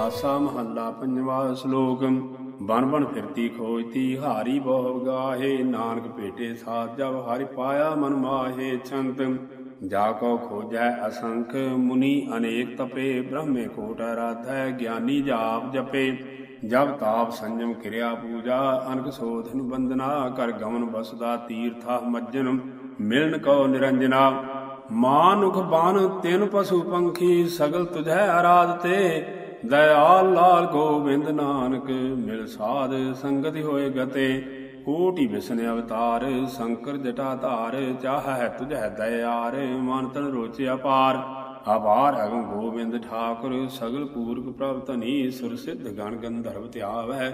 ਆਸਾ ਮਹੱਲਾ ਪੰਜਵਾ ਸ਼ਲੋਕ। ਬਨ ਬਨ ਫਿਰਤੀ ਖੋਜਤੀ, ਹਾਰੀ ਬਹੁ ਗਾਹੇ, ਨਾਨਕ ਭੇਟੇ ਸਾਧ ਜਬ ਹਰਿ ਪਾਇਆ ਮਨ ਮਾਹੇ ਛੰਤ ਜਾ ਕੋ ਖੋਜੈ ਅਸੰਖ, ਮੁਨੀ ਅਨੇਕ ਤਪੇ, ਬ੍ਰਹਮੇ ਕੋਟ ਆਰਾਧੈ ਗਿਆਨੀ ਜਾਪ ਜਪੇ। ਜਬ ਤਾਪ ਸੰਜਮ ਕਿਰਿਆ ਪੂਜਾ, ਅਨਕ ਸੋਧਨ ਬੰਦਨਾ ਕਰ ਗਮਨ ਬਸਦਾ, ਤੀਰਥਾ ਮੱਜਨ, ਮਿਲਨ ਕੋ ਨਿਰੰਜਨਾ। ਮਾਨੁਖ ਬਨ ਤਿਨ ਪਸ਼ੂ ਪੰਖੀ, ਸਗਲ ਤੁਝੈ ਆਰਾਧਤੇ ਦਇਆਲ ਲਾਲ ਗੋਬਿੰਦ ਨਾਨਕ, ਮਿਲ ਸਾਧ ਸੰਗਤਿ ਹੋਏ ਗਤੇ। ਕੋਟਿ ਵਿਸਨ ਅਵਤਾਰ, ਸ਼ੰਕਰ ਜਟਾ ਧਾਰ, ਚਾਹੈ ਤੁਝੈ ਦਇਆਰ ਮਨ ਤਨ ਰੋਚਿ ਅਪਾਰ। ਆਵਾਰ ਅਗਮ ਗੋਬਿੰਦ ਠਾਕੁਰ, ਸਗਲ ਪੂਰਕ ਪ੍ਰਭ ਧਨੀ, ਸੁਰ ਸਿੱਧ ਗਣ ਗੰਧਰਵ ਧਿਆਵੈ।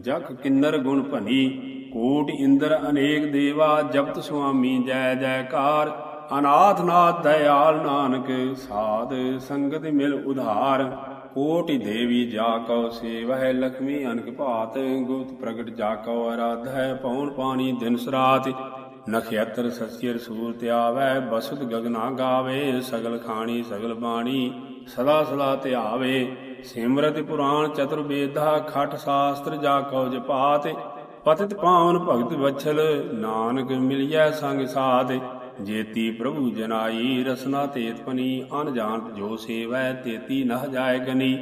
ਜਖ ਕਿੰਨਰ ਗੁਣ ਭਨੀ, ਕੋਟ ਇੰਦਰ ਅਨੇਕ ਦੇਵਾ, ਜਪਤ ਸੁਆਮੀ ਜੈ ਜੈਕਾਰ। ਅਨਾਥ ਨਾਥ ਦਇਆਲ ਨਾਨਕ, ਸਾਧ ਸੰਗਤ ਮਿਲ ਉਧਾਰ। ਕੋਟਿ ਦੇਵੀ ਜਾ ਕਉ ਸੇਵਹਿ ਲਖਮੀ ਅਨਕ ਭਾਤ, ਗੁਪਤ ਪ੍ਰਗਟ ਜਾ ਕਉ ਆਰਾਧੈ ਪਉਣ ਪਾਣੀ ਦਿਨ ਸਰਾਤ ਨਖਯਤਰ ਸਸਿਰ ਸੂਰਤ ਆਵੈ ਬਸਤ ਗਗਨਾ ਗਾਵੇ, ਸਗਲ ਖਾਣੀ ਸਗਲ ਬਾਣੀ, ਸਦਾ ਸਦਾ ਧਿਆਵੇ, ਸਿਮਰਤ ਪੁਰਾਣ ਚਤੁਰਵੇਦਾ ਖਟ ਸ਼ਾਸਤਰ ਜਾ ਕਉ ਜਪਾਤ, ਪਤਿਤ ਪਾਵਨ ਭਗਤ ਵਛਲ, ਨਾਨਕ ਮਿਲਿਆ ਸੰਗ ਸਾਧ ਜੇਤੀ ਪ੍ਰਭੂ ਜਨਾਈ, ਰਸਨਾ ਤੇਤ ਪਨੀ ਅਨ ਜੋ ਸੇਵੈ, ਤੇਤੀ ਨਹ ਜਾਏ ਗਨੀ।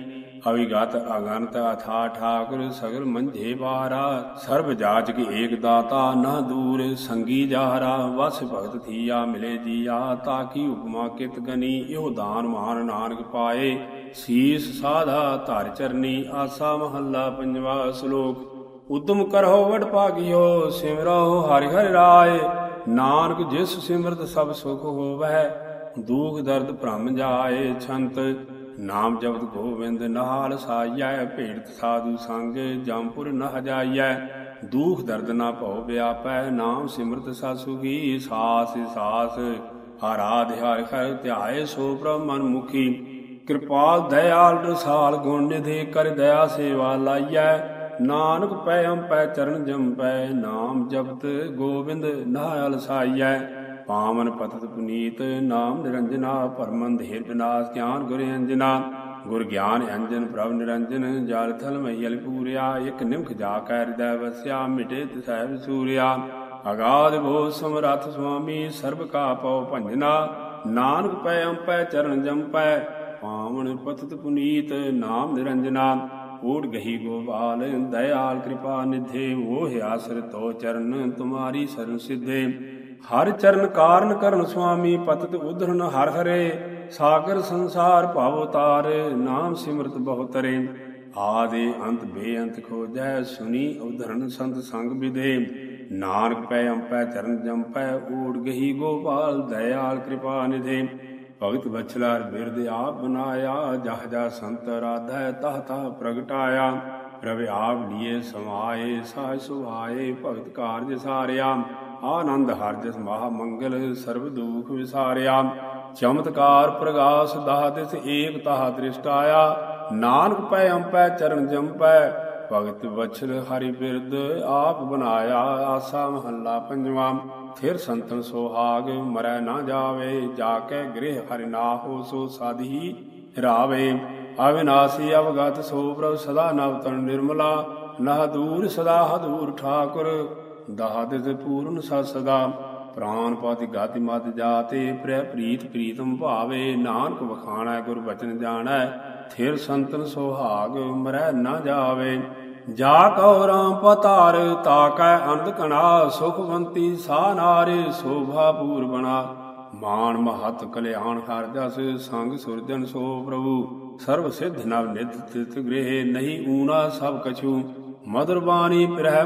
ਅਵਿਗਤ ਅਗਨਤ ਅਥਾ ਠਾਕੁਰ, ਸਗਲ ਮੰਝੇ ਬਾਰਾ ਸਰਬ ਜਾਚਕ ਏਕ ਦਾਤਾ, ਨਾ ਦੂਰ ਸੰਗੀ ਜਾਹਰਾ। ਵਸ ਭਗਤ ਥੀਆ ਮਿਲੇ ਜੀਆ ਤਾਕੀ ਉਪਮਾ ਕਿਤ ਗਨੀ। ਇਹੋ ਦਾਨ ਮਹਾਨ ਨਾਨਕ ਪਾਏ। ਸੀਸ ਸਾਧਾ ਧਰ ਚਰਨੀ, ਆਸਾ ਮਹੱਲਾ ਪੰਜਵਾ ਸ਼ਲੋਕ। ਉਦਮ ਕਰੋ ਵਡ ਭਾਗਿਓ ਸਿਮਰੋ ਹਰਿ ਹਰਿ ਰਾਏ। ਨਾਨਕ ਜਿਸ ਸਿਮਰਤ ਸਭ ਸੁਖ ਹੋਵੈ, ਦੁਖ ਦਰਦ ਭ੍ਰਮ ਜਾਏ ਛੰਤ। ਨਾਮ ਜਪਤ ਗੋਬਿੰਦ ਨਾਲ ਸਾਈਐ ਭੇੜਤ ਸਾਧੂ ਸੰਗ ਜੰਪੁਰ ਨਹ ਜਾਈਐ ਦੁਖ ਦਰਦ ਨਾ ਭਉ ਵਿਆਪੈ, ਨਾਮ ਸਿਮਰਤ ਸਾਸੁਗੀ ਸਾਸ ਸਾਸ। ਆਰਾਧ ਹਰਿ ਹਰਿ ਧਿਆਏ ਸੋ ਪ੍ਰਭ ਮਨ ਮੁਖੀ। ਕਿਰਪਾਲ ਦਇਆਲ ਰਸਾਲ ਗੁਣ ਨਿਧੇ ਕਰ ਦਇਆ ਸੇਵਾ ਲਾਈਐ। ਨਾਨਕ ਪੈ ਅੰਪੈ ਚਰਨ ਜੰਪੈ ਨਾਮ ਜਪਤ ਗੋਬਿੰਦ ਨਾਇਲ ਸਾਈਐ। ਪਾਵਨ ਪਤਤ ਪੁਨੀਤ, ਨਾਮ ਨਿਰੰਜਨਾ ਪਰਮੰ ਧੀਰ ਬਿਨਾਸ਼ ਗਿਆਨ ਗੁਰ ਅੰਜਨਾ। ਗੁਰ ਗਿਆਨ ਅੰਜਨ ਪ੍ਰਭ ਨਿਰੰਜਨ, ਜਲ ਥਲ ਮਈਲ ਪੂਰਿਆ, ਇਕ ਨਿਮਖ ਜਾ ਕੈ ਹਿਰਦੈ ਵਸਿਆ ਮਿਟੇ ਤਿਸੈ ਸੂਰਿਆ। ਅਗਾਧ ਬੋ ਸਮਰਥ ਸੁਆਮੀ, ਸਰਬ ਕਾ ਪਉ ਭੰਜਨਾ। ਨਾਨਕ ਪੈ ਅੰਪੈ ਚਰਨ ਜੰਪੈ ਪਾਵਨ ਪਤਤ ਪੁਨੀਤ, ਨਾਮ ਨਿਰੰਜਨਾ। ਓਟ ਗਹੀ ਗੋਪਾਲ ਦਇਆਲ ਕਿਰਪਾ ਨਿਧੇ, ਮੋਹ ਆਸਰ ਤੋ ਚਰਨ, ਤੁਮਾਰੀ ਸਰਨ ਸਿਧੇ। ਹਰ ਚਰਨ ਕਾਰਨ ਕਰਨ ਸੁਆਮੀ, ਪਤਤ ਉਧਰਨ ਹਰ ਹਰੇ। ਸਾਗਰ ਸੰਸਾਰ ਭਵ ਤਾਰ, ਨਾਮ ਸਿਮਰਤ ਬਹੁਤਰੇ ਆਦੇ ਅੰਤ ਬੇਅੰਤ ਖੋਜੈ, ਸੁਨੀ ਉਧਰਨ ਸੰਤ ਸੰਗ ਵਿਦੇ। ਨਾਨਕ ਪੈ ਅੰਪੈ, ਚਰਨ ਜੰਪੈ ਓੜ ਗਹੀ ਗੋਪਾਲ ਦਇਆਲ ਕਿਰਪਾ ਨਿਧੇ। ਭਗਤ ਬਛਲਾਰ ਬਿਰਦ ਆਪ ਬਨਾਇਆ, ਜਹ ਜਾ ਸੰਤ ਰਾਧੈ ਤਹ ਤਹ ਪ੍ਰਗਟਾਇਆ। ਰਵਿ ਆਪ ਲੀਏ ਸਮਾਏ ਸਾਜ ਸੁਭਾਏ ਭਗਤ ਕਾਰਜ ਸਾਰਿਆ। ਆਨੰਦ ਹਰ ਜਸ ਮਹਾ ਮੰਗਲ, ਸਰਬ ਦੁਖ ਵਿਸਾਰਿਆ। ਚਮਤਕਾਰ ਪ੍ਰਗਾਸ ਦਾਹ ਦਿਸ ਏਕ ਤਾਹ ਦ੍ਰਿਸ਼ਟਾਇਆ। ਨਾਨਕ ਪੈ ਅੰਪੈ, ਚਰਨ ਜੰਪੈ। ਭਗਤ ਵਛਲ ਹਰੀ ਬਿਰਦ ਆਪ ਬਨਾਇਆ, ਆਸਾ ਮਹੱਲਾ ਪੰਜਵਾ। ਥਿਰ ਸੰਤਨ ਸੁਹਾਗ ਮਰੈ ਨਾ ਜਾਵੇ, ਜਾ ਕੇ ਗ੍ਰਹਿ ਹਰਿ ਨਾਹੋ ਸੋ ਸਾਧੀ ਰਾਵੇ। ਅਵਿਨਾਸੀ ਅਵਗਤ ਸੋ ਪ੍ਰਭ ਸਦਾ ਨਵਤਨ ਨਿਰਮਲਾ, ਨਹ ਦੂਰ ਸਦਾ ਹਦੂਰ ਠਾਕੁਰ। ਦਾਦਿਤ ਪੂਰਨ ਸਦਾ, ਪ੍ਰਾਨ ਪਤਿ ਗਾਤਿ ਮਤ ਜਾਤੇ ਪ੍ਰਿਆ ਪ੍ਰੀਤ ਪ੍ਰੀਤਮ ਭਾਵੇ। ਨਾਨਕ ਵਖਾਣਾ, ਗੁਰ ਬਚਨ ਜਾਣੈ ਥਿਰ ਸੰਤਨ ਸੁਹਾਗ ਮਰੈ ਨਾ ਜਾਵੇ। ਜਾ ਕਉ ਰਾਮ ਪਤਾਰ ਤਾਕੈ ਅੰਧ ਕਣਾ ਸੁਖਵੰਤੀ ਸਾ ਨਾਰੇ, ਸੋਭਾ ਪੂਰ ਬਣਾ। ਮਾਨ ਮਹਤ ਕਲਿਆਣ ਹਰ ਜਸ, ਸੰਗ ਸੁਰਜਨ ਸੋ ਪ੍ਰਭੂ। ਸਰਬ ਸਿੱਧ ਨਵ ਨਿਤ ਤਿਤ ਗ੍ਰਹਿ, ਨਹੀਂ ਊਨਾ ਸਭ ਕਛੂ। ਮਦਰ ਬਾਣੀ ਪ੍ਰਹਿ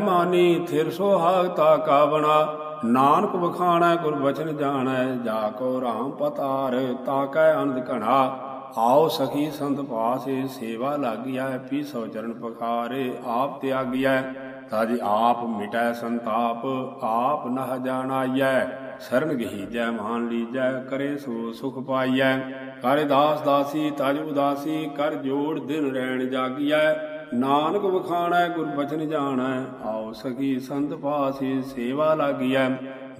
ਥਿਰ ਸੁਹਾਗ ਤਾ ਕਾ ਬਣਾ। ਨਾਨਕ ਵਖਾਣੈ, ਗੁਰ ਬਚਨ ਜਾਣੈ, ਜਾ ਕੋ ਰਾਮ ਪਤਾਰ ਤਾਕੈ ਅੰਧ ਘਣਾ। ਆਓ ਸਖੀ ਸੰਤ ਪਾਸੇ ਸੇਵਾ ਲਾਗਿਆ ਪੀ ਸੋ ਚਰਨ ਪਖਾਰੇ, ਆਪ ਤਿਆਗਿਆ ਤਾਜੀ ਆਪ ਮਿਟੈ ਸੰਤਾਪ, ਆਪ ਨਹ ਜਾਣਾਈਐ। ਸਰਨ ਗਹੀ ਜੈ ਮਾਨ ਲੀਜੈ, ਕਰੇ ਸੋ ਸੁਖ ਪਾਈਐ। ਕਰੇ ਦਾਸ ਦਾਸੀ, ਤਜ ਉਦਾਸੀ, ਕਰ ਜੋੜ ਦਿਨ ਰਹਿਣ ਜਾਗੀਐ। ਨਾਨਕ ਵਖਾਣੈ, ਗੁਰ ਬਚਨ ਜਾਣੈ। ਆਓ ਸਖੀ ਸੰਤ ਪਾਸੇ ਸੇਵਾ ਲਾਗੀਐ।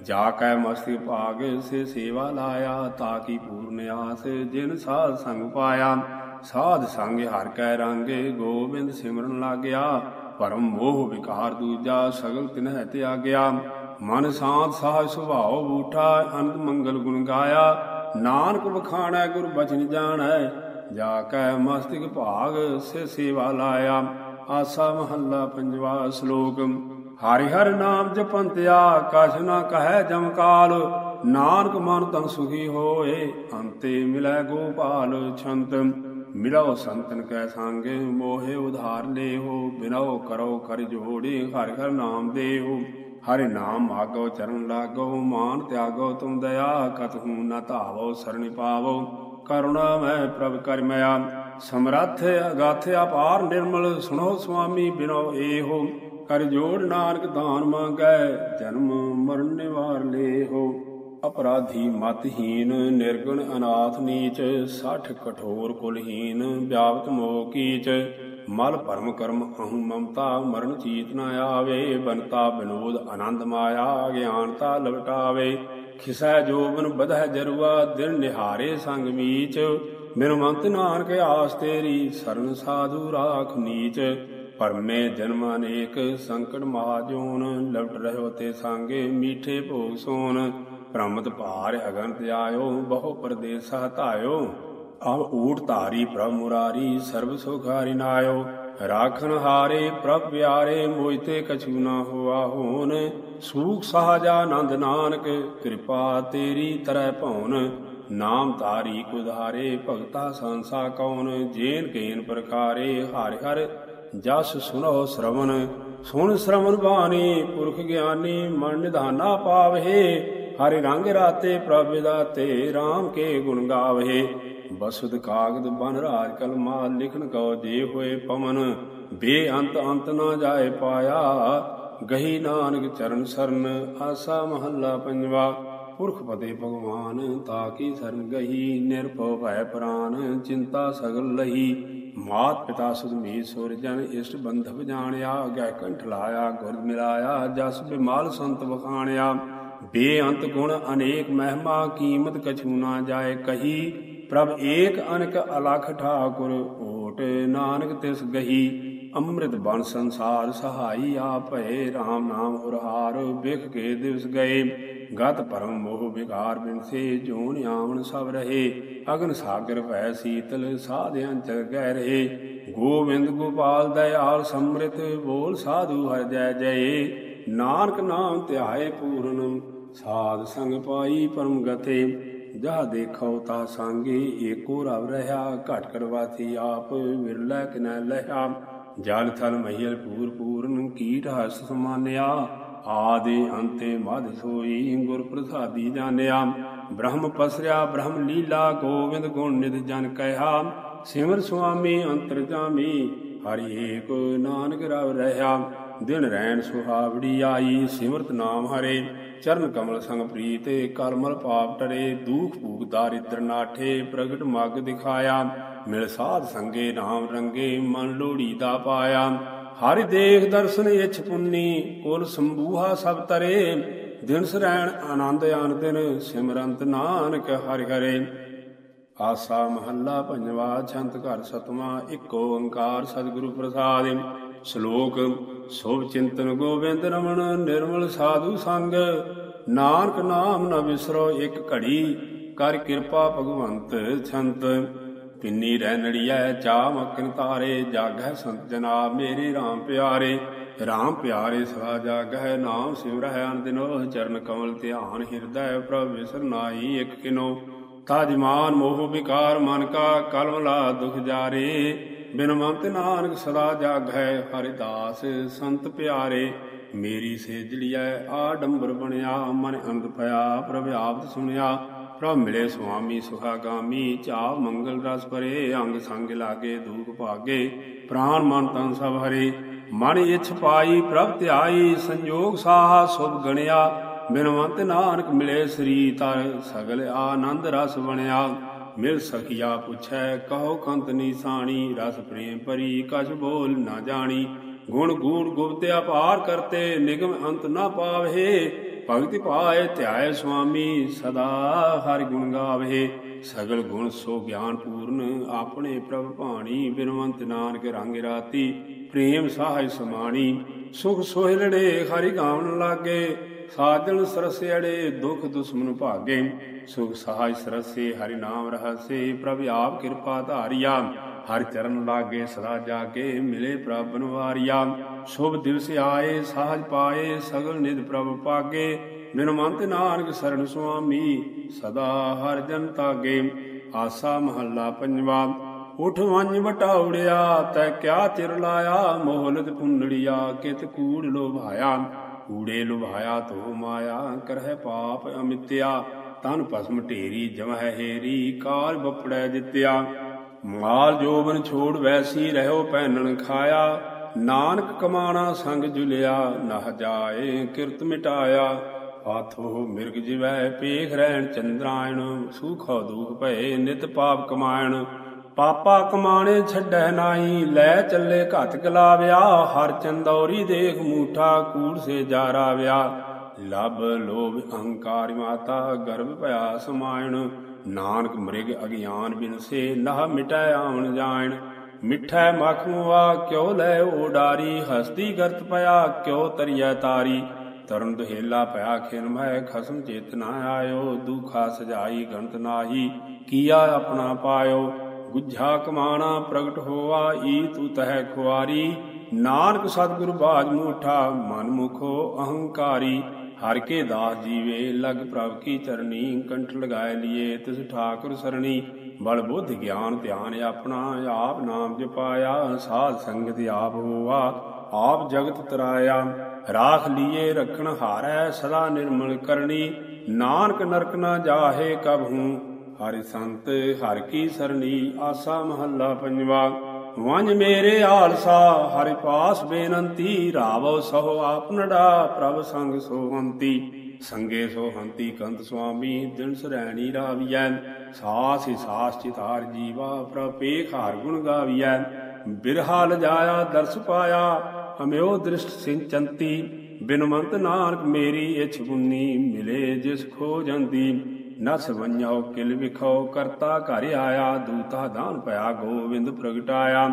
ਜਾ ਕੈ ਮਸਤਿ ਭਾਗ ਸੇ ਸੇਵਾ ਲਾਇਆ, ਤਾਕੀ ਪੂਰਨ ਆਸ, ਜਿਨ ਸਾਧ ਸੰਗ ਪਾਇਆ। ਸਾਧ ਸੰਗ ਹਰ ਕੈ ਰੰਗੇ, ਗੋਬਿੰਦ ਸਿਮਰਨ ਲਾਗਿਆ। ਪਰਮ ਮੋਹ ਵਿਕਾਰ ਦੂਜਾ, ਸਗਲ ਤਿਨਹਿ ਤਿਆਗਿਆ। ਮਨ ਸਾਧ ਸਾਹ ਸੁਭਾਉ ਬੂਠਾ, ਅਨੰਦ ਮੰਗਲ ਗੁਣ ਗਾਇਆ। ਨਾਨਕ ਬਖਾਣੈ ਗੁਰ ਬਚਨ ਜਾਣੈ। ਜਾ ਕੈ ਮਸਤਿਕ ਭਾਗ, ਸੇ ਸੇਵਾ ਲਾਇਆ। ਆਸਾ ਮਹੱਲਾ ਪੰਜਵਾ ਸ਼ਲੋਕ। ਹਰਿ ਹਰਿ ਨਾਮ ਜਪੰਤਿਆ, ਕਛ ਨਾ ਕਹੈ ਜਮਕਾਲ ਨਾਨਕ ਮਨ ਤਨ ਸੁਖੀ ਹੋਏ, ਅੰਤੇ ਮਿਲੈ ਗੋਪਾਲ ਛੰਤ। ਮਿਲੋ ਸੰਤਨ ਕੈ ਸੰਗੇ, ਮੋਹਿ ਉਧਾਰ ਲੇਹੋ, ਬਿਨੋ ਕਰੋ ਕਰ ਜੋੜੀ ਹਰਿ ਹਰਿ ਨਾਮ ਦੇਹੋ। ਹਰਿ ਨਾਮ ਆਗੋ, ਚਰਨ ਲਾਗੋ, ਮਾਨ ਤਿਆਗੋ, ਤੁਮ ਦਇਆ ਕਤਹੂ ਨ ਧਾਵੋ, ਸਰਣੀ ਪਾਵੋ। ਕਰੁਣਾ ਮੈਂ ਪ੍ਰਭ ਕਰਮਿਆ ਸਮਰੱਥ ਅਗਾਥ ਅਪਾਰ ਨਿਰਮਲ, ਸੁਣੋ ਸੁਆਮੀ ਬਿਨੋ ਏਹੋ। ਕਰ ਜੋੜ ਨਾਨਕ ਦਾਨ ਮੰਗੈ, ਜਨਮ ਮਰਨ ਨਿਵਾਰ ਲੇਹੋ ਅਪਰਾਧੀ ਮਤਹੀਨ, ਨਿਰਗੁਣ ਅਨਾਥ ਨੀਚ, ਸਾਠ ਕਠੋਰ ਕੁਲਹੀਨ ਵਿਆਪਤ ਮੋਹ ਕੀਚ। ਮਲ ਭਰਮ ਕਰਮ ਅਹੰ ਮਮਤਾ, ਮਰਨ ਚੀਤ ਨ ਆਵੇ। ਬਨਤਾ ਬਿਨੋਦ ਆਨੰਦ ਮਾਇਆ, ਗਿਆਨਤਾ ਲਵਟਾਵੇ ਖਿਸੈ ਜੋਬਨ ਬਧੈ ਜਰੂਆ, ਦਿਨ ਨਿਹਾਰੇ ਸੰਗ ਮੀਚ। ਮਿਰਮੰਤ ਨਾਨਕ ਆਸ ਤੇਰੀ, ਸਰਨ ਸਾਧੂ ਰਾਖ ਨੀਚ। ਪਰਮੇ ਜਨਮ ਅਨੇਕ, ਸੰਕਟ ਮਹਾਜੋਨ ਲਵਟ ਰਹਿਓ ਤੇ ਸੰਗੇ ਮੀਠੇ ਭੋਗ ਸੋਨ। ਪ੍ਰਮਤ ਭਾਰ ਅਗੰਤ ਆਇਓ ਬਹੁ ਪਰਦੇਸ ਹਤਾਇਓ। ਆਵ ਊਟ ਧਾਰੀ ਪ੍ਰਭ ਮੁਰਾਰੀ, ਸਰਬ ਸੁਖਾਰੀ ਨਾਇਓ। ਰਾਖਨ ਹਾਰੇ ਪ੍ਰਭ ਪਿਆਰੇ ਮੋਇਤੇ ਕਛੂ ਨਾ ਹੋਆ ਹੋਨ ਸੂਖ ਸਹਜਾ ਆਨੰਦ ਨਾਨਕ, ਕਿਰਪਾ ਤੇਰੀ ਤਰੈ ਭਉਨ ਨਾਮ ਧਾਰੀ ਕੁਧਾਰੇ ਭਗਤਾ ਸੰਸਾ ਕੌਣ। ਜੇਨ ਕੇਨ ਪ੍ਰਕਾਰੇ ਹਰਿ ਹਰਿ ਜਸ ਸੁਨੋ ਸ਼ਰਵਨ ਸੁਣ ਸ਼ਰਵਨ ਬਾਣੀ, ਪੁਰਖ ਗਿਆਨੀ ਮਨ ਨਿਧਾਨਾ ਪਾਵਹਿ ਹਰਿ ਰੰਗ ਰਾਤੇ ਪ੍ਰਭ ਦਾਤੇ RAM ਕੇ ਗੁਣ ਗਾਵਹਿ ਬਸੁਦ ਕਾਗਦ ਬਨ ਰਾਜ ਕਲਮਾ ਲਿਖਣ ਕਉ ਜੇ ਹੋਏ ਪਵਨ। ਬੇਅੰਤ ਅੰਤ ਨਾ ਜਾਏ ਪਾਇਆ, ਗਹੀ ਨਾਨਕ ਚਰਨ ਸਰਨ, ਆਸਾ ਮਹੱਲਾ ਪੰਜਵਾ। ਪੁਰਖ ਪਤੇ ਭਗਵਾਨ ਤਾਕੀ ਸਰਨ ਗਹੀ? ਨਿਰਭਉ ਭੈ ਪ੍ਰਾਨ, ਚਿੰਤਾ ਸਗਲ ਲਹੀ। ਮਾਤ ਪਿਤਾ ਸੁਧ ਮੀ ਸੁਰ ਜਨ ਇਸ਼ਟ ਬੰਧਵ ਜਾਣਿਆ। ਗੈ ਕੰਠ ਲਾਇਆ, ਗੁਰ ਮਿਲਾਇਆ, ਜਸ ਬਿਮਾਲ ਸੰਤ ਵਖਾਣਿਆ। ਬੇਅੰਤ ਗੁਣ ਅਨੇਕ ਮਹਿਮਾ, ਕੀਮਤ ਕਛੂ ਨਾ ਜਾਏ ਕਹੀ। ਪ੍ਰਭ ਏਕ ਅਨਕ ਅਲਖ ਠਾਕੁਰ, ਓਟ ਨਾਨਕ ਤਿਸ ਗਹੀ। ਅੰਮ੍ਰਿਤ ਬਨ ਸੰਸਾਰ, ਸਹਾਈ ਆ ਭਏ RAM ਨਾਮ ਹੁਰਹਾਰ ਬਿਖ ਕੇ ਦਿਵਸ ਗਏ। ਗਤ ਪਰਮ ਮੋਹ ਵਿਕਾਰ ਬਿਨਸੇ ਜੋਨ ਆਵਣ ਸਭ ਰਹੇ। ਅਗਨ ਸਾਗਰ ਭੈ ਸੀਤਲ, ਸਾਧਿਆਂ ਚ ਗਹਿ ਰਹੇ। ਗੋਬਿੰਦ ਗੋਪਾਲ ਦਇਆਲ ਸਮ੍ਰਿਤ, ਬੋਲ ਸਾਧੂ ਹਰ ਜੈ ਜੈ ਨਾਨਕ ਨਾਮ ਧਿਆਏ ਪੂਰਨ, ਸਾਧ ਸੰਗ ਪਾਈ ਪਰਮ ਗਤੇ ਜਹ ਦੇਖੋ ਤਾ ਸੰਗੇ, ਏਕੋ ਰਵ ਰਹਾ। ਘਟ ਕਰਵਾਤੀ ਆਪ, ਵਿਰਲਾ ਕਿਨੈ ਲਹਾ ਜਲ ਥਲ ਮਹੀਲ ਪੂਰ ਪੂਰਨ, ਕੀਟ ਹਸ ਸਮਾਨਿਆ। ਆਦਿ ਅੰਤੇ ਮਧ ਸੋਈ ਗੁਰ ਪ੍ਰਸਾਦੀ ਜਾਣਿਆ। ਬ੍ਰਹਮ ਪਸਰਿਆ, ਬ੍ਰਹਮ ਲੀਲਾ ਗੋਵਿੰਦ ਗੁਣ ਨਿਧ ਜਨ ਕਹਿਆ। ਸਿਮਰ ਸੁਆਮੀ ਅੰਤਰ ਜਾਮੀ, ਹਰਿ ਏਕ ਨਾਨਕ ਰਵ ਰਹਾ। ਦਿਨ ਰੈਣ ਸੁਹਾਵੜੀ ਆਈ, ਸਿਮਰਤ ਨਾਮ ਹਰੇ। ਚਰਨ ਕਮਲ ਸੰਗ ਪ੍ਰੀਤੇ ਕਲਮਲ ਪਾਪ ਟਰੇ। ਦੂਖ ਭੂਖ ਦਾਰਿਦਰ ਨਾਠੇ, ਪ੍ਰਗਟ ਮਗ ਦਿਖਾਇਆ। ਮਿਲ ਸਾਧ ਸੰਗੇ ਨਾਮ ਰੰਗੇ, ਮਨ ਲੋੜੀ ਦਾ ਪਾਇਆ। ਹਰਿ ਦੇਖ ਦਰਸ਼ਨ ਇਛ ਪੁੰਨੀ, ਕੁਲ ਸੰਬੂਹਾ ਸਭ ਤਰੇ। ਦਿਨ ਸਰੈਣ ਆਨੰਦ ਆਨ ਦਿਨ, ਸਿਮਰੰਤ ਨਾਨਕ ਹਰਿ ਹਰੇ। ਆਸਾ ਮਹੱਲਾ ਪੰਜਵਾ ਛੰਤ ਘਰ ਸਤਵਾ, ਇੱਕ ਓੰਕਾਰ ਸਤਿਗੁਰੂ ਪ੍ਰਸਾਦ। ਸ਼ਲੋਕ, ਸੋਭ ਚਿੰਤਨ ਗੋਬਿੰਦ ਰਮਣ, ਨਿਰਮਲ ਸਾਧੂ ਸੰਗ। ਨਾਨਕ ਨਾਮ ਨ ਵਿਸਰੋ ਇੱਕ ਘੜੀ, ਕਰ ਕਿਰਪਾ ਭਗਵੰਤ ਛੰਤ ਪਿੰਨੀ ਰਹਿ ਨੜੀਐ ਚਾ ਮਕਨ ਤਾਰੇ ਜਾਗੈ ਸੰਤ ਜਨਾ ਮੇਰੇ RAM ਪਿਆਰੇ। RAM ਪਿਆਰੇ ਸਦਾ ਜਾਗੈ ਨਾਮ ਸਿਮਰਹਿ ਅਨ ਦਿਨੋ, ਚਰਨ ਕਮਲ ਧਿਆਨ ਹਿਰਦੈ ਪ੍ਰਭ ਵਿਸਰ ਇਕ ਕਿਨੋ। ਤਾਜਮਾਨ ਮੋਹ ਵਿਕਾਰ ਮਨ ਕਾ ਕਲਮਲਾ ਦੁਖ ਜਾਰੇ। ਬਿਨਵੰਤ ਨਾਨਕ ਸਦਾ ਜਾਗੈ ਹਰਿ ਦਾਸ ਸੰਤ ਪਿਆਰੇ। ਮੇਰੀ ਸੇਜਲੀਐ ਆਡੰਬਰ ਬਣਿਆ, ਮਨ ਅੰਧ ਪਿਆ, ਪ੍ਰਭ ਆਪਤ ਸੁਣਿਆ। ਪ੍ਰਭ ਮਿਲੇ ਸੁਆਮੀ ਸੁਖਾਗਾਮੀ ਚਾਵ ਮੰਗਲ ਰਸ ਭਰੇ, ਅੰਗ ਸੰਗ ਲਾਗੇ ਦੂਖ ਭਾਗੇ, ਪ੍ਰਾਨ ਮਨ ਤਨ ਸਭ ਹਰੇ। ਮਨ ਇਛ ਪਾਈ ਪ੍ਰਭ ਧਿਆਈ, ਸੰਜੋਗ ਸਾਹਾ ਸੁਭ ਗਣਿਆ। ਬਿਨਵੰਤ ਨਾਨਕ ਮਿਲੇ ਸ੍ਰੀ, ਤਰ ਸਗਲ ਆਨੰਦ ਰਸ ਬਣਿਆ। ਮਿਲ ਸਖਿਆ ਪੁੱਛੈ, ਕਹੋ ਕੰਤ ਨੀਸਾਣੀ ਰਸ ਪ੍ਰੇਮ ਭਰੀ, ਕਛ ਬੋਲ ਨਾ ਜਾਣੀ। ਗੁਣ ਗੂੜ ਗੁਪਤ ਅਪਾਰ ਕਰਤੇ, ਨਿਗਮ ਅੰਤ ਨਾ ਪਾਵੇ। ਭਗਤੀ ਪਾਏ ਧਿਆਏ ਸੁਆਮੀ, ਸਦਾ ਹਰਿ ਗੁਣ ਗਾਵੇ। ਸਗਲ ਗੁਣ ਸੋ ਗਿਆਨ ਪੂਰਨ, ਆਪਣੇ ਪ੍ਰਭ ਭਾਣੀ, ਬਿਨਵੰਤ ਨਾਨਕ ਰੰਗ ਰਾਤੀ, ਪ੍ਰੇਮ ਸਾਹਜ ਸਮਾਣੀ। ਸੁਖ ਸੋਹਿਲੜੇ ਹਰਿ ਗਾਵਨ ਲਾਗੇ, ਸਾਜਣ ਸਰਸੇੜੇ ਦੁਖ ਦੁਸ਼ਮਨ ਭਾਗੇ। ਸੁਖ ਸਹਾਇ ਸਰਸੇ, ਹਰਿ ਨਾਮ ਰਹਸੇ, ਪ੍ਰਭ ਆਪ ਕਿਰਪਾ ਧਾਰਿਆ। ਹਰ ਚਰਨ ਲਾਗੇ ਸਦਾ ਜਾ ਕੇ ਮਿਲੇ ਪ੍ਰਭ ਬਨਵਾਰਿਆ ਸ਼ੁਭ ਦਿਵਸ ਆਏ ਸਾਹਜ ਪਾਏ, ਸਗਲ ਨਿਦ ਪ੍ਰਭ ਪਾਗੇ। ਬਿਨਵੰਤ ਨਾਨਕ ਸਰਨ ਸੁਆਮੀ, ਸਦਾ ਹਰ ਜਨ ਤਾਗੇ। ਆਸਾ ਮਹੱਲਾ ਪੰਜਵਾ, ਉਠ ਵੰਜ ਵਟਾਉੜਿਆ ਤੈ ਕਿਆ ਚਿਰ ਲਾਇਆ ਮੋਹਲਤ ਪੁੰਨੜੀਆ, ਕਿਤ ਕੂੜ ਲੋਭਾਇਆ। ਕੂੜੇ ਲੁਭਾਇਆ ਤੋ ਮਾਇਆ, ਕਰਹਿ ਪਾਪ ਅਮਿਤਿਆ। ਤਨ ਭਸਮ ਢੇਰੀ ਜਮਹਿ ਹੇਰੀ, ਕਾਲ ਬਪੜੈ ਜਿਤਿਆ। ਮਾਲ ਜੋਬਨ ਛੋੜ ਵੈਸੀ ਰਹਿਓ ਪਹਿਨਣ ਖਾਇਆ, ਨਾਨਕ ਕਮਾਣਾ ਸੰਗ ਜੁਲਿਆ, ਨਹ ਜਾਏ ਕਿਰਤ ਮਿਟਾਇਆ। ਆਥੋ ਮਿਰਗ ਜਿਵੈ ਪੇਖ ਰਹਿਣ ਚੰਦਰਾਇਣ, ਸੁਖੋ ਦੁਖ ਭਏ ਨਿਤ ਪਾਪ ਕਮਾਇਣ। ਪਾਪਾ ਕਮਾਣੇ ਛੱਡੈ ਨਾਹੀ, ਲੈ ਚੱਲੇ ਘਤ ਕਲਾਵਿਆ ਹਰ ਚੰਦੌਰੀ ਦੇਖ ਮੂਠਾ ਕੂੜ ਸੇ ਜਾਰਾਵਿਆ ਲਬ ਲੋਭ ਅਹੰਕਾਰ ਮਾਤਾ, ਗਰਭ ਭਇਆ ਸਮਾਇਣ। ਨਾਨਕ ਮ੍ਰਿਗ ਅਗਿਆਨ ਬਿਨਸੇ ਨਾ ਮਿਟੈ ਆਵਣ ਜਾਣ। ਮਿੱਠੈ ਮਖਮਵਾ ਕਿਉ ਲੈ ਓਡਾਰੀ ਹਸਤੀ ਕਰਤ ਪਿਆ ਕਿਉ ਤਰੀਐ ਤਾਰੀ। ਤਰਨ ਦੁਹੇਲਾ ਭਇਆ ਖਿਨ ਮੈ ਖਸਮ ਚੇਤ ਆਇਓ। ਦੁਖਾ ਸਜਾਈ ਗੰਤ ਨਾਹੀ, ਕੀਆ ਆਪਣਾ ਪਾਇਓ। ਗੁੱਝਾ ਕਮਾਣਾ ਪ੍ਰਗਟ ਹੋਆ, ਈ ਤੂ ਤਹਿ ਖੁਆਰੀ। ਨਾਨਕ ਸਤਿਗੁਰ ਬਾਜ ਮੂਠਾ, ਮਨ ਮੁਖੋ ਅਹੰਕਾਰੀ। ਹਰ ਕੇ ਦਾਸ ਜੀਵੇ, ਲਗ ਪ੍ਰਭ ਕੀ ਚਰਨੀ ਕੰਠ ਲਗਾਏ ਲਿਏ, ਤਿਸ ਠਾਕੁਰ ਸਰਣੀ। ਬਲ ਬੁੱਧ ਗਿਆਨ ਧਿਆਨ ਆਪਣਾ, ਆਪ ਨਾਮ ਜਪਾਇਆ, ਸਾਧ ਸੰਗਤ ਆਪ ਹੋਆ, ਆਪ ਜਗਤ ਤਰਾਇਆ। ਰਾਖ ਲੀਏ, ਰਖਣ ਹਾਰੈ, ਸਦਾ ਨਿਰਮਲ ਕਰਨੀ। ਨਾਨਕ ਨਰਕ ਨਾ ਜਾਹੇ ਕਬਹੂ, ਹਰਿ ਸੰਤ, ਹਰ ਕੀ ਸਰਣੀ, ਆਸਾ ਮਹੱਲਾ ਪੰਜਵਾ। ਵੰਜ ਮੇਰੇ ਆਲਸਾ, ਹਰਿ ਪਾਸ ਬੇਨੰਤੀ, ਰਾਵੋ ਸੋ ਆਪਨੜਾ ਪ੍ਰਭ ਸੰਗ ਸੋਹੰਤੀ ਸੰਗੇ ਸੋਹੰਤੀ ਕੰਤ ਸੁਆਮੀ, ਦਿਨ ਸਰੈਣੀ ਰਾਵੀਐ। ਸਾਸ ਹੀ ਸਾਸ ਚਿਤਾਰ ਜੀਵਾ ਪ੍ਰਪੇਖ ਹਰ ਗੁਣ ਗਾਵੀਐ। ਬਿਰਹਾ ਲਜਾਇਆ ਦਰਸ ਪਾਇਆ, ਅਮਿਓ ਦ੍ਰਿਸ਼ਟ ਸਿੰਚੰਤੀ। ਬਿਨਵੰਤ ਨਾਨਕ ਮੇਰੀ, ਇਛ ਗੁਨੀ ਮਿਲੇ, ਜਿਸ ਖੋ ਜਾਂਦੀ ਨਸ ਕਿਲ ਵਿਖੋ ਕਰਤਾ ਘਰ ਆਇਆ, ਦੂਤਾ ਦਾਨ ਭਇਆ ਗੋਵਿੰਦ ਪ੍ਰਗਟਾਇਆ।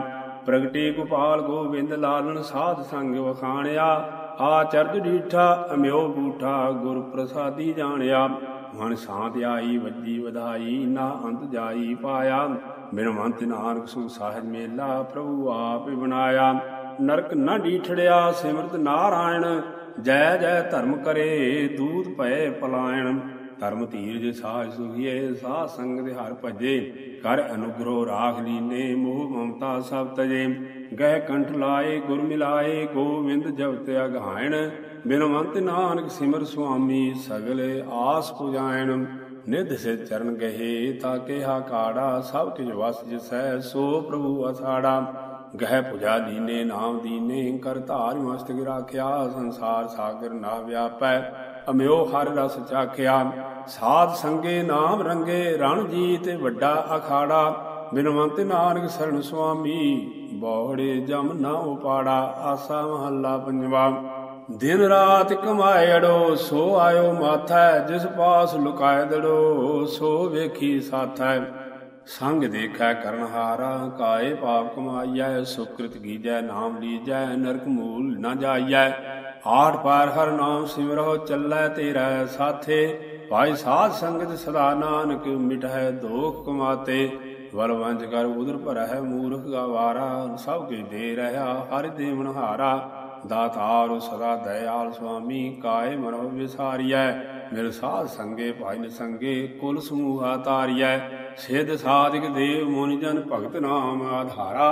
ਪ੍ਰਗਟੇ ਗੋਪਾਲ ਗੋਵਿੰਦ ਲਾਲਨ ਸਾਧ ਸੰਗ ਵਖਾਣਿਆ। ਆਚਰਜ ਡੀਠਾ ਅਮਿਓ ਬੂਠਾ ਗੁਰ ਪ੍ਰਸਾਦੀ ਜਾਣਿਆ। ਮਨ ਸਾਂਤ ਆਈ, ਵੱਜੀ ਵਧਾਈ, ਨਾ ਅੰਤ ਜਾਈ ਪਾਇਆ। ਬਿਨਵੰਤ ਨਾਨਕ ਸੋ ਸਾਹਿਬ ਮੇਲਾ ਪ੍ਰਭੂ ਆਪ ਬਣਾਇਆ। ਨਰਕ ਨਾ ਡੀਠੜਿਆ ਸਿਮਰਤ ਨਾਰਾਇਣ। ਜੈ ਜੈ ਧਰਮ ਕਰੇ, ਦੂਤ ਭਏ ਪਲਾਇਣ। ਧਰਮ ਧੀਰਜ ਸਾਜ ਸੁਖੀਏ ਸਾਧ ਸੰਗ ਦੇ ਹਰ ਭਜੇ। ਕਰ ਅਨੁਗ੍ਰਹ ਰਾਖ ਲੀਨੇ, ਮੋਹ ਮਮਤਾ ਸਭ ਤਜੇ। ਗਹਿ ਕੰਠ ਲਾਏ, ਗੁਰ ਮਿਲਾਏ ਗੋਵਿੰਦ ਜਪਤ ਅਗਾਇਣ। ਬਿਨਵੰਤ ਨਾਨਕ ਸਿਮਰ ਸੁਆਮੀ, ਸਗਲੇ ਆਸ ਪੁਜਾਇਣ। ਨਿਧ ਸੇ ਚਰਨ ਗਹੇ, ਤਾ ਕੇਹਾ ਕਾੜਾ, ਸਭ ਕਿਛ ਵਸ ਜਿਸੈ, ਸੋ ਪ੍ਰਭੂ ਅਸਾੜਾ। ਗਹਿ ਪੁਜਾ ਦੀਨੇ, ਨਾਮ ਦੀਨੇ, ਕਰ ਧਾਰ ਮਸਤਕ ਰਾਖਿਆ, ਸੰਸਾਰ ਸਾਗਰ ਨਾ ਵਿਆਪੈ। ਅਮਿਓ ਹਰ ਰਸ ਚਾਖਿਆ। ਸਾਧ ਸੰਗੇ ਨਾਮ ਰੰਗੇ ਰਣ ਜੀਤ ਵੱਡਾ ਅਖਾੜਾ, ਬਿਨਵੰਤ ਨਾਨਕ ਸਰਣ ਸੁਆਮੀ, ਬੋੜੇ ਜਮ ਨਾ ਉਪਾੜਾ, ਆਸਾ ਮਹੱਲਾ ਪੰਜਵਾ। ਦਿਨ ਰਾਤ ਕਮਾਇੜੋ ਸੋ ਆਇਓ ਮਾਥੈ, ਜਿਸ ਪਾਸ ਲੁਕਾਇ ਦੜੋ, ਸੋ ਵੇਖੀ ਸਾਥੈ। ਸੰਗ ਦੇਖੈ ਕਰਨ ਹਾਰਾ ਕਾਏ ਪਾਪ ਕਮਾਈਐ, ਸੁਕ੍ਰਿਤ ਗੀਜੈ ਨਾਮ ਲੀਜੈ, ਨਰਕ ਮੂਲ ਨਾ ਜਾਈਐ। ਆਠ ਪਾਰ ਹਰ ਨਾਮ ਸਿਮਰੋ ਚੱਲੈ ਤੇਰਾ ਸਾਥੇ। ਭਾਈ ਸਾਧ ਸੰਗਤ ਸਦਾ ਨਾਨਕ ਮਿਟਹਿ ਦੋਖ ਕਮਾਤੇ ਵਲ ਵੰਜ ਕਰ ਉਦਰ ਭਰਹਿ ਮੂਰਖ ਗਵਾਰਾ ਸਭ ਕੇ ਦੇ ਰਹਾ ਹਰਿ ਦੇਵਨ ਹਾਰਾ। ਦਾਤਾਰ ਸਦਾ ਦਇਆਲ ਸੁਆਮੀ ਕਾਏ ਮਨੋ ਵਿਸਾਰੀਐ। ਮਿਲ ਸਾਧ ਸੰਗੇ ਭਾਈ ਨ ਸੰਗੇ ਕੁਲ ਸਮੂਹਾ ਤਾਰੀਐ। ਸਿਧ ਸਾਧਿਕ ਦੇਵ ਮੁਨ ਜਨ ਭਗਤ ਨਾਮ ਆਧਾਰਾ।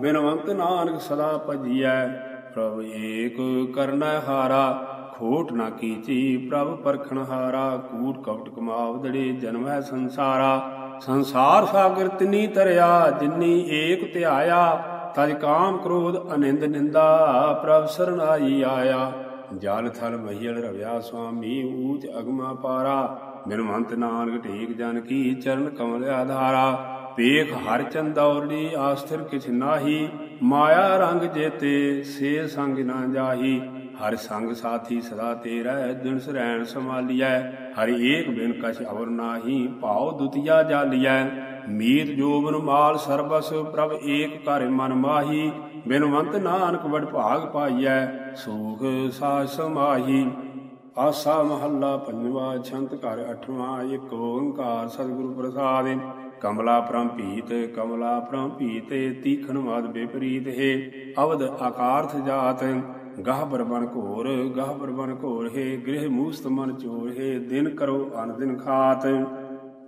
ਬਿਨਵੰਤ ਨਾਨਕ ਸਦਾ ਭਜੀਐ, ਪ੍ਰਭ ਏਕ ਕਰਨਾ ਹਾਰਾ। ਖੋਟ ਨਾ ਕੀਚੀ, ਪ੍ਰਭ ਪਰਖਣ ਹਾਰਾ, ਕੂਟ ਕਵਟ ਕਮਾਵਦੜੇ ਜਨਮ ਹੈ ਸੰਸਾਰਾ। ਸੰਸਾਰ ਸਾਗਰ ਤਿਨੀ ਤਰਿਆ ਜਿਨੀ ਏਕ ਧਿਆਇਆ, ਤਜ ਕਾਮ ਕ੍ਰੋਧ ਅਨਿੰਦ ਨਿੰਦਾ, ਪ੍ਰਭ ਸਰਣਾਈ ਆਇਆ। ਜਲ ਥਲ ਮਹੀਲ ਰਵਿਆ ਸੁਆਮੀ, ਊਚ ਅਗਮਾ ਪਾਰਾ। ਬਿਨਵੰਤ ਨਾਨਕ ਢੀਕ ਜਨ ਕੀ, ਚਰਨ ਕਮਲ ਆਧਾਰਾ ਪੇਖ ਹਰ ਚੰਦੌਰੜੀ ਆਸਥਿਰ ਕਿਛ ਨਾਹੀ, ਮਾਇਆ ਰੰਗ ਜੇਤੇ ਸੇ ਸੰਗ ਨਾ ਜਾਹੀ। ਹਰ ਸੰਗ ਸਾਥੀ ਸਦਾ ਤੇਰਾ ਦਿਨ ਸਰੈਣ ਸਮਾਲੀਐ ਹਰਿ ਏਕ ਬਿਨ ਕਛ ਅਵਰ ਨਾਹੀ, ਭਾਉ ਦੁਤੀਆ ਜਾਲੀਐ। ਮੀਤ ਜੋਬਨ ਮਾਲ ਸਰਬਸ, ਪ੍ਰਭ ਏਕ ਘਰ ਮਨ ਮਾਹੀ। ਬਿਨਵੰਤ ਨਾਨਕ ਵਡ ਭਾਗ ਪਾਈਐ, ਸੂਖ ਸਾਜ ਸਮਾਹੀ ਆਸਾ ਮਹੱਲਾ ਪੰਜਵਾ, ਛੰਤ ਘਰ ਅਠਵਾਂ, ਏਕ ਓੰਕਾਰ ਸਤਿਗੁਰੂ ਪ੍ਰਸਾਦਿ। ਕਮਲਾ ਪ੍ਰੰਪੀਤ ਕਮਲਾ ਪ੍ਰੰਪੀਤ ਤੀਖਣ ਮਦ ਵਿਪਰੀਤ ਹੈ। ਅਵਦ ਆਕਾਰਥ ਜਾਤ, ਗਾਹ ਬਰਬਨ ਘੋਰ, ਗਾਹ ਬਰਬਨ ਘੋਰ ਹੈ। ਗ੍ਰਹਿ ਮੂਸਤ ਮਨ ਚੋਰ ਹੈ। ਦਿਨ ਕਰੋ ਅਨ ਦਿਨ ਖਾਤ।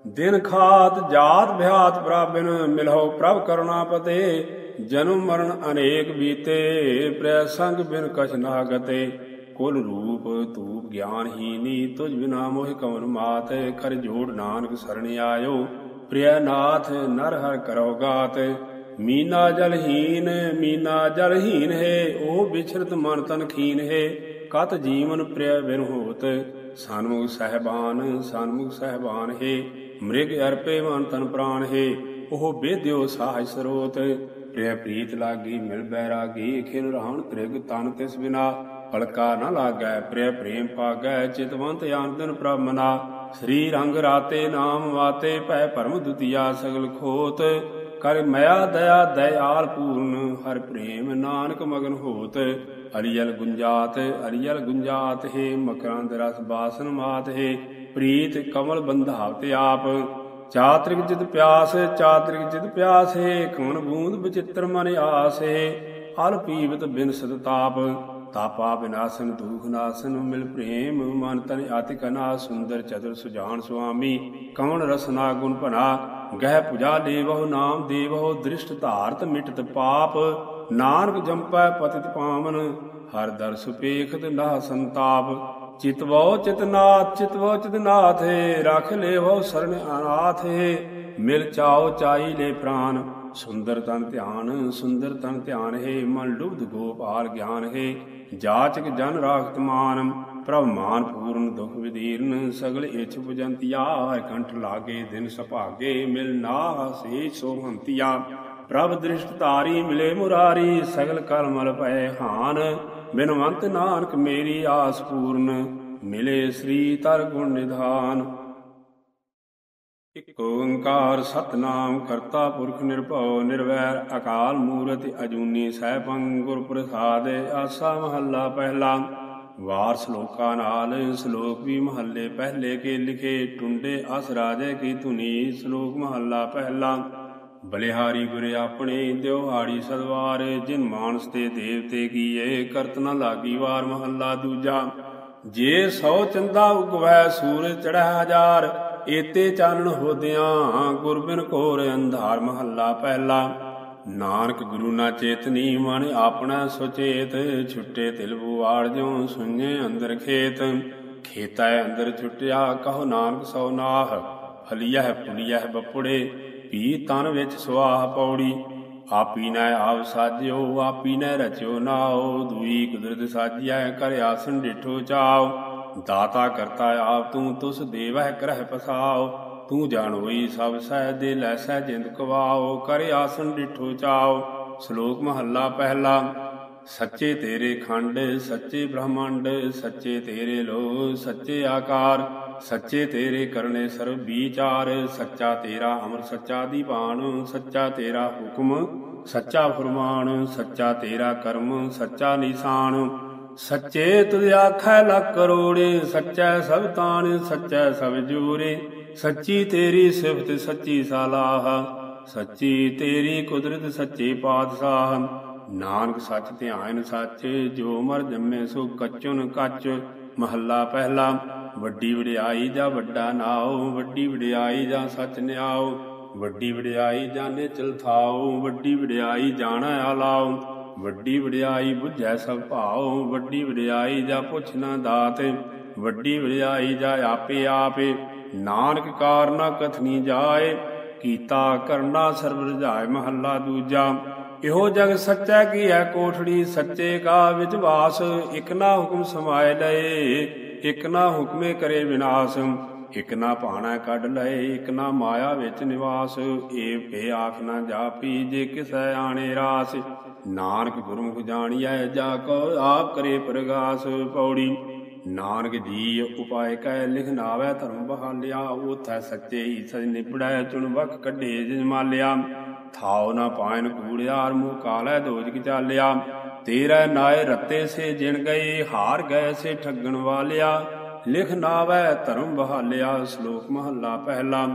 ਦਿਨ ਖਾਤ ਜਾਤ ਭਿਆਤ ਬਰਾਬਿਨ ਮਿਲੋ ਪ੍ਰਭ ਕਰੁਣਾ ਪਤੇ। ਜਨਮ ਮਰਨ ਅਨੇਕ ਬੀਤੇ, ਪ੍ਰੈ ਸੰਗ ਬਿਨ ਕਛ ਨਾਗਤੇ ਕੁਲ ਰੂਪ ਤੂਪ ਗਿਆਨਹੀਨੀ ਤੁਝ ਬਿਨਾ ਮੋਹਿ ਕਵਨ ਮਾਤ। ਕਰ ਜੋੜ ਨਾਨਕ ਸਰਣ ਆਇਓ। ਪ੍ਰਿਯ ਨਾਥ ਨਰ ਹਰ ਕਰੋ ਗਾਤ। ਮੀਨਾ ਜਲਹੀਨ ਮੀਨਾ ਜਲਹੀਨ ਹੈ, ਉਹ ਵਿਛਰਤ ਮਨ ਤਨ ਖੀਨ ਹੈ। ਕਤ ਜੀਵਨ ਪ੍ਰਿਆ ਬਿਨ ਹੋਤ ਸਨਮੁਖ ਸਹਿਬਾਨ ਸਨਮੁਖ ਸਹਿਬਾਨ ਹੈ। ਮ੍ਰਿਗ ਅਰਪੇ ਮਨ ਤਨ ਪ੍ਰਾਨ ਹੈ, ਉਹ ਬੇਦਿਓ ਸਾਜ ਸਰੋਤ। ਪ੍ਰਿਯ ਪ੍ਰੀਤ ਲਾਗੀ ਮਿਲ ਬੈਰਾਗੀ ਖਿਨ ਰਹਾਣ ਤ੍ਰਿਗ ਤਨ ਤਿਸ ਬਿਨਾ। ਪਲਕਾ ਨ ਲਾਗੈ, ਪ੍ਰਿਯ ਪ੍ਰੇਮ ਪਾਗੈ, ਚਿਤਵੰਤ ਆਨੰਦਨ ਪ੍ਰਭ ਮਨਾ। ਸ੍ਰੀ ਰੰਗ ਰਾਤੇ ਨਾਮ ਵਾਤੇ, ਭੈ ਭਰਮ ਦੁਤੀਆ ਸਗਲ ਖੋਤ। ਕਰ ਮਇਆ ਦਇਆ, ਦਇਆਲ ਪੂਰਨ, ਹਰ ਪ੍ਰੇਮ ਨਾਨਕ ਮਗਨ ਹੋਤ। ਅਰੀਅਲ ਗੁੰਜਾਤ ਅਰੀਅਲ ਗੁੰਜਾਤ ਹੈ ਮਕਰੰਦ ਰਸ ਬਾਸਨ ਮਾਤ ਹੈ। ਪ੍ਰੀਤ ਕਮਲ ਬੰਧਾਵਤ ਆਪ। ਚਾਤ੍ਰਿਕ ਜਿਤ ਪਿਆਸ, ਚਾਤ੍ਰਿਕ ਜਿਤ ਪਿਆਸ ਹੈ। ਖਣ ਬੂੰਦ ਬਚਿੱਤਰ ਮਨ ਆਸ ਹੈ। ਅਲ ਪੀਵਤ ਬਿਨ ਸਦ ਤਾਪ। ਤਾਪਾ ਬਿਨਾਸਨ ਦੁਖ ਨਾਸਨ, ਮਿਲ ਪ੍ਰੇਮ, ਮਨ ਤਨ ਆਤਿਕਨਾ ਸੁੰਦਰ ਚਤੁਰ ਸੁਜਾਨ ਸੁਆਮੀ, ਕਵਣ ਰਸਨਾ ਗੁਣ ਭਨਾ, ਗਹਿ ਪੁਜਾ ਦੇਵਹੁ, ਨਾਮ ਦੇਵਹੁ, ਦ੍ਰਿਸ਼ਟ ਧਾਰਤ ਮਿਟਤ ਪਾਪ, ਨਾਨਕ ਜੰਪੈ ਪਤਿਤ ਪਾਵਨ, ਹਰ ਦਰਸ ਪੇਖਤ ਨਾ ਸੰਤਾਪ ਚਿਤਵੋ ਚਿਤਨਾਥ ਚਿਤਵੋ ਚਿਤਨਾਥੇ ਰਖ ਲੇਵੋ ਸਰਣ ਅਨਾਥੇ, ਮਿਲ ਚਾਓ ਚਾਈ ਲੈ ਪ੍ਰਾਨ ਸੁੰਦਰ ਤਨ ਧਿਆਨ, ਸੁੰਦਰ ਤਨ ਧਿਆਨ ਹੈ, ਮਨ ਲੁਬਧ ਗੋਪਾਲ ਗਿਆਨ ਹੈ। ਜਾਚਕ ਜਨ ਰਾਖਤ ਮਾਨ, ਪ੍ਰਭ ਮਾਨ ਪੂਰਨ ਦੁਖ ਵਿਦੀਰਨ, ਸਗਲ ਇਛ ਪੁਜੰਤਿਆ ਕੰਠ ਲਾਗੇ ਦਿਨ ਸੁਭਾਗੇ, ਮਿਲ ਨਾ ਸੇ ਸੋਹੰਤਿਆ। ਪ੍ਰਭ ਦ੍ਰਿਸ਼ਟ ਧਾਰੀ, ਮਿਲੇ ਮੁਰਾਰੀ, ਸਗਲ ਕਲ ਪਏ ਹਾਨ। ਬਿਨਵੰਤ ਨਾਨਕ ਮੇਰੀ ਆਸ ਪੂਰਨ, ਮਿਲੇ ਸ੍ਰੀ ਤਰ ਗੁਣ ਨਿਧਾਨ। ਇਕ ਓੰਕਾਰ ਸਤਨਾਮ ਕਰਤਾ ਪੁਰਖ ਨਿਰਭਉ ਨਿਰਵੈਰ, ਅਕਾਲ ਮੂਰਤਿ ਅਜੂਨੀ ਸੈਭੰ ਗੁਰ ਪ੍ਰਸਾਦ ਆਸਾ ਮਹੱਲਾ ਪਹਿਲਾ। ਵਾਰ ਸ਼ਲੋਕਾਂ ਨਾਲ ਸ਼ਲੋਕ ਵੀ ਮਹੱਲੇ ਪਹਿਲੇ ਕੇ ਲਿਖੇ, ਟੁੰਡੇ ਅਸ ਰਾਜੇ ਕੀ ਧੁਨੀ ਸ਼ਲੋਕ ਮਹੱਲਾ ਪਹਿਲਾ। ਬਲਿਹਾਰੀ ਗੁਰ ਆਪਣੇ ਦਿਵਹਾੜੀ ਸਦਵਾਰ, ਜਿਨ ਮਾਨਸ ਤੇ ਦੇਵਤੇ ਕੀਏ, ਕਰਤ ਨ ਲਾਗੀ ਵਾਰ ਮਹੱਲਾ ਦੂਜਾ। ਜੇ ਸੌ ਚੰਦਾ ਉਗਵੈ, ਸੂਰਜ ਚੜ੍ਹੈ ਹਜ਼ਾਰ ਏਤੇ ਚਾਨਣ ਹੋਦਿਆਂ ਗੁਰਬਿਨ ਘੋਰ ਅੰਧਾਰ ਮਹੱਲਾ ਪਹਿਲਾ। ਨਾਨਕ ਗੁਰੂ ਨਾ ਚੇਤਨੀ ਮਨ ਆਪਣਾ ਸੁਚੇਤ, ਛੁੱਟੇ ਤਿਲ ਬੁਆੜ ਜਿਉ ਸੁਣੇ ਅੰਦਰ ਖੇਤ। ਖੇਤਾ ਅੰਦਰ ਛੁੱਟਿਆ, ਕਹੋ ਨਾਨਕ ਸੋ ਨਾਹ। ਫਲੀਐ ਪੁਲੀਐ ਬਪੜੇ, ਪੀ ਤਨ ਵਿੱਚ ਸੁਆਹ ਪੌੜੀ। ਆਪੀ ਨੈ ਆਪ ਸਾਜਿਓ, ਆਪੀ ਨੈ ਰਚਿਓ ਨਾਓ ਦੁਈ ਕੁਦਰਤ ਸਾਜਿਆ ਕਰ ਆਸਨ ਡਿਠੋ ਚਾਓ ਦਾਤਾ ਕਰਤਾ ਆਪ, ਤੂੰ ਤੁਸ ਦੇਵਹਿ ਕਰਹਿ ਪਸਾਓ। ਤੂੰ ਜਾਣੋਈ ਸਭ ਸਹਿ ਦੇ ਲੈ ਸਹਿ ਜਿੰਦ ਕਵਾਓ। ਕਰ ਆਸਨ ਡਿਠੋ ਚਾਓ। ਸ਼ਲੋਕ ਮਹੱਲਾ ਪਹਿਲਾ, ਸੱਚੇ ਤੇਰੇ ਖੰਡ, ਸੱਚੇ ਬ੍ਰਹਮੰਡ, ਸੱਚੇ ਤੇਰੇ ਲੋ ਸੱਚੇ ਆਕਾਰ, ਸੱਚੇ ਤੇਰੇ ਕਰਨੇ ਸਰਬ ਵਿਚਾਰ, ਸੱਚਾ ਤੇਰਾ ਅਮਰ, ਸੱਚਾ ਦੀਵਾਨ, ਸੱਚਾ ਤੇਰਾ ਹੁਕਮ, ਸੱਚਾ ਫਰਮਾਨ, ਸੱਚਾ ਤੇਰਾ ਕਰਮ, ਸੱਚਾ ਨਿਸ਼ਾਨ। ਸੱਚੇ ਤੁਧ ਆਖੈ ਲੱਖ ਕਰੋੜੇ, ਸੱਚੈ ਸਭ ਤਾਣ, ਸੱਚਾ ਸਭ ਜੂਰੇ। ਸੱਚੀ ਤੇਰੀ ਸਿਫਤ, ਸੱਚੀ ਸਲਾਹ। ਸੱਚੀ ਤੇਰੀ ਕੁਦਰਤ, ਸੱਚੇ ਪਾਤਸ਼ਾਹ। ਨਾਨਕ ਸੱਚ ਧਿਆਨ ਸੱਚ, ਜੋ ਮਰ ਜੰਮੇ ਸੋ ਕੱਚੁਨ ਕੱਚ। ਮਹੱਲਾ ਪਹਿਲਾ, ਵੱਡੀ ਵਡਿਆਈ ਜਾਂ ਵੱਡਾ ਨਾਉ। ਵੱਡੀ ਵਡਿਆਈ ਜਾਂ ਸੱਚ ਨਿਆਉ। ਵੱਡੀ ਵਡਿਆਈ ਜਾਂ ਨਿਚਲ ਥਾਉ। ਵੱਡੀ ਵਡਿਆਈ ਜਾਣਾ ਆਲਾਉ। ਵੱਡੀ ਵਡਿਆਈ ਬੁਝੈ ਸਭ ਭਾਉ, ਵੱਡੀ ਵਡਿਆਈ ਜਾ ਪੁੱਛ ਨਾ ਦਾਤ, ਵੱਡੀ ਵਡਿਆਈ ਜਾ ਆਪੇ ਆਪੇ, ਨਾਨਕ ਕਾਰਨਾ ਕਥਨੀ ਜਾਏ, ਕੀਤਾ ਕਰਨਾ ਸਰਬ ਰਜਾਇ ਮਹੱਲਾ ਦੂਜਾ। ਇਹੋ ਜਗ ਸੱਚਾ ਕੀ ਹੈ ਕੋਠੜੀ, ਸੱਚੇ ਕਾ ਵਿੱਚ ਵਾਸ, ਇਕ ਨਾ ਹੁਕਮ ਸਮਾਏ ਲਏ, ਇਕ ਨਾ ਹੁਕਮੇ ਕਰੇ ਵਿਨਾਸ਼। ਇਕ ਨਾ ਭਾਣਾ ਕੱਢ ਲਏ ਇਕ ਨਾ ਮਾਇਆ ਵਿੱਚ ਨਿਵਾਸ। ਏ ਭੇ ਆਖ ਨਾ ਜਾਪੀ, ਜੇ ਕਿਸੈ ਆਣੇ ਰਾਸ। ਨਾਨਕ ਗੁਰਮੁਖ ਜਾਣੀਐ, ਜਾ ਕੋ ਆਪ ਕਰੇ ਪ੍ਰਗਾਸ। ਪੌੜੀ, ਨਾਨਕ ਜੀ ਉਪਾਇ ਕੈ, ਲਿਖ ਨਾਵੈ ਧਰਮ ਬਹਾਲਿਆ। ਉਥੈ ਸੱਚੇ ਹੀ ਸਜ ਨਿਪੜੈ, ਚੁਣ ਵਕ ਕੱਢੇ ਜਮਾਲਿਆ। ਥਾਉ ਨਾ ਪਾਇਨ ਕੂੜਿਆਰ ਮੂਹ ਕਾਲੈ ਦੋਜਕ ਚਾਲਿਆ। ਤੇਰਾ ਨਾਏ ਰੱਤੇ ਸੇ ਜਿਣ ਗਏ, ਹਾਰ ਗਏ ਸੇ ਠੱਗਣ ਵਾਲਿਆ। ਲਿਖ ਨਾਵੈ ਧਰਮ ਬਹਾਲਿਆ, ਸ਼ਲੋਕ ਮਹੱਲਾ ਪਹਿਲਾ।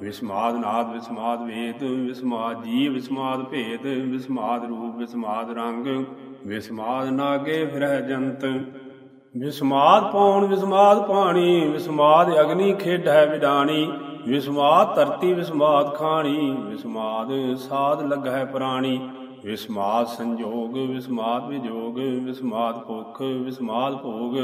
ਵਿਸਮਾਦ ਨਾਦ, ਵਿਸਮਾਦ ਵੇਦ, ਵਿਸਮਾਦ ਜੀਵ, ਵਿਸਮਾਦ ਭੇਦ, ਵਿਸਮਾਦ ਰੂਪ, ਵਿਸਮਾਦ ਰੰਗ, ਵਿਸਮਾਦ ਨਾਗੇ ਫਿਰਹਿ ਜੰਤ। ਵਿਸਮਾਦ ਪੌਣ, ਵਿਸਮਾਦ ਪਾਣੀ, ਵਿਸਮਾਦ ਅਗਨੀ ਖੇਡੈ ਵਿਡਾਣੀ। ਵਿਸਮਾਦ ਧਰਤੀ, ਵਿਸਮਾਦ ਖਾਣੀ, ਵਿਸਮਾਦ ਸਾਧ ਲੱਗੈ ਪ੍ਰਾਣੀ। ਵਿਸਮਾਦ ਸੰਜੋਗ, ਵਿਸਮਾਦ ਵਿਜੋਗ, ਵਿਸਮਾਦ ਭੁਖ, ਵਿਸਮਾਦ ਭੋਗ।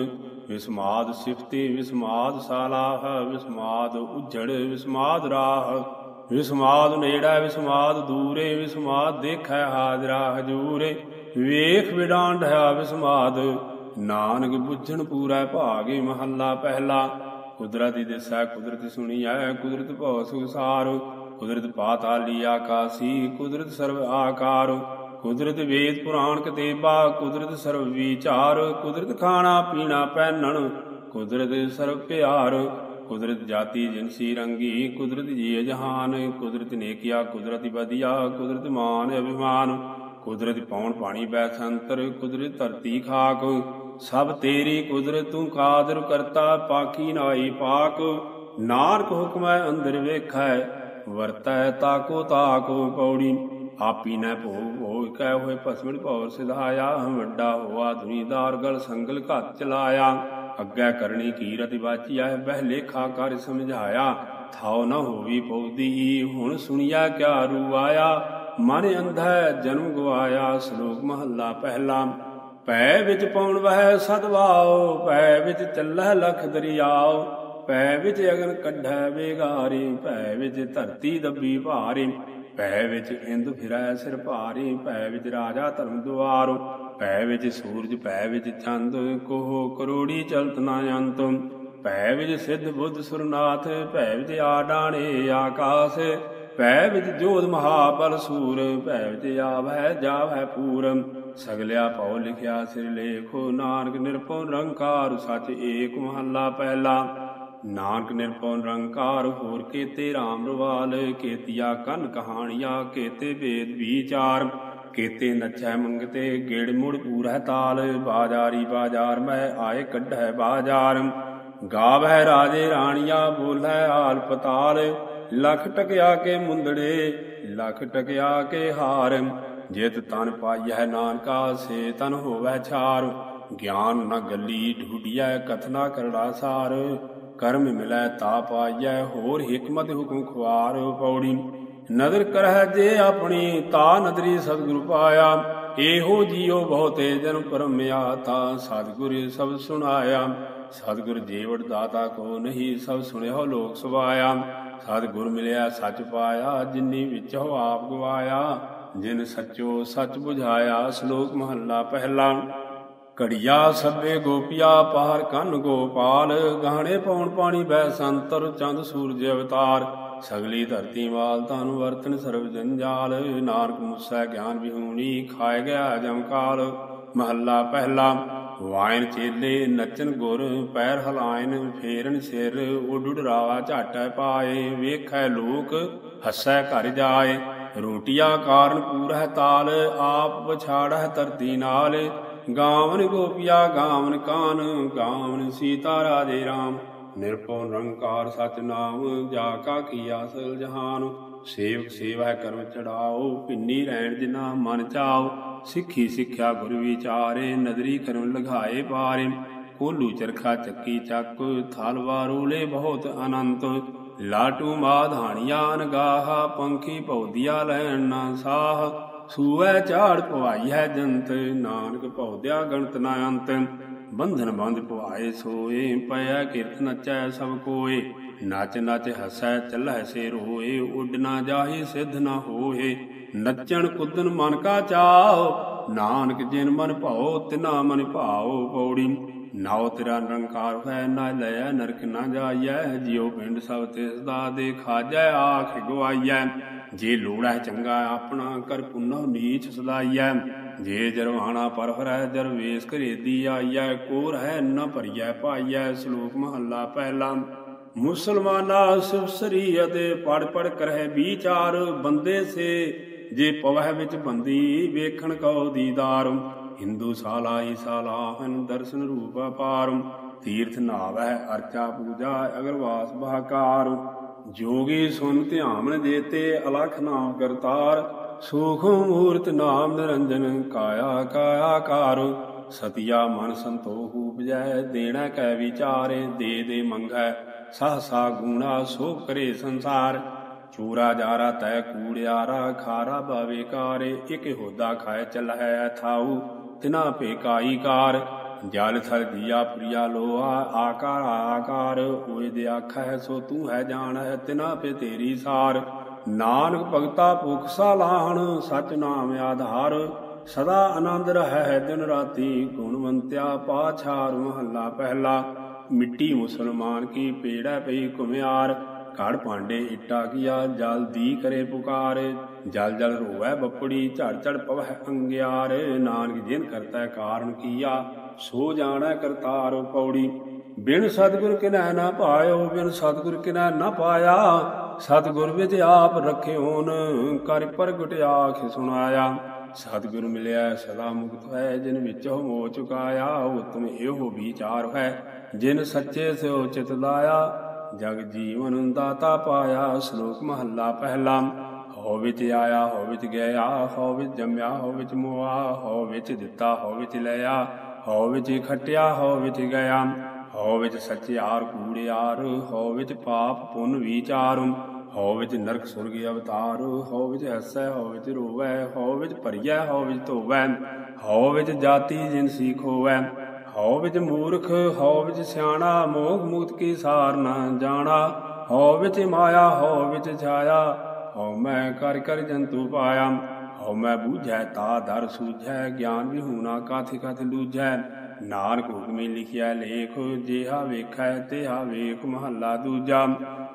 ਵਿਸਮਾਦ ਸਿਫਤੀ ਵਿਸਮਾਦ ਸਾਲਾਹ, ਵਿਸਮਾਦ ਉਜੜ, ਵਿਸਮਾਦ ਰਾਹ। ਵਿਸਮਾਦ ਨੇੜਾ, ਵਿਸਮਾਦ ਦੂਰੇ, ਵਿਸਮਾਦ ਦੇਖੈ ਹਾਜ਼ਰਾ ਹਜੂਰੇ। ਵੇਖ ਵਿਡਾਂਡ ਹੈ ਵਿਸਮਾਦ, ਨਾਨਕ ਬੁੱਝਣ ਪੂਰਾ ਭਾਗੇ ਮਹੱਲਾ ਪਹਿਲਾ। ਕੁਦਰਤ ਦੇਸ਼ਾ, ਕੁਦਰਤ ਸੁਣੀ ਸੁਣੀਐ, ਕੁਦਰਤ ਭਉ ਸੁਸਾਰ। ਕੁਦਰਤ ਪਾਤਾਲੀ ਆਕਾਸੀ, ਕੁਦਰਤ ਸਰਵ ਆਕਾਰ। ਕੁਦਰਤ ਵੇਦ ਪੁਰਾਣ ਕਤੇਬਾ, ਕੁਦਰਤ ਸਰਵ ਵਿਚਾਰ, ਕੁਦਰਤ ਖਾਣਾ ਪੀਣਾ ਪਹਿਨਣ, ਕੁਦਰਤ ਸਰਵ ਪਿਆਰ, ਕੁਦਰਤ ਜਾਤੀ ਜਿਨਸੀ ਰੰਗੀ, ਕੁਦਰਤ ਜੀ ਜਹਾਨ ਕੁਦਰਤ ਨੇਕਿਆ ਕੁਦਰਤ ਬਦੀਆ ਕੁਦਰਤ ਮਾਨ ਅਭਿਮਾਨ, ਕੁਦਰਤ ਪੌਣ ਪਾਣੀ ਬੈ ਸੰਤਰ, ਕੁਦਰਤ ਧਰਤੀ ਖਾਕ, ਸਭ ਤੇਰੀ ਕੁਦਰਤ ਤੂੰ ਕਾਦਰ ਕਰਤਾ ਪਾਕੀ ਨਾਈ ਪਾਕ, ਨਾਨਕ ਹੁਕਮੈ ਅੰਦਰ ਵੇਖੈ, ਵਰਤੈ ਤਾਕੋ ਤਾਕੋ ਪੌੜੀ। ਆਪੀ ਨੈ ਭੋਗ ਭੋਗ ਕਹਿ ਹੋਏ ਭਸਮਿ ਭੌਰ ਸਿਧਾਇਆ, ਹਮ ਵੱਡਾ ਹੋਆ ਦੁਨੀਦਾਰ ਗਲ ਸੰਗਲ ਘਤ ਚਲਾਇਆ। ਅੱਗੇ ਕਰਨੀ ਕੀਰਤ ਬਾਚੀਆ ਬਹਿ ਲੇਖਾ ਕਰ ਸਮਝਾਇਆ। ਥਾਉ ਨ ਹੋਵੀ ਪਉਦੀ, ਹੁਣ ਸੁਣਿਆ ਕਿਆ ਰੂ ਆਇਆ ਮਨ ਅੰਧੈ ਜਨਮ ਗਵਾਇਆ, ਸ਼ਲੋਕ ਮਹੱਲਾ ਪਹਿਲਾ। ਪੈ ਵਿੱਚ ਪਉਣ ਵਹਿ ਸਦਵਾਓ ਪੈ ਵਿੱਚ ਚੱਲੈ ਲਖ ਦਰਿਆਓ ਪੈ ਵਿੱਚ ਅਗਨ ਕੱਢੈ ਵੇਗਾਰੀ, ਪੈ ਵਿੱਚ ਧਰਤੀ ਦੱਬੀ ਭਾਰੀ। ਪੈ ਵਿੱਚ ਇੰਦ ਫਿਰੈ ਸਿਰ ਭਾਰੀ, ਭੈ ਵਿੱਚ ਰਾਜਾ ਧਰਮ ਦੁਆਰੋ ਪੈ ਵਿੱਚ ਸੂਰਜ ਪੈ ਵਿੱਚ ਚੰਦ, ਕੋਹ ਕਰੋੜੀ ਚਲਤ ਨਾ ਅੰਤ। ਪੈ ਵਿੱਚ ਸਿੱਧ ਬੁੱਧ ਸੁਰਨਾਥ, ਭੈ ਵਿੱਚ ਆਡਾਣੇ ਆਕਾਸ ਪੈ ਵਿੱਚ ਜੋਤ ਮਹਾਬਲ ਸੂਰ, ਭੈ ਵਿੱਚ ਆਵੈ ਜਾਵੈ ਪੂਰਮ ਸਗਲਿਆ ਭਉ ਲਿਖਿਆ ਸਿਰ ਲੇਖੋ, ਨਾਨਕ ਨਿਰਪਉ ਨਿਰੰਕਾਰ, ਸਚ ਏਕ ਮਹੱਲਾ ਪਹਿਲਾ। ਨਾਨਕ ਨਿਰਪਉ ਨਿਰੰਕਾਰ, ਹੋਰ ਕੇਤੇ RAM ਰਵਾਲ, ਕੇਤੀਆ ਕੰਨ ਕਹਾਣੀਆਂ, ਕੇਤੇ ਵੇਦ ਵਿਚਾਰ। ਕੇਤੇ ਨੱਚੈ ਮੰਗਤੇ, ਗੇੜ ਮੁੜ ਪੂਰੈ ਤਾਲ, ਬਾਜਾਰੀ ਬਾਜ਼ਾਰ ਮੈਂ ਆਏ ਕੱਢੈ ਬਾਜ਼ਾਰ। ਗਾਵੈ ਰਾਜੇ ਰਾਣੀਆਂ ਬੋਲੇ ਹਾਲ ਪਤਾਲ। ਲਖ ਟਕਿਆ ਕੇ ਮੁੰਦੜੇ, ਲਖ ਟਕਿਆ ਕੇ ਹਾਰ। ਜਿਤ ਤਨ ਪਾਈਐ ਨਾਨਕਾ, ਸੇ ਤਨ ਹੋਵੈ ਛਾਰ। ਗਿਆਨ ਨ ਗੱਲੀ ਢੂਡਿਐ ਕਥਨਾ ਕਰੜਾ ਸਾਰ। ਕਰਮ ਮਿਲੈ ਤਾ ਪਾਈਐ ਹੋਰ ਹਕਮਤ ਹੁਕਮ ਖੁਆਰ ਪੌੜੀ। ਨਦਰ ਕਰਹਿ ਜੇ ਆਪਣੀ, ਤਾ ਨਦਰੀ ਸਤਿਗੁਰ ਪਾਇਆ। ਇਹੋ ਜੀਉ ਬਹੁਤੇ ਜਨ ਪਰਮਿਆ, ਤਾ ਸਤਿਗੁਰ ਸਭ ਸੁਣਾਇਆ। ਸਤਿਗੁਰ ਜੀਵੜ ਦਾਤਾ ਕੋ ਨਹੀਂ, ਸਭ ਸੁਣਿਓ ਲੋਕ ਸੁਭਾਇਆ ਸਤਿਗੁਰ ਮਿਲਿਆ, ਸੱਚ ਪਾਇਆ, ਜਿਨੀ ਵਿੱਚ ਹੋ ਆਪ ਗਵਾਇਆ। ਜਿਨ ਸੱਚੋ ਸੱਚ 부ਝਾਇਆ ਸ਼ਲੋਕ ਮਹੱਲਾ ਪਹਿਲਾ। ਘੜੀਆ ਸਭੇ ਗੋਪੀਆ ਪਾਰ ਕੰਨ ਗੋਪਾਲ, ਗਾਣੇ ਪੌਣ ਪਾਣੀ ਬੈ ਸੰਤਰ, ਚੰਦ ਸੂਰਜ ਅਵਤਾਰ। ਸਗਲੀ ਧਰਤੀ ਮਾਲ ਤਨ ਵਰਤਨ ਸਰਬ ਜੰਜਾਲ, ਨਾਨਕ ਮੁਸੈ ਗਿਆਨ ਵਿਹੂਣੀ ਖਾਏ ਗਿਆ ਜਮਕਾਲ ਮਹੱਲਾ ਪਹਿਲਾ, ਵਾਇਨ ਚੇਲੇ ਨੱਚਨ ਗੁਰ, ਪੈਰ ਹਲਾਇਨ ਫੇਰਨ ਸਿਰ ਉਡ ਉਡ ਰਾਵਾ ਝਾਟੈ ਪਾਏ, ਵੇਖੈ ਲੋਕ, ਹੱਸੈ ਘਰ ਜਾਏ। ਰੋਟੀਆ ਕਾਰਨ ਪੂਰਹਿ ਤਾਲ, ਆਪ ਪਛਾੜਹਿ ਧਰਤੀ ਨਾਲ। ਗਾਵਨ ਗੋਪੀਆ, ਗਾਵਨ ਕਾਨ, ਗਾਵਨ ਸੀਤਾ ਰਾਜੇ ਰਾਮ। ਨਿਰਭਉ ਨਿਰੰਕਾਰ ਸਚ ਨਾਮ ਜਾ ਕਾ ਕੀਆ ਅਸਲ ਜਹਾਨ। ਸੇਵਕ ਸੇਵਾ ਕਰਮ ਚੜਾਓ ਪਿੰਨੀ ਰਹਿਣ ਜਿਨਾ ਮਨ ਚਾਓ। ਸਿੱਖੀ ਸਿੱਖਿਆ ਗੁਰ ਵਿਚਾਰੇ, ਨਦਰੀ ਕਰਮ ਲਗਾਏ ਪਾਰੇ। ਕੋਲੂ ਚਰਖਾ ਚੱਕੀ ਚੱਕ ਥਾਲਵਾ ਰੋਲੇ ਬਹੁਤ ਅਨੰਤ। ਲਾਟੂ ਮਾਧਾਣੀਆਂ, ਨਗਾਹਾ, ਪੰਖੀ ਪੌਦੀਆ ਲੈਣ ਨਾ ਸਾਹ। ਸੂਐ ਝਾੜ ਪਵਾਈ ਹੈ ਜੰਤ, ਨਾਨਕ ਪੌਦਿਆ ਗਣਤ ਨਾ ਅੰਤ। ਬੰਧਨ ਬੰਧ ਪਵਾਏ ਸੋਏ ਪਿਆ ਕਿਰਤ ਨਚੈ ਸਭ ਕੋਏ। ਨਚ ਨਚ ਹਸੈ ਚੱਲੈ ਸੇ ਰੋਏ ਉੱਡ ਨਾ ਜਾਹੀ, ਸਿੱਧ ਨਾ ਹੋਏ। ਨੱਚਣ ਕੁੱਦਨ ਮਨ ਕਾ ਚਾਓ, ਨਾਨਕ ਜਿਨ ਮਨ ਭਾਉ ਤਿਨਾ ਮਨ ਭਾਉ ਪੌੜੀ। ਨਾਉ ਤੇਰਾ ਨਿਰੰਕਾਰ ਹੈ ਨਾ ਲਿਆ ਨਰਕ ਨਾ ਜਾਈਐ, ਜਿਉ ਪਿੰਡ ਸਭ ਤਿਸ ਦਾ ਦੇ ਖਾਜੈ ਆਖ ਗਵਾਈਐ। ਜੇ ਲੋੜਾ ਚੰਗਾ ਆਪਣਾ ਕਰ ਪੁੰਨਾ, ਨੀਚ ਸਦਾਈਐ। ਜੇ ਜਰਵਾਣਾ ਪਰ ਦਰਵੇਸ ਘਰੇਦੀ ਆਈਐ। ਕੋਰ ਹੈ ਨ ਭਰੀਐ ਪਾਈਐ ਸ਼ਲੋਕ ਮਹੱਲਾ ਪਹਿਲਾ। ਮੁਸਲਮਾਨਾ ਸਿਵਸਰੀ ਅਤੇ ਪੜ ਪੜ ਕਰਹਿ ਵਿਚਾਰ, ਬੰਦੇ ਸੇ ਜੇ ਪਵਹਿ ਵਿੱਚ ਬੰਦੀ, ਵੇਖਣ ਕਉ ਦੀਦਾਰ। ਹਿੰਦੂ ਸਾਲਾ ਹੀ ਸਾਲਾਹਨ ਦਰਸ਼ਨ ਰੂਪ ਅਪਾਰ। ਤੀਰਥ ਨਾਵੈ ਅਰਚਾ ਪੂਜਾ, ਅਗਰਵਾਸ ਬਹਾਕਾਰ। ਜੋਗੀ ਸੁਨ ਧਿਆਨ ਜੇਤੇ, ਅਲਖ ਨਾਮ ਕਰਤਾਰ। ਸੁਖ ਮੂਰਤ ਨਾਮ ਨਿਰੰਜਨ, ਕਾਇਆ ਕਾਇਆ ਕਾਰ। ਸਤਿਆ ਮਨ ਸੰਤੋਖ ਉਪਜੈ, ਦੇਣਾ ਕੈ ਵਿਚਾਰੇ, ਦੇ ਦੇ ਮੰਗੈ। ਸਹਸਾ ਗੁਣਾ ਸੋ ਕਰੇ ਸੰਸਾਰ। ਚੂਰਾ ਜਾਰਾ ਤੈ ਕੂੜਿਆਰਾ ਖਾਰਾ ਬਾਵੇ ਕਾਰੇ। ਇਕ ਹੋਦਾ ਖਾਏ ਚਲਹਿ ਥਾਉ, ਤਿਨਾ ਪੇਕਾਈ ਕਾਰ। ਜਲ ਥਲ ਦੀਆ ਪ੍ਰਿਆ ਲੋਆ ਆਕਾਰ ਆਕਾਰ, ਹੋਏ ਦੇ ਆਖੈ ਸੋ ਤੂੰ ਹੈ ਜਾਣ ਹੈ ਤਿਨਾ ਪੇ ਤੇਰੀ ਸਾਰ। ਨਾਨਕ ਭਗਤਾ ਭੁਖ ਸਾਲਾਹਣ ਸਚ ਨਾਮ ਆਧਾਰ। ਸਦਾ ਆਨੰਦ ਰਹਿ ਦਿਨ ਰਾਤੀ ਗੁਣਵੰਤਿਆ ਪਾਛਾਰ ਮਹੱਲਾ ਪਹਿਲਾ। ਮਿੱਟੀ ਮੁਸਲਮਾਨ ਕੀ ਪੇੜਾ ਪਈ ਕੁਮਿਆਰ ਘੜ ਭਾਂਡੇ ਇੱਟਾ ਕੀਆ, ਜਲ ਦੀ ਕਰੇ ਪੁਕਾਰ। ਜਲ ਜਲ ਰੋਵੈ ਬੱਪੜੀ, ਝੜ ਝੜ ਪਵੈ ਅੰਗਿਆਰ। ਨਾਨਕ ਜਿਨ ਕਰਤਾ ਕਾਰਨ ਕੀਆ, ਸੋ ਜਾਣੈ ਕਰਤਾਰ ਪੌੜੀ। ਬਿਨ ਸਤਿਗੁਰ ਕਿਨੈ ਨਾ ਪਾਇਓ, ਬਿਨ ਸਤਿਗੁਰ ਕਿਨੈ ਨਾ ਪਾਇਆ। ਸਤਿਗੁਰ ਵਿੱਚ ਆਪ ਰਖਿਓਨ, ਕਰ ਪ੍ਰਗਟ ਆਖ ਸੁਣਾਇਆ। ਸਤਿਗੁਰ ਮਿਲਿਆ ਸਦਾ ਮੁਕਤ ਹੈ ਜਿਨ ਵਿੱਚੋ ਮੋਹ ਚੁਕਾਇਆ ਉਤਮ ਇਹੋ ਵਿਚਾਰ ਹੈ ਜਿਨ ਸੱਚੇ ਸਿਓ ਚਿਤ ਲਾਇਆ, ਜਗ ਜੀਵਨ ਦਾਤਾ ਪਾਇਆ, ਸ਼ਲੋਕ ਮਹੱਲਾ ਪਹਿਲਾ। ਹੋ ਵਿੱਚ ਆਇਆ ਹੋ ਵਿੱਚ ਗਿਆ ਹੋ ਵਿੱਚ ਜੰਮਿਆ ਹੋ ਵਿੱਚ ਮੁਆ ਹੋ ਵਿੱਚ ਦਿੱਤਾ ਹੋ ਵਿੱਚ ਲਿਆ ਹੋ ਵਿੱਚ ਖਟਿਆ ਹੋ ਵਿੱਚ ਗਿਆ ਹੋ ਵਿੱਚ ਸੱਚਿਆਰ ਕੂੜਿਆਰ ਹੋ ਵਿੱਚ ਪਾਪ ਪੁੰਨ ਵਿਚਾਰ ਹੋ ਵਿੱਚ ਨਰਕ ਸੁਰਗ ਅਵਤਾਰ ਹੋ ਵਿੱਚ ਹੱਸੈ ਹੋ ਵਿੱਚ ਰੋਵੈ ਹੋ ਵਿੱਚ ਭਰੀਐ ਹੋ ਵਿੱਚ ਧੋਵੈ ਹੋ ਵਿੱਚ ਜਾਤੀ ਜਿਨਸੀ ਖੋਵੈ ਹੋ ਵਿੱਚ ਮੂਰਖ ਹੋ ਵਿੱਚ ਸਿਆਣਾ ਮੋਹ ਮੁਕਤ ਕੀ ਸਾਰ ਨਾ ਜਾਣਾ ਹੋ ਵਿੱਚ ਮਾਇਆ ਹੋ ਵਿੱਚ ਛਾਇਆ ਹਉ ਮੈਂ ਕਰ ਕਰ ਜੰਤੂ ਪਾਇਆ, ਹਉ ਮੈਂ ਬੂਝੈ ਤਾ ਦਰ ਸੂਝੈ, ਗਿਆਨ ਵਿਹੂਣਾ ਕਾਥਿ ਕਥ ਲੂਝੈ। ਨਾਨਕ ਹੁਕਮੇ ਲਿਖਿਆ, ਲੇਖ ਜਿਹਾ ਵੇਖੈ, ਤਿਹਾ ਵੇਖ ਮਹੱਲਾ ਦੂਜਾ।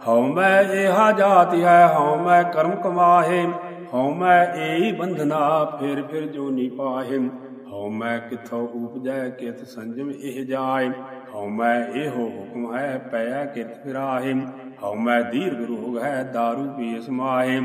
ਹਉ ਮੈਂ ਇਹਾ ਜਾਤੀ ਹੈ, ਹਉ ਮੈਂ ਕਰਮ ਕਮਾਹੇ, ਹਉ ਮੈਂ ਏਈ ਬੰਧਨਾ, ਫਿਰ ਫਿਰ ਜੋ ਨੀ ਪਾਹੇ। ਹਉ ਮੈਂ ਕਿਥੋਂ ਉਪਜੈ ਕਿਤ ਸੰਜਮ ਇਹ ਜਾਏ। ਹਉ ਮੈਂ ਇਹੋ ਹੁਕਮ ਹੈ ਪਿਆ ਕਿਤ ਫਿਰਾਹੇ, ਹਉ ਮੈਂ ਦੀਰਘ ਰੋਗ ਹੈ दारू ਪੀ ਸਮਾਹੇ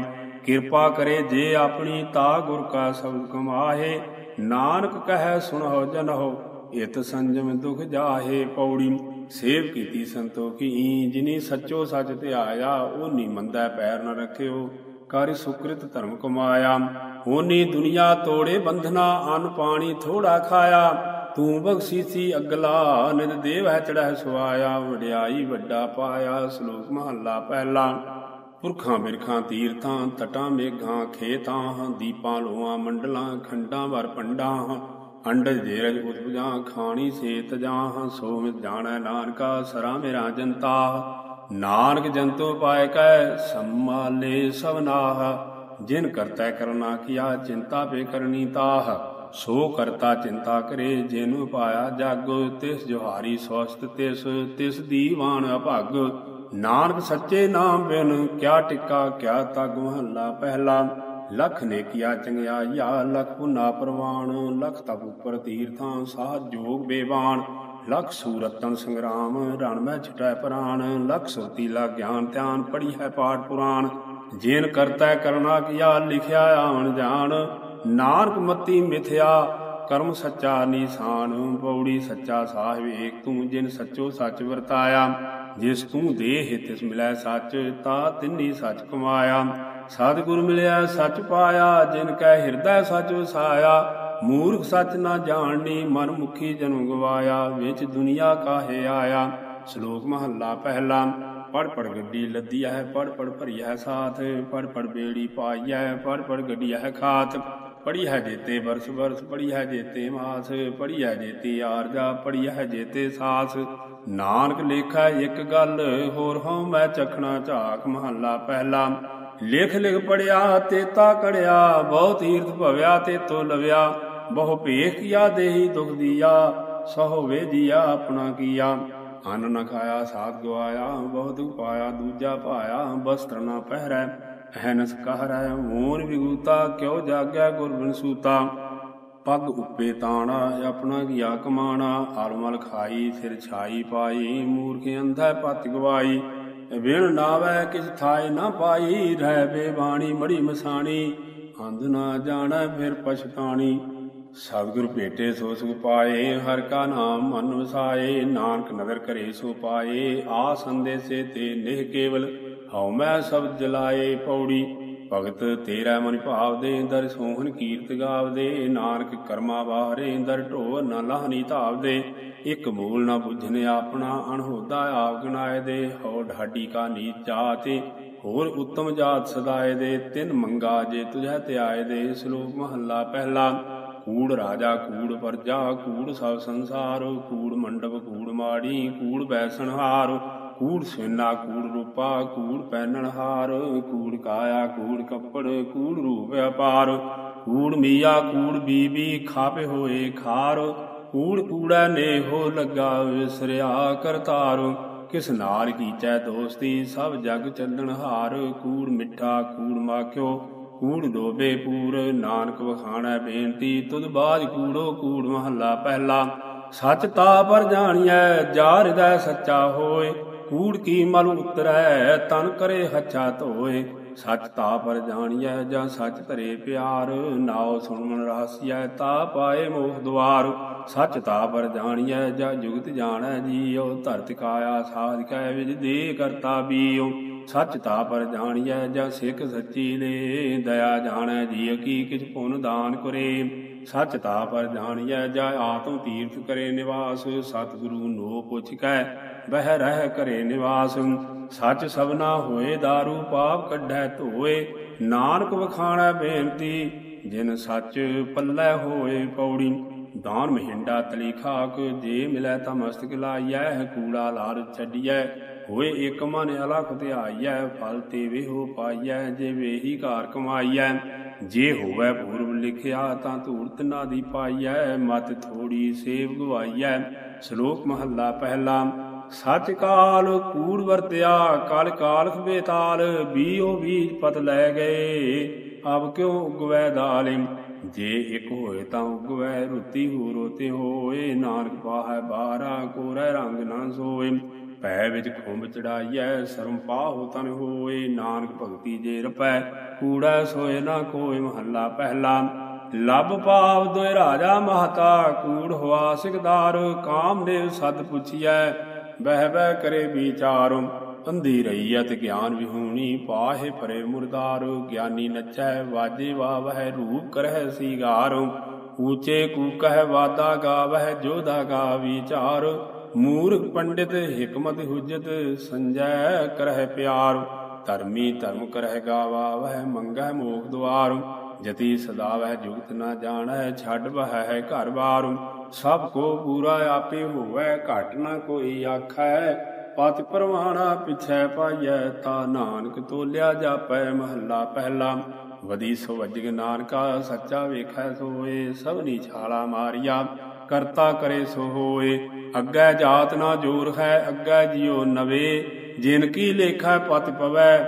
ਕਿਰਪਾ ਕਰੇ ਜੇ ਆਪਣੀ ਤਾ ਗੁਰ ਕਾ ਸਬਦ ਕਮਾਹੇ। ਨਾਨਕ ਕਹੈ ਸੁਣੋ ਜਨੋ ਇਤ ਸੰਜਮ ਦੁਖ ਜਾਹੇ ਪੌੜੀ। ਸੇਵ ਕੀਤੀ ਸੰਤੋਖੀ ਜਿਨੀ ਸੱਚੋ ਸੱਚ ਧਿਆਇਆ ਉਹ ਨੀ ਮੰਦਾ ਪੈਰ ਨ ਰੱਖਿਓ। ਕਰ ਸੁਕ੍ਰਿਤ ਧਰਮ ਕਮਾਇਆ। ਹੋਨੀ ਦੁਨੀਆ ਤੋੜੇ ਬੰਧਨਾ, ਅਨ ਪਾਣੀ ਥੋੜਾ ਖਾਇਆ। ਤੂੰ ਬਖਸੀ ਸੀ ਅਗਲਾ, ਨਿਤ ਦੇਵ ਹੈ ਚੜ੍ਹ ਸੁਆਇਆ ਵਡਿਆਈ ਵੱਡਾ ਪਾਇਆ, ਸ਼ਲੋਕ ਮਹੱਲਾ ਪਹਿਲਾ। ਪੁਰਖਾਂ ਬਿਰਖਾਂ, ਤੀਰਥਾਂ, ਤਟਾਂ, ਮੇਘਾਂ, ਖੇਤਾਂ, ਦੀਪਾਂ ਲੋਆਂ ਮੰਡਲਾਂ, ਖੰਡਾਂ ਵਰ ਪੰਡਾਂ। ਅੰਡਜ ਦੇਰਜ ਉਤਪਜਾਂ ਖਾਣੀ ਸੇਤ ਤਜਾਂ ਸੋ ਮਿਤ ਜਾਣੈ ਨਾਨਕਾ, ਸਰਾ ਮੇਰਾ ਜਨਤਾ। ਨਾਨਕ ਜੰਤੋ ਪਾਇ ਕੈ ਸੰਮਾਲੇ ਸਭਨਾਹ ਜਿਨ ਕਰਤਾ ਕਰਨਾ ਕੀਆ, ਚਿੰਤਾ ਪੇ ਕਰਨੀ ਤਾਹ। ਸੋ ਕਰਤਾ ਚਿੰਤਾ ਕਰੇ, ਜਿਨ ਪਾਇਆ ਜਗ, ਤਿਸ ਜੁਹਾਰੀ ਸਵਸਤ ਤਿਸ ਤਿਸ ਦੀਵਾਨ ਅਭਗ। ਨਾਨਕ ਸੱਚੇ ਨਾਮ ਬਿਨ ਕਿਆ ਟਿੱਕਾ, ਕਿਆ ਤਗ ਮਹੱਲਾ ਪਹਿਲਾ। ਲਖ ਨੇ ਕੀਆ ਚੰਗਿਆਈਆ ਲਖ ਪੁਨਾ ਪ੍ਰਵਾਣ ਲਖ ਤਪ ਉਪਰ ਤੀਰਥਾਂ, ਸਾਧ ਜੋਗ ਬੇਵਾਨ ਲਖ ਸੂਰਤਨ ਸੰਗਰਾਮ, ਰਣ ਮੈਂ ਛਟੈ ਪ੍ਰਾਨ। ਲਖ ਸੁਰਤੀ ਲਾ ਗਿਆਨ ਧਿਆਨ ਪੜੀ ਹੈ ਪਾਠ ਪੁਰਾਣ ਜੇਨ ਕਰਤਾ ਕਰਨਾ ਕੀਆ ਲਿਖਿਆ ਆਵਣ ਜਾਣ। ਨਾਨਕ ਮਤੀ ਮਿਥਿਆ, ਕਰਮ ਸੱਚਾ ਨੀਸਾਨ, ਪੌੜੀ ਸੱਚਾ ਸਾਹਿਬ ਏਕ ਤੂੰ, ਜਿਨ ਸੱਚੋ ਸੱਚ ਵਰਤਾਇਆ। ਜਿਸ ਤੂੰ ਦੇਹ ਤਿਸ ਮਿਲੈ ਸੱਚ, ਤਾ ਤਿੰਨੀ ਸੱਚ ਕਮਾਇਆ। ਸਤਿਗੁਰ ਮਿਲਿਆ, ਸੱਚ ਪਾਇਆ, ਜਿਨ ਕੈ ਹਿਰਦੈ ਸੱਚ ਵਸਾਇਆ। ਮੂਰਖ ਸੱਚ ਨਾ ਜਾਣਨੀ, ਮਨ ਮੁਖੀ ਜਨਮ ਗਵਾਇਆ। ਵਿੱਚ ਦੁਨੀਆ ਕਾਹੇ ਆਇਆ? ਸ਼ਲੋਕ ਮਹੱਲਾ ਪਹਿਲਾ ਪੜ ਪੜ ਗੱਡੀ ਲੱਦੀ ਹੈ ਪੜ ਪੜ ਭਰੀ ਹੈ ਸਾਥ। ਪੜ ਪੜ ਬੇੜੀ ਪਾਈ ਪਾਈਐ ਪੜ ਪੜ ਗੱਡੀ ਹੈ ਖਾਤ। ਪੜੀ ਹੈ ਜੇਤੇ ਵਰਸ਼ ਵਰਸ ਪੜੀ ਹੈ ਜੇਤੇ ਮਾਸ ਪੜੀ ਹੈ ਜੇਤੇ ਆਰਜਾ ਪੜੀ ਹੈ ਜੇਤੇ ਸਾਸ। ਨਾਨਕ ਲੇਖਾ ਇੱਕ ਗੱਲ, ਹੋਰ ਹਉ ਮੈਂ ਚਖਣਾ ਝਾਕ ਮਹੱਲਾ ਪਹਿਲਾ। ਲਿਖ ਲਿਖ ਪੜਿਆ ਤੇਤਾ ਕੜਿਆ, ਬਹੁ ਤੀਰਥ ਭਵਿਆ ਤੇ ਤੋ ਲਵਿਆ। ਬਹੁ ਭੇਖ ਕੀਆ, ਦੇਹੀ ਦੁਖ ਦੀਆ, ਸਹੁ ਵੇਜੀਆ ਆਪਣਾ ਕੀਆ। ਅੰਨ ਨ ਖਾਇਆ, ਸਾਧ ਗਵਾਇਆ ਦੁਖ ਪਾਇਆ, ਦੂਜਾ ਪਾਇਆ ਬਸਤਰ ਨ ਪਹਿਰੈ। ਅਹਨਸ ਕਹਰੈ ਮੂਨ ਵਿਗੂਤਾ, ਕਿਉ ਜਾਗਿਆ ਗੁਰਬਿਨ ਸੂਤਾ ਪੱਗ ਉੱਪੇ ਤਾਣਾ, ਆਪਣਾ ਕੀਆ ਕਮਾਣਾ ਆਲਮਲ ਖਾਈ, ਸਿਰ ਛਾਈ ਪਾਈ, ਮੂਰਖ ਅੰਧੈ ਪਤ ਗਵਾਈ। ਵਿਣ ਨਾਵੈ ਕਿਸ ਥਾਇ ਨਾ ਪਾਈ, ਰਹਿ ਬੇਬਾਣੀ, ਮੜੀ ਮਸਾਣੀ। ਅੰਧ ਨਾ ਜਾਣੈ, ਫਿਰ ਪਛਤਾਣੀ। ਸਤਿਗੁਰ ਭੇਟੇ, ਸੋ ਸੁਖ ਪਾਏ, ਹਰ ਕਾ ਨਾਮ ਮਨ ਵਸਾਏ। ਨਾਨਕ ਨਦਰ ਕਰੇ ਸੋ ਪਾਏ, ਆ ਸੰਦੇਸੇ ਤੇ ਨਿਹ ਕੇਵਲ ਹਉ ਮੈਂ ਸਭ ਜਲਾਏ ਪੌੜੀ। ਭਗਤ ਤੇਰਾ ਮਨ ਭਾਵ ਦੇ ਦਰ ਸੋਹਣ ਕੀਰਤ ਗਾਵਦੇ। ਨਾਨਕ ਕਰਮਾ ਬਾਹਰੇ ਦਰ ਢੋ ਨ ਲਾਹਨੀ ਧਾਵ ਦੇ ਇਕ ਮੂਲ ਨ ਬੁਝਨ ਆਪਣਾ, ਅਣਹੋਦਾ ਆਪ ਗਨਾਏ ਦੇ ਹਉ ਢਾਡੀ ਕਾ ਨੀਚ ਜਾਤੇ ਹੋਰ ਉਤਮ ਜਾਤ ਸਦਾਏ ਦੇ ਤਿੰਨ ਮੰਗਾ ਜੇ ਤੁਝੈ ਧਿਆਏ ਦੇ ਸ਼ਲੋਕ ਮਹੱਲਾ ਪਹਿਲਾ। ਕੂੜ ਰਾਜਾ, ਕੂੜ ਪਰਜਾ, ਕੂੜ ਸਭ ਸੰਸਾਰ। ਕੂੜ ਮੰਡਪ, ਕੂੜ ਮਾੜੀ, ਕੂੜ ਬੈਸਣਹਾਰ। ਕੂੜ ਸੇਨਾ, ਕੂੜ ਰੂਪਾ, ਕੂੜ ਪਹਿਨਣ ਹਾਰ, ਕੂੜ ਕਾਇਆ, ਕੂੜ ਕੱਪੜ, ਕੂੜ ਰੂਪ ਅਪਾਰ ਕੂੜ ਮੀਆ, ਕੂੜ ਬੀਬੀ ਖਾਪੇ ਹੋਏ ਖਾਰ, ਕੂੜ ਕੂੜਾ ਨੇ ਹੋ ਲੱਗਾ ਵਿਸਰਿਆ ਕਰਤਾਰ, ਕਿਸ ਨਾਲ ਕੀਚੈ ਦੋਸਤੀ ਸਭ ਜਗ ਚੱਲਣ ਹਾਰ, ਕੂੜ ਮਿੱਠਾ, ਕੂੜ ਮਾਖਿਓ, ਕੂੜ ਦੋਬੇ ਪੂਰ, ਨਾਨਕ ਵਖਾਣਾ ਬੇਨਤੀ, ਤੁਧ ਬਾਜ ਕੂੜੋ, ਕੂੜ ਮਹੱਲਾ ਪਹਿਲਾ, ਸੱਚ ਤਾ ਪਰ ਜਾਣੀਐ ਜਾ ਹਿਰਦੈ ਸੱਚਾ ਹੋਏ ਕੂੜ ਕੀ ਮਲ ਉਤਰੈ, ਤਨ ਕਰੇ ਹੱਛਾ ਧੋਏ। ਸੱਚ ਤਾ ਪਰ ਜਾਣੀਐ ਜਾਂ ਸੱਚ ਧਰੇ ਪਿਆਰ। ਨਾਉ ਸੁਣਮਨ ਰਹਾਸੀਐ, ਤਾ ਪਾਏ ਮੋਹ ਦੁਆਰ। ਸੱਚ ਤਾ ਪਰ ਜਾਣੀਐ ਜਾਂ ਜੁਗਤ ਜਾਣੈ, ਜੀਉ ਧਰਤ ਕਾਇਆ ਸਾਧ ਕੈ ਵਿਜ ਦੇ ਕਰਤਾ ਬੀਉ। ਸੱਚ ਤਾ ਪਰ ਜਾਣੀਐ ਜਾਂ ਸਿੱਖ ਸੱਚੀ ਨੇ, ਦਇਆ ਜਾਣੈ ਜੀ ਕੀ ਕਿਛ ਪੁਨ ਦਾਨ ਕਰੇ। ਸੱਚ ਤਾ ਪਰ ਜਾਣੀਐ, ਜਾਂ ਆਤਮ ਤੀਰਥ ਕਰੇ ਨਿਵਾਸ, ਸਤਿਗੁਰੂ ਨੋ ਪੁੱਛ ਕੈ, ਬਹਿ ਰਹਿ ਕਰੇ ਨਿਵਾਸ। ਸੱਚ ਸਭਨਾ ਹੋਏ दारू ਪਾਪ ਕੱਢੈ ਧੋਏ, ਨਾਨਕ ਵਖਾਣੈ ਬੇਨਤੀ, ਜਿਨ ਸੱਚ ਪੱਲੇ ਹੋਏ ਪੌੜੀ। ਦਾਨ ਮਹਿੰਡਾ ਤਲੀਖਾਕ, ਜੇ ਮਿਲੈ ਤਾਂ ਮਸਤਕ ਲਾਈਐ, ਕੂੜਾ ਲਾਰ ਛੱਡੀਐ, ਹੋਏ ਇਕ ਮਨ ਅਲਖ ਧਿਆਈਐ, ਫਲ ਤੇ ਵਿਹੋ ਪਾਈਐ, ਜੇ ਵੇਹੀ ਘਾਰ ਕਮਾਈਐ। ਜੇ ਹੋਵੇ ਪੂਰਬ ਲਿਖਿਆ ਤਾਂ ਧੂਰਤ ਨਾ ਦੀ ਪਾਈਐ, ਮਤ ਥੋੜੀ ਸੇਵ ਗਵਾਈਐ। ਸ਼ਲੋਕ ਮਹੱਲਾ ਪਹਿਲਾ ਸਚ ਕਾਲ ਕੂੜ ਵਰਤਿਆ, ਕਲ ਕਾਲਖ ਬੇਤਾਲ, ਬੀਓ ਬੀਜ ਪਤ ਲੈ ਗਏ। ਅਬ ਕਿਉ ਉਗਵੈ ਦਾਲਿਮ? ਜੇ ਇਕ ਹੋਏ ਤਾਂ ਉਗਵੈ ਰੁਤੀ ਹੋ ਰੋਤੇ ਹੋਏ। ਨਾਨਕ ਪਾਹੈ ਬਾਰਾ ਕੋਰੈ ਰੰਗ ਨਾ ਸੋਏ। ਭੈ ਵਿੱਚ ਖੁੰਬ ਚੜਾਈਐ, ਸਰਮ ਪਾਹੁ ਤਨ ਹੋਏ, ਨਾਨਕ ਭਗਤੀ ਜੇ ਰਪੈ। ਕੂੜਾ ਸੋਏ ਨਾ ਕੋਈ ਮਹੱਲਾ ਪਹਿਲਾ। ਲਬ ਪਾਵ ਦੋਇ ਰਾਜਾ ਮਹਤਾ, ਕੂੜ ਹੋਆ ਸਿਕਦਾਰ ਕਾਮ ਦੇਵ ਸਦ ਪੁੱਛੀਐ, ਬਹਿ ਬਹਿ ਕਰੇ ਵਿਚਾਰ। ਅੰਧੀ ਰਹੀਐ ਤੇ ਗਿਆਨ ਵਿਹੂਣੀ, ਪਾਹੇ ਪਰੇ ਮੁਰਦਾਰ। ਗਿਆਨੀ ਨਚੈ, ਵਾਜੇ ਵਾਵਹਿ, ਰੂਪ ਕਰਹਿ ਸੀਗਾਰ। ਊਚੇ ਕੂਕਹਿ ਵਾਦਾ ਗਾਵਹਿ ਜੋਦਾ ਗਾ ਵਿਚਾਰ। ਮੂਰਖ ਪੰਡਿਤ ਹਕਮਤ ਹੁਜਤ ਸੰਜੈ ਕਰਹਿ ਪਿਆਰ, ਧਰਮੀ ਧਰਮ ਕਰਹਿ ਗਾਵਾ ਵਹਿ ਮੰਗੈ ਮੋਖ ਦੁਆਰ, ਜਤੀ ਸਦਾ ਵਹਿ ਜੁਗਤ ਨਾ ਜਾਣੈ ਛੱਡ ਵਹਿ ਘਰ ਬਾਰ। ਸਭ ਕੋ ਪੂਰਾ ਆਪੇ ਹੋਵੈ, ਘਟ ਨਾ ਕੋਈ ਆਖੈ। ਪਤ ਪਰਵਾਣਾ ਪਿਛੈ ਪਾਈਐ, ਤਾ ਨਾਨਕ ਤੋਲਿਆ ਜਾਪੈ, ਮਹੱਲਾ ਪਹਿਲਾ। ਵਧੀ ਸੋ ਵਜਗ ਨਾਨਕਾ, ਸੱਚਾ ਵੇਖੈ ਸੋਏ, ਸਭਨੀ ਛਾਲਾ ਮਾਰਿਆ। ਕਰਤਾ ਕਰੇ ਸੋ ਹੋਏ। ਅੱਗੇ ਜਾਤ ਨਾ ਜੋਰ ਹੈ, ਅੱਗੇ ਜਿਉ ਨਵੇ। ਜਿਨ ਕੀ ਲੇਖਾ ਪਤ ਪਵੈ,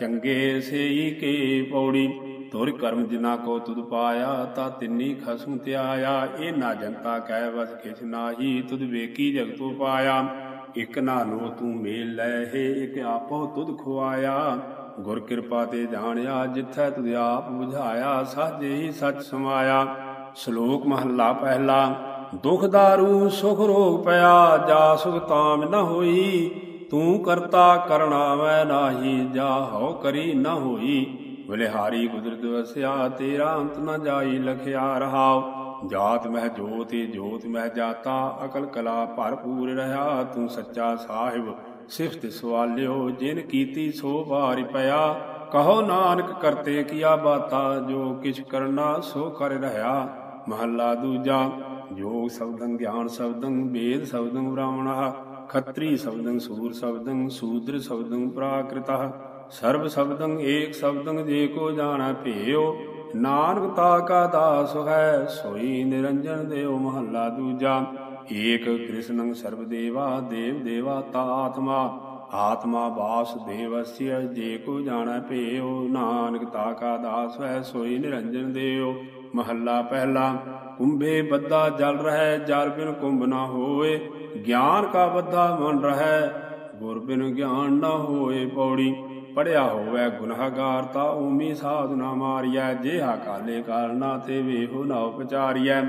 ਚੰਗੇ ਸੇਈ ਕੇ ਪੌੜੀ। ਤੁਰ ਕਰਮ ਜਿਨਾ ਕੋ ਤੁਧ ਪਾਇਆ, ਤਾ ਤਿੰਨੀ ਖਸਮ ਧਿਆਇਆ ਇਹ ਨਾ ਜਨਤਾ ਕਹਿ ਵਸ ਕਿਛ ਨਾਹੀ, ਤੁਧ ਵੇਕੀ ਜਗਤੂ ਪਾਇਆ। ਇਕ ਨਾਨੋ ਤੂੰ ਮੇਲ ਲੈ ਹੈ, ਇਕ ਆਪੋ ਤੁਧ ਖੁਆਇਆ। ਗੁਰ ਕਿਰਪਾ ਤੇ ਜਾਣਿਆ, ਜਿੱਥੈ ਤੁਧ ਆਪ ਬੁਝਾਇਆ, ਸਾਜੇ ਹੀ ਸੱਚ ਸਮਾਇਆ। ਸ਼ਲੋਕ ਮਹੱਲਾ ਪਹਿਲਾ। ਦੁਖ ਦਾਰੂ ਸੁਖ ਰੋਗ ਪਿਆ ਜਾ ਸੁਖ ਤਾਮ ਨ ਹੋਈ, ਤੂੰ ਕਰਤਾ ਕਰਣਾ ਮੈਂ ਨਾਹੀ, ਜਾ ਹਉ ਕਰੀ ਨ ਹੋਈ। ਬਲਿਹਾਰੀ ਕੁਦਰਤ ਵਸਿਆ, ਤੇਰਾ ਅੰਤ ਨ ਜਾਈ ਲਖਿਆ ਰਹਾਉ। ਜਾਤ ਮਹਿ ਜੋਤਿ, ਜੋਤ ਮਹਿ ਜਾਤਾ, ਅਕਲ ਕਲਾ ਭਰਪੂਰ ਰਹਾ, ਤੂੰ ਸੱਚਾ ਸਾਹਿਬ, ਸਿਫਤ ਸਵਾਲਿਓ, ਜਿਨ ਕੀਤੀ ਸੋ ਭਾਰਿ ਪਿਆ। ਕਹੋ ਨਾਨਕ, ਕਰਤੇ ਕੀਆ ਬਾਤਾ, ਜੋ ਕਿਛ ਕਰਨਾ ਸੋ ਕਰ ਰਹਾ। ਮਹੱਲਾ ਦੂਜਾ ਯੋਗ ਸ਼ਬਦੰ ਗਿਆਨ ਸ਼ਬਦੰ ਵੇਦ ਸ਼ਬਦੰ ਬ੍ਰਾਹਮਣः, ਖੱਤਰੀ ਸ਼ਬਦੰ ਸੂਰ ਸ਼ਬਦੰ, ਸੂਦਰ ਸ਼ਬਦੰ ਪ੍ਰਾਕ੍ਰਿਤः, ਸਰਬ ਸ਼ਬਦੰ ਏਕ ਸ਼ਬਦੰ ਜੇ ਕੋ ਜਾਣੈ ਭੇਓ ਨਾਨਕ ਤਾ ਕਾ ਦਾਸ ਹੈ, ਸੋਈ ਨਿਰੰਜਨ ਦੇਵ ਮਹੱਲਾ ਦੂਜਾ, ਏਕ ਕ੍ਰਿਸ਼ਨੰ ਸਰਬ ਦੇਵਾ, ਦੇਵ ਦੇਵਾ ਤਾ ਆਤਮਾ ਆਤਮਾ ਬਾਸ ਦੇਵਸਿਆ ਜੇ ਕੋ ਜਾਣੈ ਭੇਉ ਨਾਨਕ ਤਾ ਕਾ ਦਾਸ ਹੈ, ਸੋਈ ਨਿਰੰਜਨ ਦੇਉ ਮਹੱਲਾ ਪਹਿਲਾ, ਕੁੰਭੇ ਬੱਦਾ ਜਲ ਰਹਿ, ਜਲ ਬਿਨ ਕੁੰਭ ਨਾ ਹੋਏ। ਗਿਆਨ ਕਾ ਬੱਦਾ ਮਨ ਰਹਿ, ਗੁਰ ਬਿਨ ਗਿਆਨ ਨਾ ਹੋਏ ਪੌੜੀ। ਪੜਿਆ ਹੋਵੇ ਗੁਨਾਹਗਾਰ ਤਾ ਓਮੀ ਸਾਧੂ ਨਾ ਮਾਰਿਐ, ਜਿਹਾ ਕਾਲੇ ਕਾਰਨਾ ਤੇ ਵੇਹੋ ਨਾ ਉਪਚਾਰੀਐ।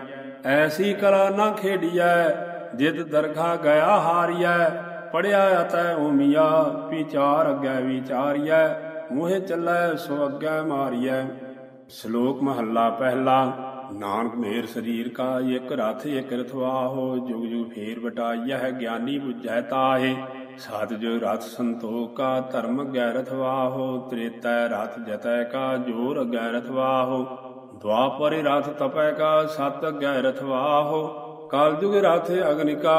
ਐਸੀ ਕਲਾ ਨਾ ਖੇਡੀਐ, ਜਿਤ ਦਰਗਾ ਗਿਆ ਹਾਰੀਐ। ਪੜਿਆ ਅਤੈ ਓਮੀਆ ਵਿਚਾਰ ਅੱਗੇ ਵਿਚਾਰੀਐ। ਮੋਹਿ ਚੱਲੈ ਸੋ ਅਗੈ ਮਾਰੀਐ। ਸ਼ਲੋਕ ਮਹੱਲਾ ਪਹਿਲਾ, ਨਾਨਕ ਮੇਰ ਸਰੀਰ ਕਾ ਇਕ ਰਥ ਇਕ ਰਥਵਾਹੋ ਜੁਗ ਜੁਗ ਫੇਰ ਬਟਾਈਆ ਹੈ ਗਿਆਨੀ 부ਝੈ ਤਾਹੇ। ਸਤ ਜੋ ਰਥ ਸੰਤੋਖਾ ਧਰਮ ਗੈ ਰਥਵਾਹੋ ਤ੍ਰੇਤੈ ਰਥ ਜਤੈ ਕਾ, ਜੋਰ ਗੈ ਰਥਵਾਹੋ ਦੁਆਪਰਿ ਰਥ ਤਪੈ ਕਾ, ਸਤ ਗੈ ਰਥਵਾਹੋ ਕਲ ਜੁਗ ਰਥ ਅਗਨਿਕਾ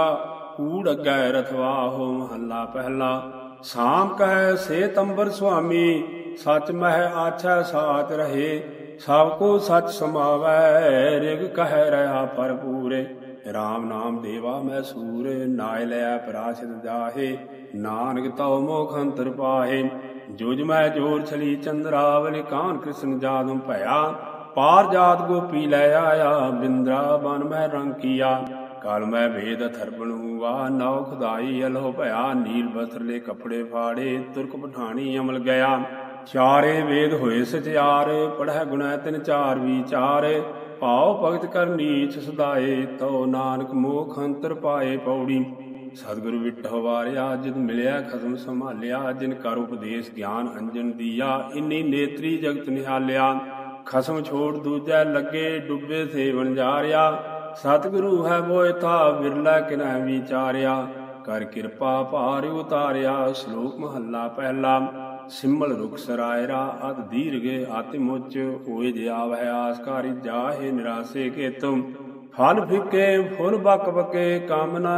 ਕੂੜ ਗੈ ਰਥਵਾਹੋ ਮਹੱਲਾ ਪਹਿਲਾ। ਸਾਮ ਕਹੈ ਸੇ ਤੰਬਰ ਸੁਆਮੀ ਸਚ ਮਹਿ ਆਛੈ ਸਾਚ ਰਹੇ। ਸਭ ਕੋ ਸਚ ਸਮਾਵੈ, ਰਿਗ ਕਹਿ ਰਹਾ ਪਰਪੂਰੇ RAM ਨਾਮ ਦੇਵਾ ਮੈਂ ਸੂਰ, ਨਾਇ ਲਿਆ ਪਰਾਸ਼ਦ ਜਾਹੇ ਨਾਨਕ ਤਉ ਮੋਖ ਅੰਤਰ ਪਾਹੇ। ਜੁਜ ਮੈਂ ਜੋਰ ਛਲੀ ਚੰਦਰਾਵਲ, ਕਾਨ ਕ੍ਰਿਸ਼ਨ ਜਾਦੁ ਭਇਆ। ਪਾਰ ਜਾਤ ਗੋਪੀ ਲੈ ਆਇਆ ਬਿੰਦਰਾ ਬਨ ਮੈਂ ਰੰਗ ਕੀਆ। ਕਲ ਮੈਂ ਵੇਦ ਥਰਬਣ ਹੂਆ ਨੌ ਖੁਦਾਈ ਅਲੋ ਭਇਆ। ਨੀਲ ਬਸਰਲੇ ਕਪੜੇ ਫਾੜੇ, ਤੁਰਕ ਪਠਾਣੀ ਅਮਲ ਗਿਆ। ਚਾਰੇ ਵੇਦ ਹੋਏ ਸਚਿਆਰ, ਪੜ੍ਹੈ ਗੁਣੈ ਤਿਨ ਚਾਰ ਵਿਚਾਰ। ਭਾਉ ਭਗਤ ਕਰ ਨੀਚ ਸਦਾਏ ਤੋ ਨਾਨਕ ਮੋਖ ਅੰਤਰ ਪਾਏ ਪੌੜੀ। ਸਤਿਗੁਰੂ ਵਿਟਹੁ ਵਾਰਿਆ, ਜਿਤ ਮਿਲਿਆ ਖਸਮ ਸੰਭਾਲਿਆ, ਜਿਨ ਕਰ ਉਪਦੇਸ਼ ਗਿਆਨ ਅੰਜਨ ਦੀਆ, ਇਨੀ ਨੇਤਰੀ ਜਗਤ ਨਿਹਾਲਿਆ। ਖਸਮ ਛੋੜ ਦੂਜੈ ਲੱਗੇ, ਡੁੱਬੇ ਸੇਵਨ ਜਾਰਿਆ। ਸਤਿਗੁਰੂ ਹੈ ਮੋਇ ਥਾ, ਵਿਰਲਾ ਕਿਨੈ ਵਿਚਾਰਿਆ। ਕਰ ਕਿਰਪਾ ਭਾਰ ਉਤਾਰਿਆ, ਸ਼ਲੋਕ ਮਹੱਲਾ ਪਹਿਲਾ। ਸਿਮਲ ਰੁਖ ਸਰਾਇਰਾ ਅਦ ਦੀਰਗੇ ਆਤਿਮੁਚ ਹੋਏ ਜੇ ਆਵਹਿ ਆਸਕਾਰੀ ਜਾਹੇ ਨਿਰਾਸੇ ਕੇ ਫਲ ਫਿੱਕੇ, ਫੁੱਲ ਬਕ ਬਕੇ, ਕਾਮ ਨ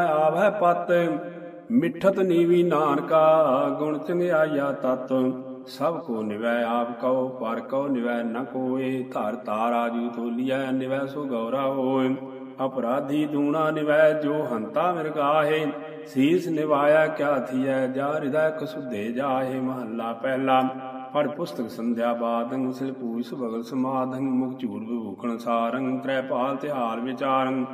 ਪਤ। ਮਿੱਠਤ ਨੀਵੀ ਨਾਨਕਾ, ਗੁਣ ਚੰਗਿਆਇਆ ਤਤ। ਸਭ ਕੋ ਨਿਵੈ ਆਪ ਕਉ, ਪਰ ਕਉ ਨਿਵੈ ਨ ਕੋਏ। ਧਰ ਤਾਰ ਆਜੂ ਤੋਲੀਐ ਨਿਵੈ ਸੋ ਗੌਰਾ ਹੋਏ। ਅਪਰਾਧੀ ਦੂਣਾ ਨਿਵੈ, ਜੋ ਹੰਤਾ ਮਿਰਗਾਹੇ। ਸੀਸ ਨਿਵਾਇਆ ਕਿਆ ਥੀਐ? ਜਾ ਹਿਰਦੈ ਕਸੁਧੇ ਜਾਹੇ ਮਹੱਲਾ ਪਹਿਲਾ। ਪੜ ਪੁਸਤਕ ਸੰਧਿਆ ਬਾਦੰ ਸਿਲ ਬਗਲ ਸੁਭਗਲ ਸਮਾਧੰ ਮੁਖ ਝੂੜ ਵਿਭੂਖਣ ਸਾਰੰ ਤ੍ਰੈਪਾਲ ਤਿਹਾਰ ਵਿਚਾਰੰ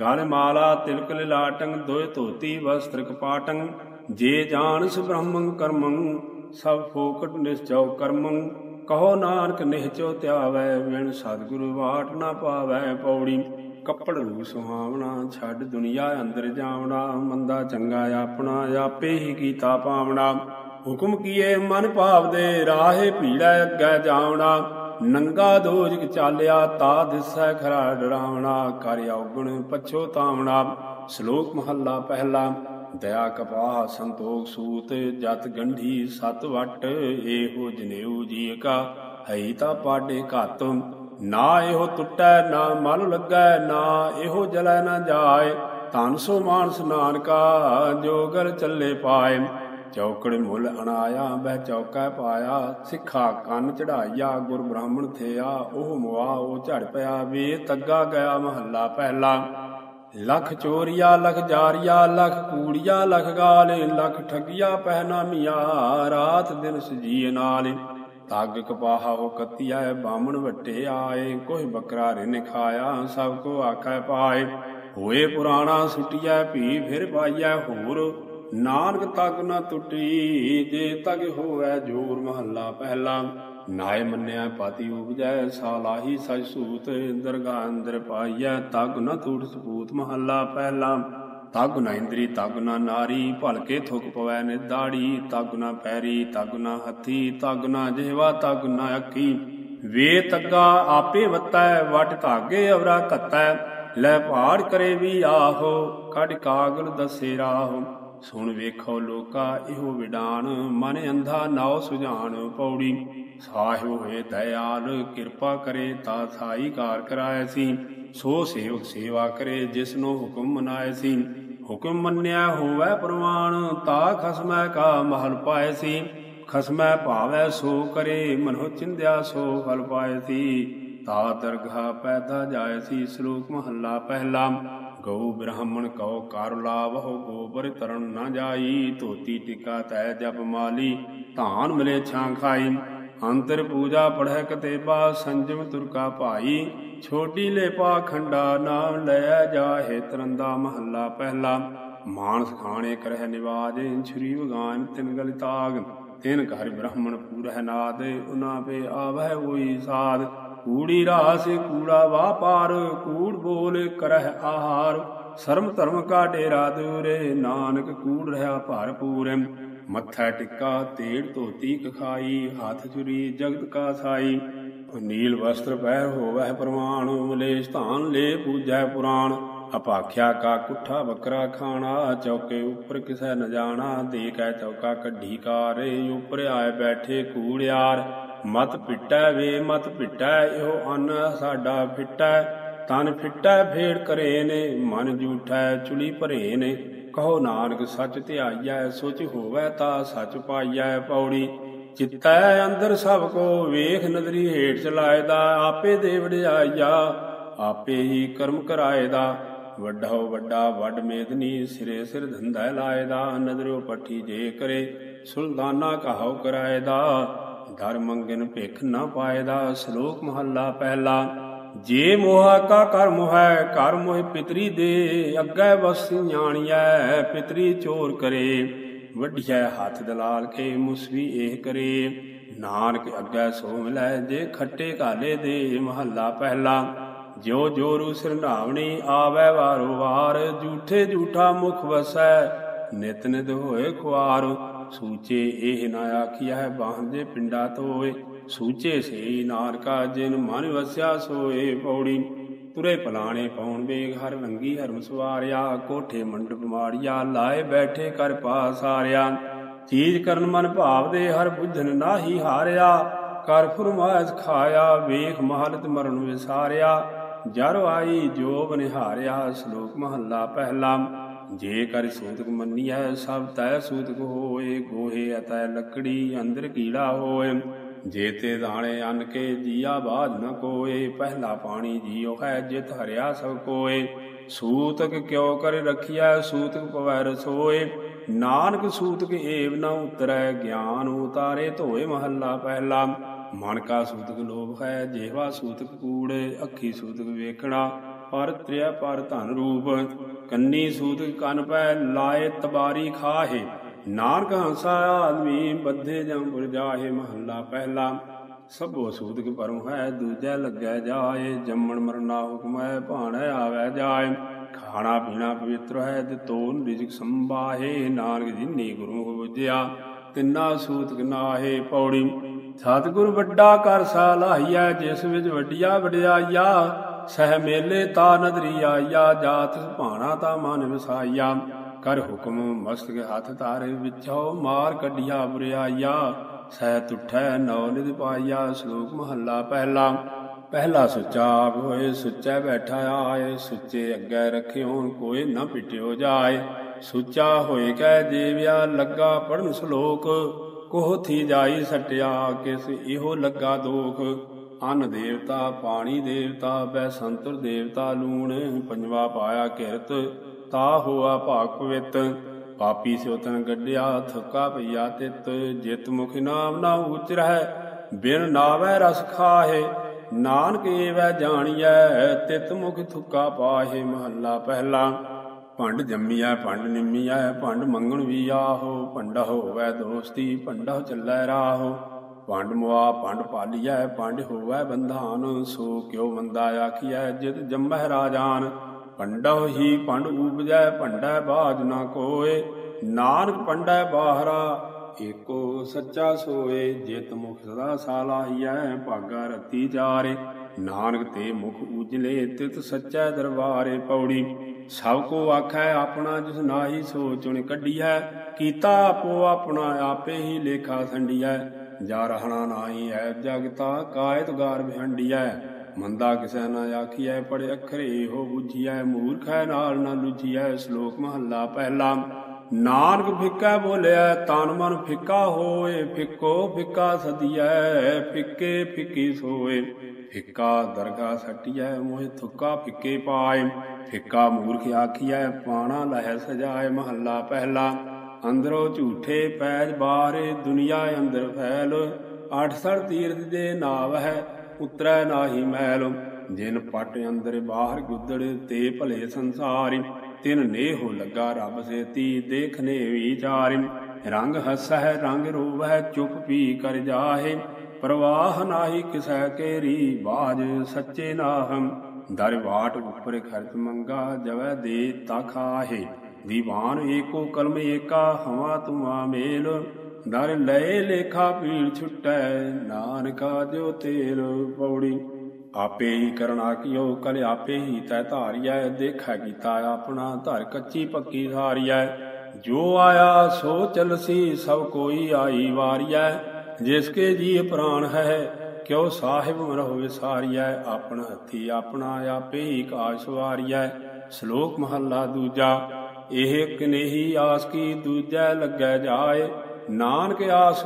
ਗਲ ਮਾਲਾ ਤਿਲਕ ਲਿਲਾਟੰ ਦੋਇ ਧੋਤੀ ਵਸਤਰ ਕਪਾਟੰ ਜੇ ਜਾਣਸ ਬ੍ਰਹਮੰ ਕਰਮੰ, ਸਭ ਫੋਕਟ ਨਿਸਚਉ ਕਰਮੰ। ਕਹੋ ਨਾਨਕ ਨਿਹਚੋ ਧਿਆਵੈ ਵਿਣ ਸਤਿਗੁਰੂ ਬਾਟ ਨਾ ਪਾਵੈ ਪੌੜੀ। ਕੱਪੜ ਰੂ ਸੁਹਾਵਣਾ, ਛੱਡ ਦੁਨੀਆ ਅੰਦਰ ਜਾਵਣਾ, ਮੰਦਾ ਚੰਗਾ ਆਪਣਾ ਆਪੇ ਹੀ ਕੀਤਾ ਪਾਵਣਾ। ਹੁਕਮ ਕੀਏ ਮਨ ਭਾਵ ਦੇ ਰਾਹੇ ਭੀੜਾ ਅੱਗੇ ਜਾਵਣਾ। ਨੰਗਾ ਦੋਜਕ ਚਾਲਿਆ, ਤਾ ਦਿਸੈ ਖਰਾ ਡਰਾਵਣਾ। ਕਰ ਔਗਣ ਪਛੋ ਤਾਵਣਾ। ਸ਼ਲੋਕ ਮਹੱਲਾ ਪਹਿਲਾ, ਦਇਆ ਕਪਾਹ ਸੰਤੋਖ ਸੂਤ, ਜਤ ਗੰਢੀ ਸਤ ਵਟ ਇਹੋ ਜਨੇਊ ਜੀ ਕਾ ਹੈ ਤਾ ਪਾਡੇ ਘਤ ਨਾ ਇਹੋ ਟੁੱਟੈ, ਨਾ ਮਨ ਲੱਗੈ, ਨਾ ਇਹੋ ਜਲੈ ਨਾ ਜਾਏ। ਧਨ ਸੋ ਮਾਨਸ ਨਾਨਕਾ, ਜੋ ਚੱਲੇ ਪਾਏ। ਚੌਕੜ ਮੁੱਲ ਅਣਾਇਆ, ਬਹਿ ਚੌਕਾ ਪਾਇਆ। ਸਿੱਖਾ ਕੰਨ ਚੜਾਈਆ ਗੁਰ ਬ੍ਰਾਹਮਣ ਥਿਆ। ਉਹ ਮੁਆ, ਉਹ ਝੜ ਪਿਆ। ਵੇ ਤੱਗਾ ਗਿਆ ਮਹੱਲਾ ਪਹਿਲਾ। ਲਖ ਚੋਰੀਆ, ਲਖ ਜਾਰੀਆ, ਲਖ ਕੂੜੀਆ, ਲਖ ਗਾਲੇ, ਲਖ ਪਹਿਨਾ ਪਹਿਨਾਮੀਆਂ ਰਾਤ ਦਿਨ ਸਜੀਏ ਨਾਲ। ਤੱਗ ਕਪਾਹਾ ਹੋ ਬਾਮਣ ਵੱਟੇ ਆਏ, ਕੋਈ ਬੱਕਰਾ ਰਿਨ ਖਾਇਆ, ਸਭ ਕੋ ਆਖੈ ਪਾਏ। ਹੋਏ ਪੁਰਾਣਾ ਸੁਟਿਆ ਭੀ ਫਿਰ ਪਾਈਐ ਹੋਰ। ਨਾਨਕ ਤਗ ਨਾ ਟੁੱਟੀ, ਜੇ ਤਗ ਹੋਵੇ ਜੋਰ ਮਹੱਲਾ ਪਹਿਲਾ। ਨਾਇ ਮੰਨਿਆ ਪਾਤੀ ਉਪਜੈ, ਸਾਲਾਹੀ ਸਜ ਸੂਤ ਦਰਗਾ ਅੰਦਰ ਪਾਈਐ ਤਗ ਨਾ ਟੂਟ ਸਪੂਤ ਮਹੱਲਾ ਪਹਿਲਾ। ਤਗ ਨਾ ਇੰਦਰੀ, ਤਗ ਨਾ ਨਾਰੀ ਭਲਕੇ ਥੁਕ ਪਵੈ ਨਿਦਾੜੀ, ਤਗ ਨਾ ਪੈਰੀ, ਤਗ ਨਾ ਹੱਥੀ, ਤਗ ਨਾ ਜਿਹਵਾ ਤਗ ਨਾ ਅੱਖੀ। ਵੇ ਤੱਗਾ ਆਪੇ ਵਤੈ, ਵਟ ਧਾਗੇ ਅਵਰਾ ਕੱਤੈ ਲੈ ਪਹਾੜ ਕਰੇ ਵੀ ਆਹੋ, ਕੱਢ ਕਾਗਲ ਦਸੇ ਰਾਹੋ। ਸੁਣ ਵੇਖੋ ਲੋਕਾ, ਇਹੋ ਵਿਡਾਨ ਮਨ ਅੰਧਾ ਨਾਉ ਸੁਝਾਨ ਪੌੜੀ। ਸਾਹਿਬ ਹੋਏ ਦਇਆਲ, ਕਿਰਪਾ ਕਰੇ ਤਾ ਥਾਈ ਕਾਰ ਕਰਾਇ ਸੀ। ਸੋ ਸੇਵਕ ਸੇਵਾ ਕਰੇ, ਜਿਸ ਹੁਕਮ ਮਨਾਏ ਸੀ। ਹੁਕਮ ਮੰਨਿਆ ਹੋਵੇ ਪ੍ਰਮਾਣ, ਤਾ ਖਸਮੈ ਕਾ ਮਹਲ ਪਾਇ ਸੀ। ਖਸਮੈ ਭਾਵੈ ਸੋ ਕਰੇ, ਮਨੋ ਚਿੰਦਿਆ ਸੋ ਫਲ ਪਾਏ ਸੀ। ਤਾ ਦਰਗਾ ਪੈਦਾ ਜਾਏ ਸੀ, ਸ਼ਲੋਕ ਮਹੱਲਾ ਪਹਿਲਾ। ਗਉ ਬ੍ਰਾਹਮਣ ਕਉ ਕਰ ਲਾਵਹੁ ਗੋਬਰ ਤਰਨ ਨਾ ਜਾਈ, ਧੋਤੀ ਟਿਕਾ ਤੈ ਜਪ ਮਾਲੀ, ਧਾਨ ਮਿਲੇ ਛਾਂ ਖਾਈ। ਅੰਤਰ ਪੂਜਾ ਪੜਹਿ ਕਤੇਬਾ ਸੰਜਮ ਤੁਰਕਾ ਭਾਈ। ਛੋਟੀ ਲੈ ਪਾਖੰਡਾ ਨਾਮ ਲੈ ਜਾਹੇ ਤਰੰਦਾ ਮਹੱਲਾ ਪਹਿਲਾ। ਮਾਨਸ ਖਾਣੇ ਕਰਹਿ ਨਿਵਾਜ, ਛਰੀ ਵਗਾਨ ਤਿਨ ਗਲ ਤਾਗ। ਤਿਨ ਘਰ ਬ੍ਰਾਹਮਣ ਪੂਰਹਿ ਨਾਦ ਉਨਾ ਪੇ ਆਵਹਿ ਹੋਈ ਸਾਧ ਕੂੜੀ ਰਾਸ ਕੂੜਾ ਵਾਪਾਰ ਕੂੜ ਬੋਲ ਕਰਹਿ ਆਹਾਰ। ਸ਼ਰਮ ਧਰਮ ਕਾ ਡੇਰਾ ਦੂਰੇ, ਨਾਨਕ ਕੂੜ ਰਹਾ ਭਰਪੂਰ ਮੱਥਾ ਟਿੱਕਾ, ਤੇੜ ਧੋਤੀ ਕਖਾਈ, ਹੱਥ ਚੁਰੀ ਜਗਤ ਕਾ ਸਾਈ। ਨੀਲ ਵਸਤਰ ਪਹਿ ਹੋਵੈ ਪ੍ਰਮਾਣ, ਮਲੇਸ਼ ਧਾਨ ਲੇ ਪੂਜੈ ਪੁਰਾਣ। ਅਪਾਖਿਆ ਕਾ ਕੁੱਠਾ ਬੱਕਰਾ ਖਾਣਾ, ਚੌਕੇ ਉੱਪਰ ਕਿਸੈ ਨ ਜਾਣਾ। ਦੇ ਕੈ ਚੌਕਾ ਕੱਢੀ ਕਾਰੇ, ਉੱਪਰ ਆਏ ਬੈਠੇ ਕੂੜਿਆਰ ਮਤ ਪਿਟੈ ਵੇ ਮਤ ਪਿਟੈ, ਇਹੋ ਅੰਨ ਸਾਡਾ ਫਿਟੈ। ਤਨ ਫਿਟੈ ਫੇੜ ਕਰੇ ਨੇ ਮਨ ਝੂਠੈ ਚੁਲੀ ਭਰੇ ਨੇ ਕਹੋ ਨਾਨਕ, ਸੱਚ ਧਿਆਈਐ, ਸੁਚ ਹੋਵੈ ਤਾ ਸੱਚ ਪਾਈਐ ਪੌੜੀ। ਚਿੱਤੈ ਅੰਦਰ ਸਭ ਕੋ, ਵੇਖ ਨਦਰੀ ਹੇਠ ਚਲਾਇਦਾ, ਆਪੇ ਦੇ ਵਡਿਆਈਆ, ਆਪੇ ਹੀ ਕਰਮ ਕਰਾਇਦਾ। ਵੱਡਾ ਵੱਡਾ, ਵੱਡ ਮੇਦਨੀ, ਸਿਰੇ ਸਿਰ ਧੰਦਾ ਲਾਇਦਾ, ਨਦਰੋ ਪੱਠੀ ਜੇ ਕਰੇ, ਸੁਲਤਾਨਾ ਕਹਾਉ ਕਰਾਇਦਾ। ਦਰ ਮੰਗਨ ਭਿਖ ਨਾ ਪਾਇਦਾ ਸ਼ਲੋਕ ਮਹੱਲਾ ਪਹਿਲਾ, ਜੇ ਮੋਹਾ ਕਾ ਕਰ ਮੋਹੈ ਕਰ ਮੋਹਿ ਪਿਤਰੀ ਦੇ ਅੱਗੇ ਵਸੀ ਜਾਣੀਐ ਪਿਤਰੀ ਚੋਰ ਕਰੇ। ਵੱਢਿਆ ਹੱਥ ਦਲਾਲ ਕੇ ਮੁਸਵੀ ਇਹ ਕਰੇ। ਨਾਨਕ ਅੱਗੇ ਸੋ ਮਿਲੈ ਜੇ ਖੱਟੇ ਘਾਲੇ ਦੇ ਮਹੱਲਾ ਪਹਿਲਾ, ਜਿਉ ਜੋਰੂ ਸਿਰਨਾਵਣੀ ਆਵੈ ਵਾਰੋ ਵਾਰ, ਝੂਠੇ ਝੂਠਾ ਮੁਖ ਵਸੈ, ਨਿਤ ਨਿਤ ਹੋਏ ਖੁਆਰ। ਸੂਚੇ ਇਹ ਨਾ ਆਖਿਆ ਬਾਹਦੇ ਪਿੰਡਾ ਤੋਏ ਸੂਚੇ ਸੇ ਨਾਨਕਾ ਜਿਨ ਮਨ ਵਸਿਆ ਸੋਏ ਪੌੜੀ। ਤੁਰੇ ਪਲਾਣੇ ਪੌਣ ਵੇਗ ਹਰ ਰੰਗੀ ਹਰਮ ਸਵਾਰਿਆ। ਕੋਠੇ ਮੰਡਪ ਮਾੜਿਆ ਲਾਏ ਬੈਠੇ ਕਰ ਪਾਸਾਰਿਆ ਚੀਜ ਕਰਨ ਮਨ ਭਾਵ ਦੇ ਹਰ ਬੁੱਧਨ ਨਾਹੀ ਹਾਰਿਆ। ਕਰ ਫਰਮਾਇਸ਼ ਖਾਇਆ ਵੇਖ ਮਹਲਤ ਮਰਨ ਵਿਸਾਰਿਆ। ਜਰ ਆਈ ਜੋਬ ਨਿਹਾਰਿਆ ਸ਼ਲੋਕ ਮਹੱਲਾ ਪਹਿਲਾ। ਜੇ ਕਰ ਸੂਤਕ ਮੰਨੀਐ, ਸਭ ਤੈ ਸੂਤਕ ਹੋਏ। ਗੋਹੇ ਅਤੈ ਲੱਕੜੀ, ਅੰਦਰ ਕੀੜਾ ਹੋਏ। ਜੇ ਤੇ ਦਾਣੇ ਅੰਨ ਕੇ ਜੀਆ ਬਾਜ ਨ ਕੋਏ, ਪਹਿਲਾ ਪਾਣੀ ਜੀਉ ਹੈ ਜਿਤ ਹਰਿਆ ਸਭ ਕੋਏ। ਸੂਤਕ ਕਿਉ ਕਰ ਰਖਿਆ ਸੂਤਕ ਪਵੈ ਰਸੋਏ ਨਾਨਕ ਸੂਤਕ ਏਵ ਨ ਉਤਰੈ, ਗਿਆਨ ਉਤਾਰੇ ਧੋਏ ਮਹੱਲਾ ਪਹਿਲਾ। ਮਨ ਕਾ ਸੂਤਕ ਲੋਭ ਹੈ, ਜੇਵਾ ਸੂਤਕ ਕੂੜ, ਅੱਖੀ ਸੂਤਕ ਵੇਖਣਾ। ਪਰ ਤ੍ਰਿਆ ਪਰ ਧਨ ਰੂਪ, ਕੰਨੀ ਸੂਤਕ ਕੰਨ ਪੈ ਲਾਏ ਤਬਾਰੀ ਖਾਹੇ। ਨਾਨਕ ਹੰਸਾ ਆਦਮੀ ਬੱਧੇ ਜੰਪੁਰ ਜਾਹੇ, ਮਹੱਲਾ ਪਹਿਲਾ। ਸਭੋ ਸੂਤਕ ਪਰਮ ਹੈ, ਦੂਜੈ ਲੱਗੈ ਜਾਏ। ਜੰਮਣ ਮਰਨਾ ਹੁਕਮ ਹੈ, ਭਾਣੈ ਆਵੈ ਜਾਏ। ਖਾਣਾ ਪੀਣਾ ਪਵਿੱਤਰ ਹੈ ਤੇ ਤੋਨ ਰਿਜਕ ਸੰਭਾਹੇ। ਨਾਨਕ ਜਿਨੀ ਗੁਰੂ ਬੁਝਿਆ, ਤਿੰਨਾ ਸੂਤਕ ਨਾਹੇ ਪੌੜੀ। ਸਤਿਗੁਰ ਵੱਡਾ ਕਰ ਸਾਲਾਹੀਆ ਜਿਸ ਵਿੱਚ ਵੱਡਿਆ ਵਡਿਆਈਆ ਸਹਿ ਮੇਲੇ ਤਾ ਨਦਰੀ ਆਇਆ, ਜਾਤ ਭਾਣਾ ਤਾ ਮਨ ਵਸਾਇਆ। ਕਰ ਹੁਕਮ ਮਸਤਕ ਹੱਥ ਧਾਰੇ ਵਿਚੋ ਮਾਰ ਕੱਢਿਆ ਬੁਰਿਆਈਆ ਸਹਿ ਤੁਠੈ ਨੌ ਨਿਧ ਪਾਈਆ ਸ਼ਲੋਕ ਮਹੱਲਾ ਪਹਿਲਾ। ਪਹਿਲਾ ਸੁੱਚਾ ਆਪ ਹੋਏ, ਸੁੱਚਾ ਬੈਠਾ ਆਏ, ਸੁੱਚੇ ਅੱਗੇ ਰਖਿਓ, ਕੋਈ ਨਾ ਪਿਟਿਓ ਜਾਏ। ਸੁੱਚਾ ਹੋਏ ਕੈ ਜੀਵਿਆ, ਲੱਗਾ ਪੜਨ ਸ਼ਲੋਕ। ਕੋਹ ਥੀ ਜਾਈ ਸਟਿਆ, ਕਿਸ ਇਹੋ ਲੱਗਾ ਦੋਖ। ਅਨ ਦੇਵਤਾ ਪਾਣੀ ਦੇਵਤਾ ਬੈਸੰਤਰ ਦੇਵਤਾ ਲੂਣ, ਪੰਜਵਾ ਪਾਇਆ ਕਿਰਤ, ਤਾ ਹੋਆ ਭਾਗ ਪਵਿੱਤ। ਪਾਪੀ ਸਿਓ ਤਨ ਗੱਡਿਆ, ਥਕਾ ਪਈਆ ਤਿਤ। ਜਿਤ ਮੁਖ ਨਾਮ ਨਾ ਉਚਰੈ ਬਿਨ ਨਾਵੈ ਰਸ ਖਾਹੇ। ਨਾਨਕ ਏਵੈ ਜਾਣੀਐ, ਤਿਤ ਮੁਖ ਥੁੱਕਾ ਪਾਹੇ ਮਹੱਲਾ ਪਹਿਲਾ। ਭੰਡ ਜੰਮੀਐ, ਭੰਡ ਨਿੰਮੀਐ, ਭੰਡ ਮੰਗਣ ਵੀ ਆਹੋ। ਭੰਡਾ ਹੋਵੈ ਦੋਸਤੀ, ਭੰਡਾ ਚੱਲੈ ਰਾਹੋ। ਪੰਡ ਮੁਆ, ਪੰਡ ਪਾਲੀਐ, ਪੰਡ ਹੋਵੈ ਬੰਧਾਨ, ਸੋ ਕਿਉ ਮੰਦਾ ਆਖੀਐ, ਜਿਤ ਜੰਮਹਿ ਰਾਜਾਨ। ਭੰਡੋ ਹੀ ਪੰਡ ਉਪਜੈ ਭੰਡੈ ਬਾਜ ਨਾ ਕੋਏ। ਨਾਨਕ ਭੰਡੈ ਬਾਹਰਾ, ਏਕੋ ਸੱਚਾ ਸੋਏ। ਜਿਤ ਮੁਖ ਸਦਾ ਸਾਲਾਹੀਐ, ਭਾਗਾ ਰਤੀ ਚਾਰੇ ਨਾਨਕ ਤੇ ਮੁਖ ਉਜਲੇ ਤਿਤ ਸੱਚੈ ਦਰਬਾਰੇ ਪੌੜੀ। ਸਭ ਕੋ ਆਖੈ, ਆਪਣਾ ਜਿਸ ਨਾਹੀ ਸੋਚੁਣ ਕੱਢੀਐ। ਕੀਤਾ ਆਪੋ ਆਪਣਾ, ਆਪੇ ਹੀ ਲੇਖਾ ਸੰਡੀਐ ਜਾ ਰਹਿਣਾ ਨਾਹੀ ਹੈ ਜਗਤਾ, ਕਾਇਤ ਗਾਰ ਭੰਡੀਐ ਮੰਦਾ ਕਿਸੈ ਨਾ ਆਖੀਐ ਪੜੇ ਅੱਖਰੇ ਇਹੋ ਬੁਝੀਐ। ਮੂਰਖੈ ਨਾਲ ਨਾ ਲੁਝੀਐ, ਸ਼ਲੋਕ ਮਹੱਲਾ ਪਹਿਲਾ। ਨਾਨਕ ਫਿੱਕਾ ਬੋਲਿਆ ਤਨ ਮਨ ਫਿੱਕਾ ਹੋਏ, ਫਿੱਕੋ ਫਿੱਕਾ ਸਦੀਐ, ਫਿੱਕੇ ਫਿੱਕੀ ਸੋਏ। ਫਿੱਕਾ ਦਰਗਾ ਸਟਿਐ, ਮੋਹਿ ਥੁੱਕਾ ਫਿੱਕੇ ਪਾਏ। ਫਿੱਕਾ ਮੂਰਖ ਆਖੀਐ, ਪਾਣਾ ਲਹਿ ਸਜਾਏ ਮਹੱਲਾ ਪਹਿਲਾ। ਅੰਦਰੋਂ ਝੂਠੇ ਪੈਜ ਬਾਰੇ ਦੁਨੀਆ ਅੰਦਰ ਫੈਲ। ਅੱਠ ਸੜ ਤੀਰਥ ਦੇ ਨਾਵ ਹੈ, ਉਤਰੈ ਨਾਹੀ ਮੈਲ ਜਿਨ ਪਟ ਅੰਦਰ ਬਾਹਰ ਗੁੱਦੜ, ਤੇ ਭਲੇ ਸੰਸਾਰੀ। ਤਿਨ ਨੇਹੋ ਲੱਗਾ ਰੱਬ ਸੇਤੀ ਦੇਖਨੇ ਵਿਚਾਰਿ। ਰੰਗ ਹਸੈ ਰੰਗ ਰੂਵੈ ਚੁੱਪ ਪੀ ਕਰ ਜਾਹੇ। ਪ੍ਰਵਾਹ ਨਾਹੀ ਕਿਸੈ ਕੇਰੀ, ਬਾਜ ਸੱਚੇ ਨਾਹਮ ਦਰਵਾਟ ਉਪਰ ਖਰਚ ਮੰਗਾ, ਜਵੈ ਦੇ ਤਖਾਹੇ ਦੀਵਾਨ ਏਕੋ ਕਲਮ ਏਕਾ ਹਵਾ ਤੁਮਾ ਮੇਲ ਦਰ ਲਏ ਲੇਖਾ ਪੀੜ ਛੁਟੈ, ਨਾਨਕਾ ਜੋ ਤੇਲ ਪੌੜੀ। ਆਪੇ ਹੀ ਕਰਣਾ ਕਿਓ, ਕਲ ਆਪੇ ਹੀ ਤੈ ਧਾਰਿਐ, ਦੇਖੈ ਕੀਤਾ ਆਪਣਾ ਧਰ ਕੱਚੀ ਪੱਕੀ ਧਾਰਿਐ। ਜੋ ਆਇਆ ਸੋ ਚਲਸੀ, ਸਭ ਕੋਈ ਆਈ ਵਾਰਿਐ। ਜਿਸ ਕੇ ਜੀ ਪ੍ਰਾਣ ਹੈ, ਕਿਉ ਸਾਹਿਬ ਮਰਹੁ ਵਿਸਾਰਿਐ। ਆਪਣਾ ਹੱਥੀ ਆਪਣਾ ਆਪੇ ਹੀ ਕਾਸ਼ ਵਾਰੀਐ। ਸ਼ਲੋਕ ਮਹੱਲਾ ਦੂਜਾ ਇਹ ਕਨੇਹੀ ਆਸ ਕੀ ਦੂਜੈ ਲੱਗੈ ਜਾਏ। ਨਾਨਕ ਆਸ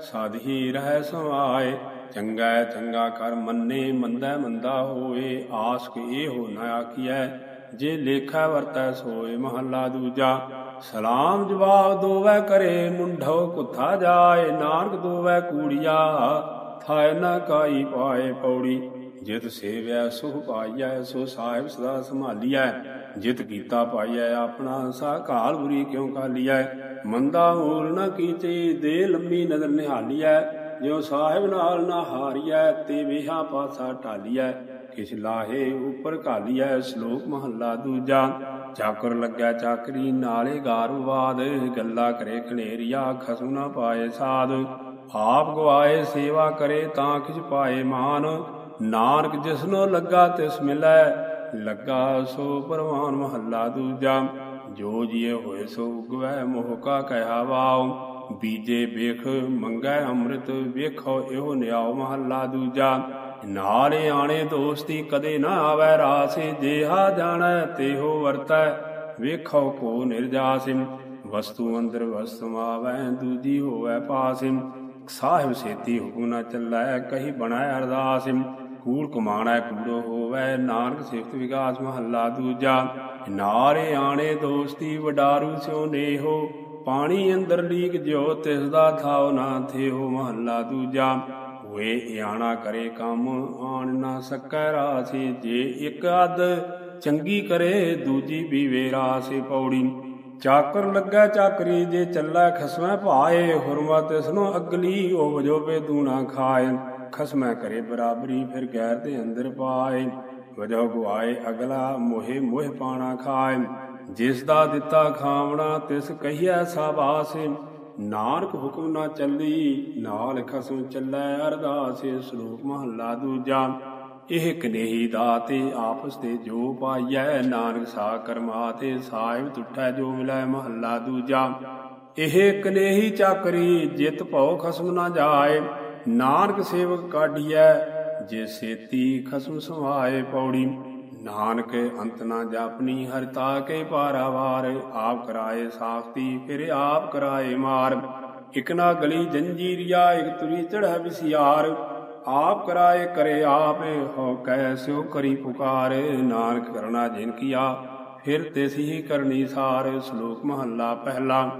ਸਦ ਹੀ ਰਹਿ ਸਮਾਏ ਚੰਗਾ ਚੰਗਾ ਕਰ ਮੰਨੇ, ਮੰਦਾ ਮੰਦਾ ਹੋਏ। ਆਸ ਕੇ ਇਹੋ ਨ ਆਖੀਐ, ਜੇ ਲੇਖਾ ਵਰਤੈ ਸੋਏ ਮਹੱਲਾ ਦੂਜਾ। ਸਲਾਮ ਜਵਾਬ ਦੋਵੈ ਕਰੇ ਮੁੰਢੋ ਕੁੱਥਾ ਜਾਏ। ਨਾਨਕ ਦੋਵੈ ਕੂੜੀਆ, ਥਾਇ ਨਾ ਕਾਈ ਪਾਏ ਪੌੜੀ। ਜਿਤ ਸੇਵਿਆ ਸੁਖ ਪਾਈਐ, ਸੋ ਸਾਹਿਬ ਸਦਾ ਸੰਭਾਲੀਐ। ਜਿਤ ਕੀਤਾ ਪਾਈਐ ਆਪਣਾ ਸਾ ਘਾਲ ਬੁਰੀ ਕਿਉ ਕਾਲੀਐ? ਮੰਦਾ ਮੂਲ ਨਾ ਕੀਚੇ ਦੇ ਲੰਮੀ ਨਦਰ ਨਿਹਾਲੀਐ। ਜਿਉ ਸਾਹਿਬ ਨਾਲ ਨਾ ਹਾਰੀਐ, ਤੇ ਵਿਹਾ ਪਾਸਾ ਢਾਲੀਐ। ਕਿਛ ਲਾਹੇ ਉਪਰ ਘਾਲੀਐ, ਸ਼ਲੋਕ ਮਹੱਲਾ ਦੂਜਾ। ਚਾਕਰ ਲੱਗਿਆ ਚਾਕਰੀ, ਨਾਲੇ ਗਾਰਵਾਦ ਗੱਲਾ ਕਰੇ ਖਨੇਰੀਆ ਖਸੂ ਨਾ ਪਾਏ ਸਾਧ ਆਪ ਗਵਾਏ, ਸੇਵਾ ਕਰੇ ਤਾਂ ਕਿਛ ਪਾਏ ਮਾਨ। ਨਾਨਕ ਜਿਸਨੋ ਲੱਗਾ ਤਿਸ ਮਿਲੈ ਲੱਗਾ ਸੋ ਪਰਵਾਨ ਮਹੱਲਾ ਦੂਜਾ, ਜੋ ਜੀਏ ਹੋਏ ਸੋ ਉਗਵੈ ਮੋਹ ਕਾ ਕਹਿਆ ਵਾਉ। ਬੀਜੇ ਵੇਖ, ਮੰਗੈ ਅੰਮ੍ਰਿਤ ਵੇਖੋ, ਇਹੋ ਨਿਆਉ ਮਹੱਲਾ ਦੂਜਾ। ਨਾਲੇ ਆਣੇ ਦੋਸਤੀ ਕਦੇ ਨਾ ਆਵੈ ਰਾਸੇ, ਜੇਹਾ ਜਾਣੈ ਤੇਹੋ ਵਰਤੈ, ਵੇਖੋ ਕੋ ਨਿਰਜਾਸਿ। ਵਸਤੂ ਅੰਦਰ ਵਸਤੂ ਆਵੈ, ਦੂਜੀ ਹੋਵੈ ਪਾਸਿਮ ਸਾਹਿਬ ਸੇਤੀ ਹੁਕਮ ਨਾ ਚੱਲੈ, ਕਹੀ ਬਣੈ ਅਰਦਾਸਿਮ ਕੂੜ ਕਮਾਣਾ ਕੂੜੋ ਹੋਵੈ, ਨਾਨਕ ਸਿਫਤ ਵਿਗਾਸ ਮਹੱਲਾ ਦੂਜਾ। ਨਾਰੇ ਆਣੇ ਦੋਸਤੀ ਵਡਾਰੂ ਸਿਓ ਨੇਹੋ, ਪਾਣੀ ਅੰਦਰ ਲੀਕ ਜਿਉ, ਤਿਸ ਦਾ ਥਾਉ ਨਾ ਥੇਹੋ ਮਹੱਲਾ ਦੂਜਾ। ਹੋਏ ਇਆਣਾ ਕਰੇ ਕੰਮ, ਆਣ ਨਾ ਸਕੈ ਰਾਸੀ, ਜੇ ਇੱਕ ਅਦ ਚੰਗੀ ਕਰੇ, ਦੂਜੀ ਵੀ ਵੇਰਾ ਸੇ ਪੌੜੀ। ਚਾਕਰ ਲੱਗਾ ਚਾਕਰੀ, ਜੇ ਚੱਲੈ ਖਸਮੈ ਭਾਏ, ਹੁਰਮਾ ਤਿਸਨੋ ਅਗਲੀ ਉਹ ਵਜੋਵੇ ਦੂਣਾ ਖਾਏ। ਖਸਮੈ ਕਰੇ ਬਰਾਬਰੀ, ਫਿਰ ਗੈਰ ਦੇ ਅੰਦਰ ਪਾਏ। ਵਜੋ ਗੁਆਏ, ਅਗਲਾ ਮੋਹਿ ਮੋਹਿ ਪਾਣਾ ਖਾਏ। ਜਿਸ ਦਾ ਦਿੱਤਾ ਖਾਵਣਾ, ਤਿਸ ਕਹੀਐ ਸਾਬਾਸੇ। ਨਾਨਕ ਹੁਕਮ ਨਾ ਚੱਲੀ, ਨਾਲ ਖਸਮ ਚੱਲੈ ਅਰਦਾਸੇ। ਸ਼ਲੋਕ ਮਹੱਲਾ ਦੂਜਾ ਇਹ ਕਨੇਹੀ ਦਾਤੇ ਆਪਸ ਤੇ ਜੋ ਪਾਈਐ, ਨਾਨਕ ਸਾ ਕਰਮਾ ਤੇ ਸਾਹਿਬ ਤੁਠੈ ਜੋ ਮਿਲੈ ਮਹੱਲਾ ਦੂਜਾ। ਇਹ ਕਨੇਹੀ ਚਾਕਰੀ, ਜਿਤ ਭਉ ਖਸਮ ਨਾ ਜਾਏ। ਨਾਨਕ ਸੇਵਕ ਕਾਢੀਐ, ਜੇ ਸੇਤੀ ਖਸਮ ਸਮਾਏ ਪੌੜੀ, ਨਾਨਕ ਅੰਤ ਨਾ ਜਾਪਨੀ ਹਰਿਤਾ ਕੇ ਪਾਰਾਵਾਰ ਆਪ ਕਰਾਏ ਸਾਖਤੀ, ਫਿਰ ਆਪ ਕਰਾਏ ਮਾਰ। ਇਕ ਨਾ ਗਲੀ ਜੰਜੀਰੀਆ ਇਕ ਤੁਰੀ ਚੜ੍ਹ ਵਿਸਿਆਰ। ਆਪ ਕਰਾਏ ਕਰੇ ਆਪੇ, ਹੋ ਕੈ ਸਿਓ ਕਰੀ ਪੁਕਾਰ। ਨਾਨਕ ਕਰਨਾ ਜਿਨ ਕੀਆ, ਫਿਰ ਤਿਸ ਹੀ ਕਰਨੀ ਸਾਰ, ਸ਼ਲੋਕ ਮਹੱਲਾ ਪਹਿਲਾ।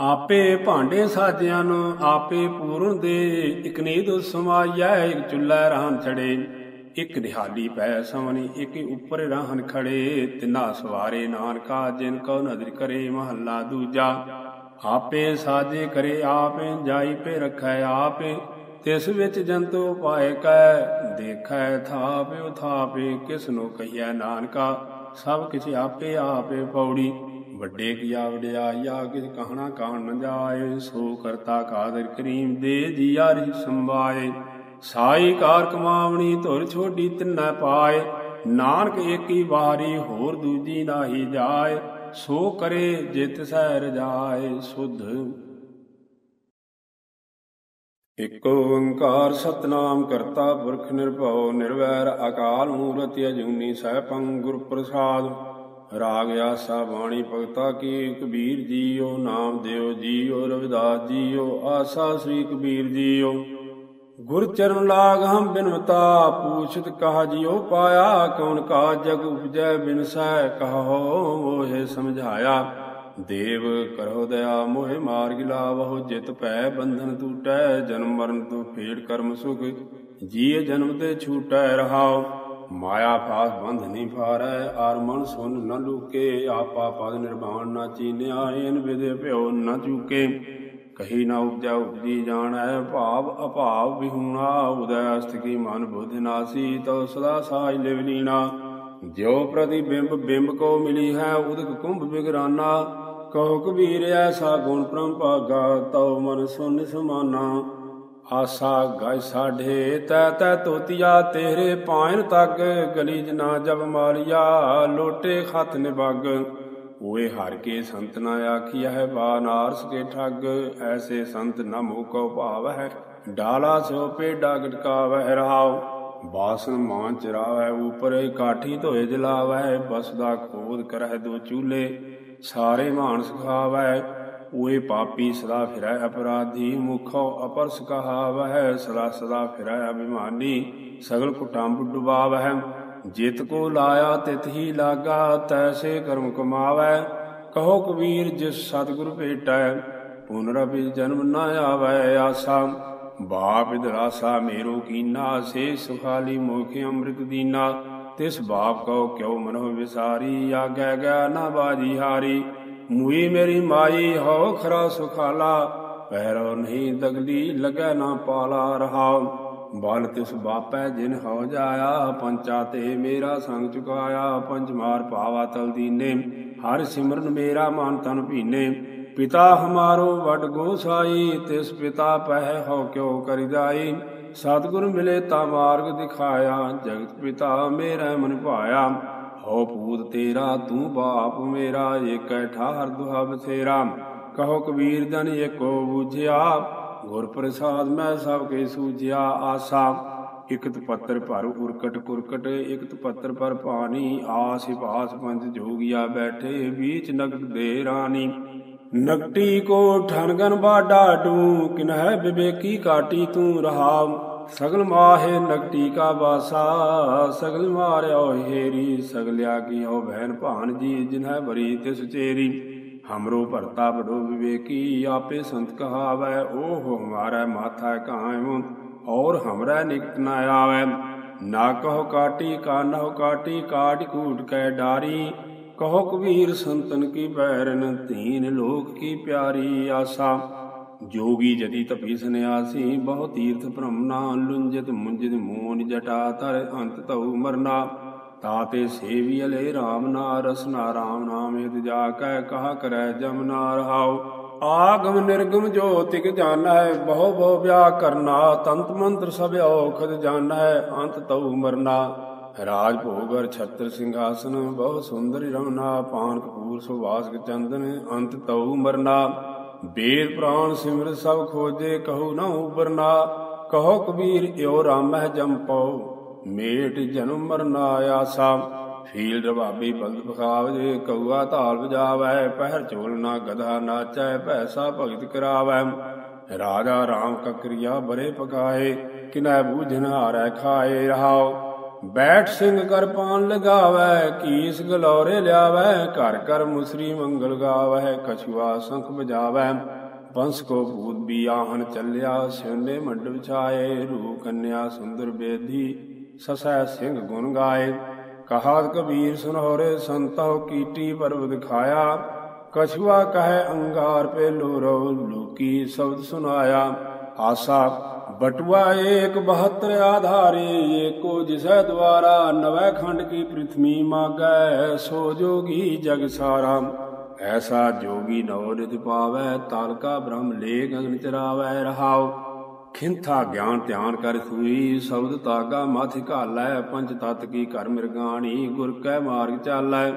ਆਪੇ ਭਾਂਡੇ ਸਾਜਿਆਂ ਨੂੰ ਆਪੇ ਪੂਰਨ ਦੇ, ਇਕ ਨੀਦ ਸਮਾਈਐ, ਇਕ ਚੁੱਲ੍ਹਾ ਰਾਨ ਛੜੇ, ਇਕ ਨਿਹਾਲੀ ਪੈ ਸਵਨੀ ਇਕ ਉੱਪਰ ਰਾਹਨ ਖੜੇ, ਤਿਨਾ ਸਵਾਰੇ ਨਾਨਕਾ, ਜਿਨ ਕੋ ਨਦਰ ਕਰੇ ਮਹੱਲਾ ਦੂਜਾ। ਆਪੇ ਸਾਜੇ ਕਰੇ ਆਪੇ, ਜਾਈ ਪੇ ਰਖੈ ਆਪੇ, ਤਿਸ ਵਿੱਚ ਜੰਤੂ ਪਾਏ ਕੈ, ਦੇਖੈ ਥਾਪੇ, ਉਥਾਪੇ ਕਿਸ ਨੂੰ ਕਹੀਐ ਨਾਨਕਾ। ਸਭ ਕਿਛ ਆਪੇ ਆਪੇ ਪੌੜੀ ਵੱਡੇ ਕੀਆ ਵਡਿਆਈਆ ਕਿਛ ਕਹਣਾ ਕਾਣ ਨ ਜਾਏ, ਸੋ ਕਰਤਾ ਕਾਦਰ ਕਰੀਮ ਦੇ ਜੀਆ ਰਿ ਸੰਭਾਏ। ਸਾਈ ਕਾਰ ਕਮਾਵਣੀ, ਧੁਰ ਛੋਡੀ ਤਿੰਨੈ ਪਾਏ। ਨਾਨਕ ਏਕੀ ਵਾਰੀ ਹੋਰ ਦੂਜੀ ਨਾਹੀ ਜਾਏ। ਸੋ ਕਰੇ ਜਿਤ ਸਹਿ ਰਜਾਏ ਸੁਧ। ਇਕ ਓੰਕਾਰ ਸਤਨਾਮ ਕਰਤਾ ਪੁਰਖ ਨਿਰਭਉ, ਨਿਰਵੈਰ ਅਕਾਲ ਮੂਰਤਿ ਅਜੂਨੀ ਸੈਭੰ ਗੁਰ ਪ੍ਰਸਾਦ ਰਾਗ ਆਸਾ ਬਾਣੀ ਭਗਤਾ ਕੀ ਕਬੀਰ ਜੀਓ ਨਾਮ ਦਿਓ ਜੀਓ ਰਵਿਦਾਸ ਜੀਓ ਆਸਾ ਸ੍ਰੀ ਕਬੀਰ ਜੀਓ ਗੁਰ ਚਰਨ ਲਾਗ ਹਮ ਬਿਨਵਤਾ ਪੂਛਤ ਕਹਾ ਜਿਉ ਪਾਇਆ ਕੌਣ ਕਾ ਜਗ ਉਪਜੈ ਬਿਨਸੈ ਕਹੋ ਮੋਹਿ ਸਮਝਾਇਆ। ਦੇਵ ਕਰੋ ਦਇਆ ਮੋਹਿ ਮਾਰਗ ਲਾਵਹੁ, ਜਿਤ ਭੈ ਬੰਧਨ ਟੂਟੈ ਜਨਮ ਮਰਨ ਤੋਂ ਫੇੜ ਕਰਮ ਸੁਖ, ਜੀਏ ਜਨਮ ਤੇ ਛੂਟੈ ਰਹਾਓ ਮਾਇਆ ਫਾਸ ਬੰਧ ਨਹੀਂ ਫਾਰੈ ਆਰ ਮਨ ਸੁਨ ਨ ਲੂਕੇ। ਆਪਾ ਪਦ ਨਿਰਵਾਣ ਨਾ ਚੀਨਿਆ, ਏਨ ਵਿਦੇ ਭਿਓ ਨ ਚੂਕੇ। ਕਹੀ ਨਾ ਉਪਜਾ ਉਪਜੀ ਜਾਣੈ, ਭਾਵ ਅਭਾਵ ਵਿਹੂਣਾ। ਉਦੈ ਅਸਤ ਕੀ ਮਨ ਬੁੱਧ ਨਾਸੀ, ਤਉ ਸਦਾ ਸਾਜ ਲਿਵ ਲੀਣਾ। ਜਿਉ ਪ੍ਰਤੀਬਿੰਬ ਬਿੰਬ ਕੋ ਮਿਲੀ ਹੈ ਉਦਕ ਕੁੰਭ ਬਿਗਰਾਨਾ। ਕਹੋ ਕਬੀਰ ਐਸਾ ਗੁਣ ਪ੍ਰਮ ਭਾਗਾ ਤਉ ਮਨ ਸੁਨ ਸਮਾਨਾ ਆਸਾ ਗਾਇ ਸਾਢੇ, ਤੈ ਤੈ ਤੋਤੀਆ ਤੇਰੇ ਪਾਇਨ ਤੱਕ ਗਲੀ ਜਨਾ ਜਬ ਮਾਲਿਆ ਲੋਟੇ ਖਤ ਨਿਬਗ ਓਏ ਹਰ ਕੇ ਸੰਤ ਨਾ ਆਖੀਆ ਹੈ ਬਾਨਾਰਸ ਕੇ ਠੱਗ, ਐਸੇ ਸੰਤ ਨ ਮੋਹ ਭਾਵ ਹੈ ਡਾਲਾ ਸਿਓ ਪੇਡਾ ਗਟਕਾਵੈ ਰਹਾਉ, ਬਾਸਨ ਮਾਂ ਚਰਾਵੈ ਉਪਰੇ ਕਾਠੀ ਧੋਏ ਜਲਾਵੈ ਬਸਦਾ ਖੋਦ ਕਰਹਿ ਦੋ ਚੂਲੇ, ਸਾਰੇ ਮਾਨਸ ਖਾਵੈ ਓਏ ਪਾਪੀ ਸਦਾ ਫਿਰੈ ਅਪਰਾਧੀ, ਮੁਖੋ ਅਪਰਸ ਕਹਾਵਹਿ, ਸਦਾ ਸਦਾ ਫਿਰੈ ਅਭਿਮਾਨੀ, ਸਗਲ ਕੁਟੰਬ ਡੁਬਾਵਹਿ ਜਿਤ ਕੋ ਲਾਇਆ ਤਿਤ ਹੀ ਲਾਗਾ, ਤੈਸੇ ਕਰਮ ਕਮਾਵੈ ਕਹੋ ਕਬੀਰ ਜਿਸ ਸਤਿਗੁਰ ਭੇਟੈ ਪੁਨਰਭਿ ਜਨਮ ਨ ਆਵੈ ਆਸਾ। ਬਾਪ ਇਦਰਾਸਾ ਮੇਰੋ ਕੀਨਾ, ਸੇ ਸੁਖਾਲੀ ਮੋਖੇ ਅੰਮ੍ਰਿਤ ਦੀਨਾ। ਤਿਸ ਬਾਪ ਕਉ ਕਿਉ ਮਨੋ ਵਿਸਾਰੀ ਆਗੈ ਗਿਆ ਨਾ ਬਾਜੀ ਹਾਰੀ। ਮੂਈ ਮੇਰੀ ਮਾਈ ਹੋ ਖਰਾ ਸੁਖਾਲਾ ਪਹਿਰੋ ਨਹੀਂ ਦਗਦੀ ਲਗੈ ਨਾ ਪਾਲਾ ਰਹਾ ਬਲ ਤਿਸ ਬਾਪੈ, ਜਿਨ ਹੋ ਜਾਇਆ, ਪੰਚਾ ਤੇ ਮੇਰਾ ਸੰਗ ਚੁਕਾਇਆ, ਪੰਜ ਮਾਰ ਪਾਵਾ ਤਲ ਦੀਨੇ। ਹਰ ਸਿਮਰਨ ਮੇਰਾ ਮਨ ਤਨ ਭੀਨੇ। ਪਿਤਾ ਹਮਾਰੋ ਵਡ ਗੋਸਾਈ, ਤਿਸ ਪਿਤਾ ਪਹਿ ਹੋ ਕਿਉ ਕਰਿ ਜਾਈ। ਸਤਿਗੁਰ ਮਿਲੇ ਤਾ ਮਾਰਗ ਦਿਖਾਇਆ, ਜਗਤ ਪਿਤਾ ਮੇਰਾ ਮਨ ਭਾਇਆ। ਹੋ ਪੂਤ ਤੇਰਾ, ਤੂੰ ਬਾਪ ਮੇਰਾ ਏਕੈ ਠਾਹਰ ਦੁਹਾ ਬਥੇਰਾ ਕਹੋ ਕਬੀਰ ਜਨ ਏਕੋ ਬੂਝਿਆ ਗੁਰ ਪ੍ਰਸਾਦ ਮੈਂ ਸਭ ਕੇ ਸੂਝਿਆ ਆਸਾ। ਇਕਤ ਪੱਤਰ ਭਰ ਉਰਕਟ ਕੁਰਕਟ, ਇਕਤ ਪੱਤਰ ਪਰ ਪਾਣੀ, ਆਸ ਭਾਸ ਪੰਜ ਜੋਗਿਆ ਬੈਠੇ ਵਿੱਚ ਨਗਦ ਦੇ ਰਾਣੀ। ਨਕਟੀ ਕੋ ਠਨਗਨ ਬਾਡਾ ਡੂ ਕਿਨਹਿ ਵਿਵੇਕੀ ਕਾਟੀ ਤੂੰ ਰਹਾ ਸਗਲ ਮਾਹੇ ਨਕਟੀ ਕਾ ਬਾਸਾ ਸਗਲ ਮਾਰਿਓ ਹੇਰੀ ਸਗਲਿਆ ਕੀ ਹੋ ਭੈਨ ਭਾਨ ਜੀ ਜਿਨਹਿ ਬਰੀ ਤਿਸ ਚੇਰੀ। ਹਮਰੋ ਭਰਤਾ ਬੜੋ ਵਿਵੇਕੀ, ਆਪੇ ਸੰਤ ਕਹਾਵੈ, ਓਹ ਹਮਾਰਾ ਮਾਥਾ ਕਾਇਮ, ਔਰ ਹਮਰਾ ਨਿਕਟ ਨ ਆਵੈ। ਨਾ ਕਹੋ ਕਾਟੀ ਕਾਨਹੁ ਕਾਟੀ, ਕਾਟ ਕੂਟ ਕੈ ਡਾਰੀ। ਕਹੋ ਕਬੀਰ ਸੰਤਨ ਕੀ ਬੈਰਨ ਤੀਨ ਲੋਕ ਕੀ ਪਿਆਰੀ ਆਸਾ। ਜੋਗੀ ਜਤੀ ਤਪੀ ਸੰਿਆਸੀ ਬਹੁ ਤੀਰਥ ਭ੍ਰਮਨਾ, ਲੁੰਜਤ ਮੁੰਜਤ ਮੋਨ ਜਟਾ ਤਰ ਅੰਤ ਤਉ ਮਰਨਾ। ਤਾਤੇ ਸੇਵੀ ਅਲੇ RAM ਨਾ, ਰਸਨਾ RAM ਨਾਮ ਇਤ ਜਾ ਕੈ, ਕਹਾ ਕਰੈ ਜਮਨਾ ਰਹਾਉ। ਆਗਮ ਨਿਰਗਮ ਜੋਤਿਕ ਜਾਣੈ, ਬਹੁ ਬਹੁ ਵਿਆ ਕਰਨਾ, ਤੰਤ ਮੰਤਰ ਸਭ ਔਖਦ ਜਾਣੈ, ਅੰਤ ਤਉ ਮਰਨਾ। ਰਾਜ ਭੋਗਰ ਛਤਰ ਸਿੰਘਾਸਨ, ਬਹੁ ਸੁੰਦਰ ਰਮਨਾ, ਪਾਨ ਕਪੂਰ ਸੁਵਾਸਕ ਚੰਦਨ, ਅੰਤ ਤਉ ਮਰਨਾ। ਬੇਦ ਪ੍ਰਾਨ ਸਿਮਰ ਸਭ ਖੋਜੇ, ਕਹੂ ਨਾ ਉਬਰਨਾ ਕਹੋ ਕਬੀਰ ਇਓ ਰਾਮਹਿ ਜੰਪਉ ਮੇਟ ਜਨਮ ਮਰਨਾ ਆਸਾ। ਫੀਲ ਰਬਾਬੀ ਬਲਦ ਬਖਾਵਜੇ ਕਉਆ ਧਾਲ ਵਜਾਵੈ, ਪਹਿਰ ਚੋਲ ਨਾ ਗਧਾ ਨਾਚੈ, ਭੈਸਾ ਭਗਤ ਕਰਾਵੈ। ਰਾਜਾ ਰਾਮ ਕਕਰੀਆ ਬਰੇ ਪਕਾਏ ਕਿਨੈ ਬੂਝਨ ਹਾਰੈ ਖਾਏ ਰਹਾਉ ਬੈਠ ਸਿੰਘ ਕਰ ਪਾਨ ਲਗਾਵੈ, ਕੀਸ ਗਲੌਰੇ ਲਿਆਵੈ, ਘਰ ਘਰ ਮੁਸਰੀ ਮੰਗਲ ਗਾਵੈ, ਕਛੁਆ ਸੰਖ ਬਜਾਵੈ ਪੰਸ ਕੋ ਭੂਤ ਵੀ ਆਹਣ ਚੱਲਿਆ ਸਿਉਨੇ ਮੰਡ ਵਿਛਾਏ ਰੂ ਕੰਨਿਆ ਸੁੰਦਰ ਬੇਦੀ, ਸਸੈ ਸਿੰਘ ਗੁਣ ਗਾਏ। ਕਹਾਤ ਕਬੀਰ ਸੁਨਹੁਰੇ, ਸੰਤੋ ਕੀਟੀ ਪਰਵ ਦਿਖਾਇਆ ਕਛੁਆ ਕਹੈ, ਅੰਗਾਰ ਪੇ ਲੋਰੋ ਲੋਕੀ ਸ਼ਬਦ ਸੁਨਾਇਆ। ਆਸਾ ਬਟੁਆ ਏਕ 72 ਆਧਾਰੇ, ਏਕੋ ਜਿਸੈ ਦਵਾਰਾ ਨਵੈ ਖੰਡ ਕੀ ਪ੍ਰਿਥਵੀ ਮਾਗੈ, ਸੋ ਜੋਗੀ ਜਗ ਸਾਰਾ। ਐਸਾ ਜੋਗੀ ਨਵ ਨਿਤ ਪਾਵੈ ਤਾਲਕਾ ਬ੍ਰਹਮ ਲੇ ਗਗਨ ਚਰਾਵੈ ਰਹਾਉ। ਖਿੰਥਾ ਗਿਆਨ ਧਿਆਨ ਕਰ ਸੂਈ, ਸ਼ਬਦ ਤਾਗਾ ਮਥ ਘਾਲੈ, ਪੰਜ ਤਤ ਕੀ ਕਰ ਮਿਰਗਾਣੀ ਗੁਰ ਕੈ ਮਾਰਗ ਚਾਲੈ।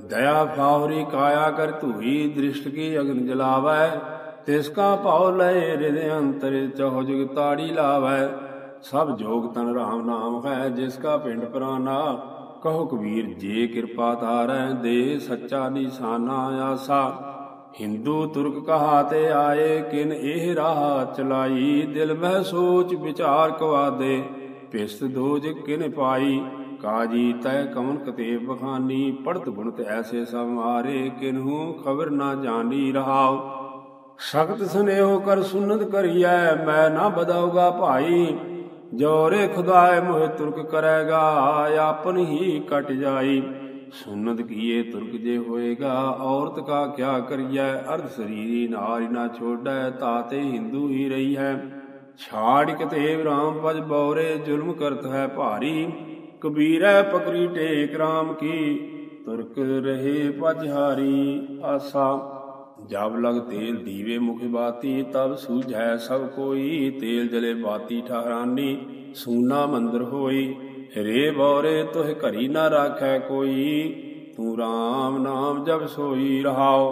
ਦਇਆ ਫਾਵਰੀ ਕਾਇਆ ਕਰ ਧੂਈ, ਦ੍ਰਿਸ਼ਟ ਕੀ ਅਗਨ ਜਲਾਵੈ। ਤਿਸ ਕਾ ਭਾਉ ਲੈ ਹਿਰਦੇ ਅੰਤਰ ਚਹੁ ਜੁਗ ਤਾੜੀ ਲਾਵੈ, ਸਭ ਜੋਗ ਤਨ ਰਾਮ ਨਾਮ ਹੈ, ਜਿਸ ਕਾ ਪਿੰਡ ਪ੍ਰਾਨਾ, ਕਹੋ ਕਬੀਰ ਜੇ ਕਿਰਪਾ ਤਾਰੈ ਦੇ ਸੱਚਾ ਨਿਸ਼ਾਨਾ ਆਸਾ। ਹਿੰਦੂ ਤੁਰਕ ਕਹਾ ਤੇ ਆਏ, ਕਿਨ ਇਹ ਰਾਹ ਚਲਾਈ, ਦਿਲ ਮਹਿ ਸੋਚ ਵਿਚਾਰ ਕਵਾਦੇ, ਪਿਸਤ ਦੋਜ ਕਿਨ ਪਾਈ। ਕਾਜੀ ਤੈ ਕਮਨ ਕਤੇ ਬਖਾਨੀ, ਪੜਤ ਗੁਣਤ ਐਸੇ ਸਭ ਮਾਰੇ ਕਿਨਹੂ ਖਬਰ ਨਾ ਜਾਣੀ ਰਹਾਓ ਸਖਤ ਸੁਨੇਹੋ ਕਰ ਸੁਨਤ ਕਰੀਐ, ਮੈਂ ਨਾ ਬਦਾਉਗਾ ਭਾਈ। ਜੋਰੇ ਖੁਦਾਏ, ਮੋਹਿ ਤੁਰਕ ਕਰੇਗਾ, ਆਪਨ ਹੀ ਕਟ ਜਾਈ। ਸੁਨਤ ਕੀਏ ਤੁਰਕ ਜੇ ਹੋਏਗਾ, ਔਰਤ ਕਾ ਕਿਆ ਕਰੀਐ? ਅਰਧ ਸਰੀਰੀ ਨਾਰੀ ਨਾ ਛੋੜੈ ਤਾਤੇ ਹਿੰਦੂ ਹੀ ਰਹੀ ਹੈ ਛਾੜ ਕਤੇਵ ਰਾਮ ਪਜ ਬੌਰੇ, ਜ਼ੁਲਮ ਕਰਤ ਹੈ ਭਾਰੀ। ਕਬੀਰੈ ਪਕਰੀ ਟੇਕ ਰਾਮ ਕੀ, ਤੁਰਕ ਰਹੇ ਪਜਹਾਰੀ ਆਸਾ। ਜਬ ਲਗ ਤੇਲ ਦੀਵੇ ਮੁਖ ਬਾਤੀ ਤਬ ਸੂਝੈ ਸਭ ਕੋਈ ਤੇਲ ਜਲੇ ਬਾਤੀ ਠਹਰਾਨੀ ਸੂਨਾ ਮੰਦਰ ਹੋਈ ਰੇ ਬੌਰੇ ਤੋਹ ਘਰੀ ਨਾ ਰਾਖੈ ਕੋਈ ਤੂੰ RAM ਨਾਮ ਜਬ ਸੋਈ ਰਹਾਓ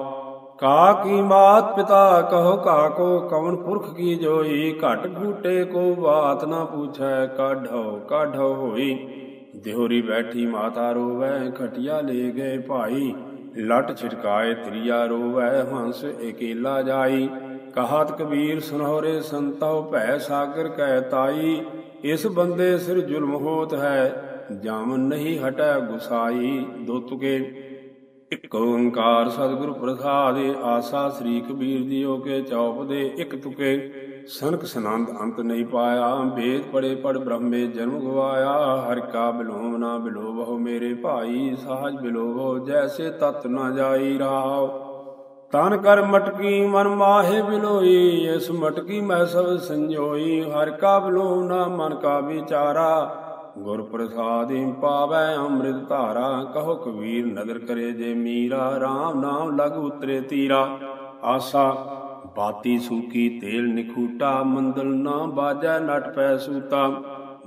ਕਾ ਕੀ ਮਾਤ ਪਿਤਾ ਕਹੋ ਕਾ ਕੋ ਕਵਨ ਪੁਰਖ ਕੀ ਜੋਈ ਘਟ ਘੂਟੇ ਕੋ ਬਾਤ ਨਾ ਪੁੱਛੈ ਕਾਢੋ ਕਾਢੋ ਹੋਈ ਦਿਹੋਰੀ ਬੈਠੀ ਮਾਤਾ ਰੋਵੈ ਖਟਿਆ ਲੈ ਗਏ ਭਾਈ ਲਟ ਛਿਟਕਾਏ ਤ੍ਰਿਆ ਰੋਵੈ ਹੰਸ ਇਕੇਲਾ ਜਾਈ। ਕਹਾਤ ਕਬੀਰ ਸੁਨਹੁਰੇ ਸੰਤੋ ਭੈ ਸਾਗਰ ਕਹਿ ਤਾਈ। ਇਸ ਬੰਦੇ ਸਿਰ ਜ਼ੁਲਮ ਹੋਤ ਹੈ ਜਾਮਨ ਨਹੀਂ ਹਟੈ ਗੁਸਾਈ ਦੋ ਤੁਕੇ ਇਕ ਓੰਕਾਰ ਸਤਿਗੁਰ ਪ੍ਰਸਾਦਿ, ਆਸਾ ਸ੍ਰੀ ਕਬੀਰ ਦਿਓ ਕੇ ਚੌਪ ਦੇ ਇਕ ਤੁਕੇ। ਸਨਕ ਸਨੰਦ ਅੰਤ ਨਹੀਂ ਪਾਇਆ। ਵੇਦ ਪੜੇ ਪੜ ਬ੍ਰਹਮੇ ਜਨਮ ਗਵਾਇਆ। ਹਰਿ ਕਾ ਬਿਲੋਮ ਨਾ ਬਿਲੋਵਹੁ ਮੇਰੇ ਭਾਈ, ਸਾਜ ਬਿਲੋਵਹੁ ਜੈਸੇ ਤਤ ਨਾ ਜਾਈ ਰਾਵ ਤਨ ਕਰ ਮਟਕੀ ਮਨ ਮਾਹੇ ਬਿਲੋਈ, ਇਸ ਮਟਕੀ ਮੈਂ ਸਭ ਸੰਜੋਈ। ਹਰ ਕਾ ਬਿਲੋਮ ਨਾ ਮਨ ਕਾ ਵਿਚਾਰਾ, ਗੁਰ ਪ੍ਰਸਾਦਿ ਪਾਵੈ ਅੰਮ੍ਰਿਤ ਧਾਰਾ। ਕਹੋ ਕਬੀਰ ਨਦਰ ਕਰੇ ਜੇ ਮੀਰਾ RAM ਨਾਮ ਲਗ ਉਤਰੇ ਤੀਰਾ। ਆਸਾ ਬਾਤੀ ਸੂਕੀ ਤੇਲ ਨਿਖੂਟਾ ਮੰਦਲ ਨਾ ਬਾਜੈ, ਨਟ ਪੈ ਸੂਤਾ।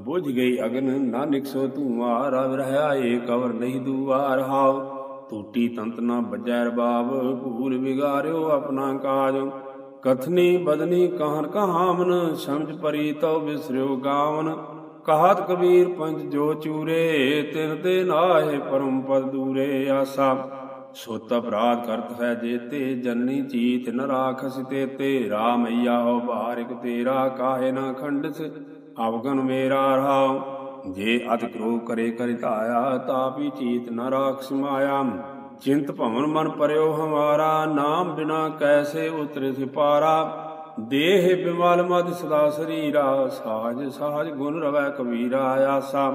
ਬੁਝ ਗਈ ਅਗਨ ਨਾ ਨਿਕਸੋ ਧੂਆ, ਰਵ ਰਹਾ, ਏ ਕਵਰ ਨਹੀਂ ਦੂਆ ਰਹਾਉ ਟੂਟੀ ਤੰਤ ਨਾ ਬੱਜੈ ਰਬਾਬ ਭੂਲ ਵਿਗਾਰਿਓ ਆਪਣਾ ਕਾਜ। ਕਥਨੀ ਬਦਨੀ ਕਹਨ ਕਹਾਮਨ ਸਮਝ ਪਰੀ ਤਉ ਵਿਸਰਿਓ ਗਾਵਨ। ਕਹਾਤ ਕਬੀਰ ਪੰਜ ਜੋ ਚੂਰੇ, ਤਿਨ ਤੇ ਨਾਹਿ ਪਰਮ ਪਦ ਦੂਰੇ ਆਸਾ। ਸੁਤ ਅਪਰਾਧ ਕਰਤ ਹੈ ਜੇਤੇ ਜਨਨੀ ਚੀਤ ਨ ਰਾਖਸ ਤੇ ਤੇ ਰਾਮਈਆ ਹੋ ਬਾਰਿਕ ਤੇਰਾ, ਕਾਹੇ ਨਾ ਖੰਡਸ ਅਵਗਨ ਮੇਰਾ ਰਹਾਉ। ਜੇ ਅਤ ਕ੍ਰੋਹ ਕਰੇ ਕਰਿ ਤਾਪੀ ਚੀਤ ਨ ਰਾਖਸ ਮਾਇਆ। ਚਿੰਤ ਭਵਨ ਮਨ ਪਰਿਓ ਹਮਾਰਾ, ਨਾਮ ਬਿਨਾ ਕੈਸੇ ਉਤਰੇ ਸਿਪਾਰਾ। ਦੇਹ ਬਿਮਲ ਮਦ ਸਦਾ ਸਰੀਰਾ, ਸਾਜ ਸਾਜ ਗੁਣ ਰਵੈ ਕਬੀਰਾ ਆਸਾ।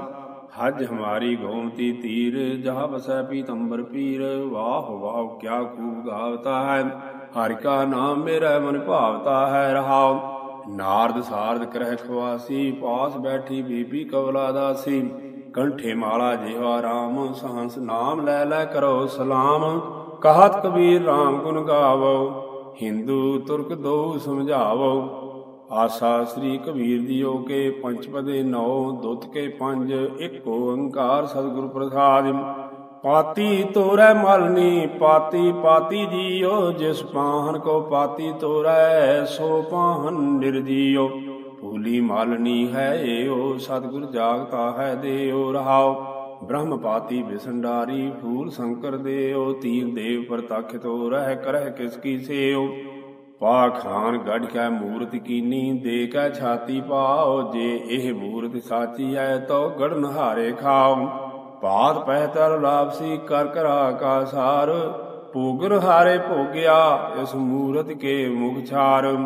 ਹਜ ਹਮਾਰੀ ਗੋਮਤੀ ਤੀਰ, ਜਹ ਬਸੈ ਪੀਤੰਬਰ ਪੀਰ, ਵਾਹ ਵਾਹ ਕਿਆ ਖੂਬ ਗਾਵਤਾ ਹੈ, ਹਰਿ ਕਾ ਨਾਮ ਮੇਰਾ ਮਨ ਭਾਵਤਾ ਹੈ ਰਹਾਉ। ਨਾਰਦ ਸਾਰਦ ਕਰਹਿ ਖਵਾਸੀ, ਪਾਸ ਬੈਠੀ ਬੀਬੀ ਕਵਲਾ ਦਾਸੀ। ਕੰਠੇ ਮਾਲਾ ਜਿਹਾ ਰਾਮ, ਸਹੰਸ ਨਾਮ ਲੈ ਲੈ ਕਰੋ ਸਲਾਮ। ਕਹਤ ਕਬੀਰ ਰਾਮ ਗੁਣ ਗਾਵੋ, ਹਿੰਦੂ ਤੁਰਕ ਦੋ ਸਮਝਾਵੋ। ਆਸਾ ਸ੍ਰੀ ਕਬੀਰ ਦਿਓ ਕੇ ਪੰਚਪਦੇ ਨੌ, ਦੁੱਤ ਕੇ ਪੰਜ, ਇੱਕ ਓੰਕਾਰ ਸਤਿਗੁਰ ਪ੍ਰਸਾਦਿ। ਪਾਤੀ ਤੋਰੈ ਮਲਨੀ, ਪਾਤੀ ਪਾਤੀ ਜੀਓ, ਜਿਸ ਪਾਹਨ ਕੋ ਪਾਤੀ ਤੋਰੈ, ਸੋ ਪਾਹਨ ਨਿਰਜੀਓ। ਭੂਲੀ ਮਾਲਨੀ ਹੈ ਏਓ, ਸਤਿਗੁਰ ਜਾਗਤਾ ਹੈ ਦੇਓ, ਰਹਾਓ। ਬ੍ਰਹਮ ਪਾਤੀ ਬਿਸੰਡਾਰੀ, ਫੂਲ ਸ਼ੰਕਰ ਦੇਓ, ਤੀਰ ਦੇਵ ਪ੍ਰਤਖ ਤੋ ਰਹਿ ਕਰਹਿ ਕਿਸ ਕੀ ਸੇਓ। ਪਾਖਾਨ ਗੜ ਕੈ ਮੂਰਤ ਕੀਨੀ ਦੇ ਕੈ ਛਾਤੀ ਪਾਓ ਜੇ ਇਹ ਮੂਰਤ ਸਾਚੀ ਐ ਤੋ ਗੜਨ ਹਾਰੇ ਖਾਓ ਬਾਤ ਪਹਿਤਰ ਲਾਪਸੀ ਕਰ ਕਰਾ ਕਾ ਸਾਰ ਭੋਗਰ ਹਾਰੇ ਭੋਗਿਆ ਇਸ ਮੂਰਤ ਕੇ ਮੁਖ ਛਾਰ।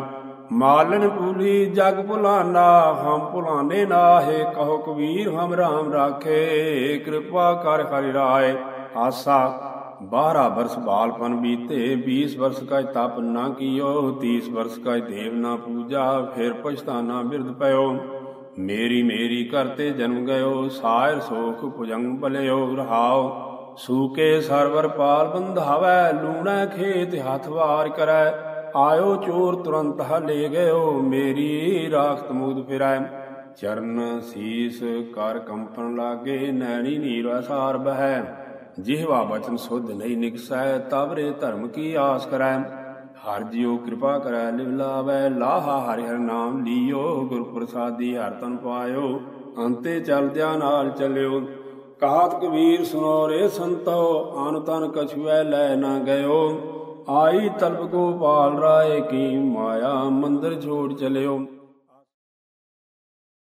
ਮਾਲਨ ਪੂਲੀ ਜਗ ਭੁਲਾਨਾ, ਹਮ ਭੁਲਾਨੇ ਨਾਹੇ, ਕਹੋ ਕਬੀਰ ਹਮ ਰਾਮ ਰਾਖੇ, ਕਿਰਪਾ ਕਰ ਹਰਿ ਰਾਏ। ਆਸਾ 12 ਬਰਸ ਬਾਲਪਨ ਬੀਤੇ 20 ਬਰਸ ਕਾ ਤਪ ਨਾ ਕੀਓ 30 ਬਰਸ ਕਾ ਦੇਵ ਨਾ ਪੂਜਾ, ਫਿਰ ਪਛਤਾਨਾ ਬਿਰਧ ਪਇਓ। ਮੇਰੀ ਮੇਰੀ ਕਰਤੇ ਜਨਮ ਗਇਓ, ਸਾਇਰ ਸੋਖ ਭੁਜੰਗ ਬਲਿਓ, ਰਹਾਓ। ਸੂਕੇ ਸਰਵਰ ਪਾਲ ਬੰਧਾਵੈ, ਲੂਣਾ ਖੇਤ ਹੱਥ ਵਾਰ ਕਰੈ। ਆਇਓ ਚੋਰ ਤੁਰੰਤ ਹਲੇ ਗਇਓ, ਮੇਰੀ ਰਾਖਤ ਮੁਗਦ ਫਿਰੈ। ਚਰਨ ਸੀਸ ਕਰ ਕੰਪਣ ਲਾਗੇ, ਨੈਣੀ ਨੀਰਾ ਸਾਰ ਬਹਿ। ਜਿਹਵਾ ਬਚਨ ਸੁਧ ਨਹੀਂ ਨਿਕਸੈ ਤਬ ਰੇ ਧਰਮ ਕੀ ਆਸ ਕਰੈ। ਹਰ ਜਿਉ ਕਿਰਪਾ ਕਰੈ ਲਿਵ ਲਾਵੈ, ਲਾਹਾ ਹਰਿ ਹਰਿ ਨਾਮ ਲੀਓ ਗੁਰ ਪ੍ਰਸਾਦੀ ਹਰ ਤਨ ਪਾਇਓ, ਅੰਤੇ ਚਲਦਿਆਂ ਨਾਲ ਚੱਲਿਓ। ਕਹਾਤ ਕਬੀਰ ਸੁਨੋ ਰੇ ਸੰਤੋ, ਅਨ ਤਨ ਕਛੁਐ ਲੈ ਨਾ ਗਇਓ। ਆਈ ਤਲਬ ਗੋਪਾਲ ਰਾਏ ਕੀ ਮਾਇਆ, ਮੰਦਰ ਛੋੜ ਚਲਿਓ।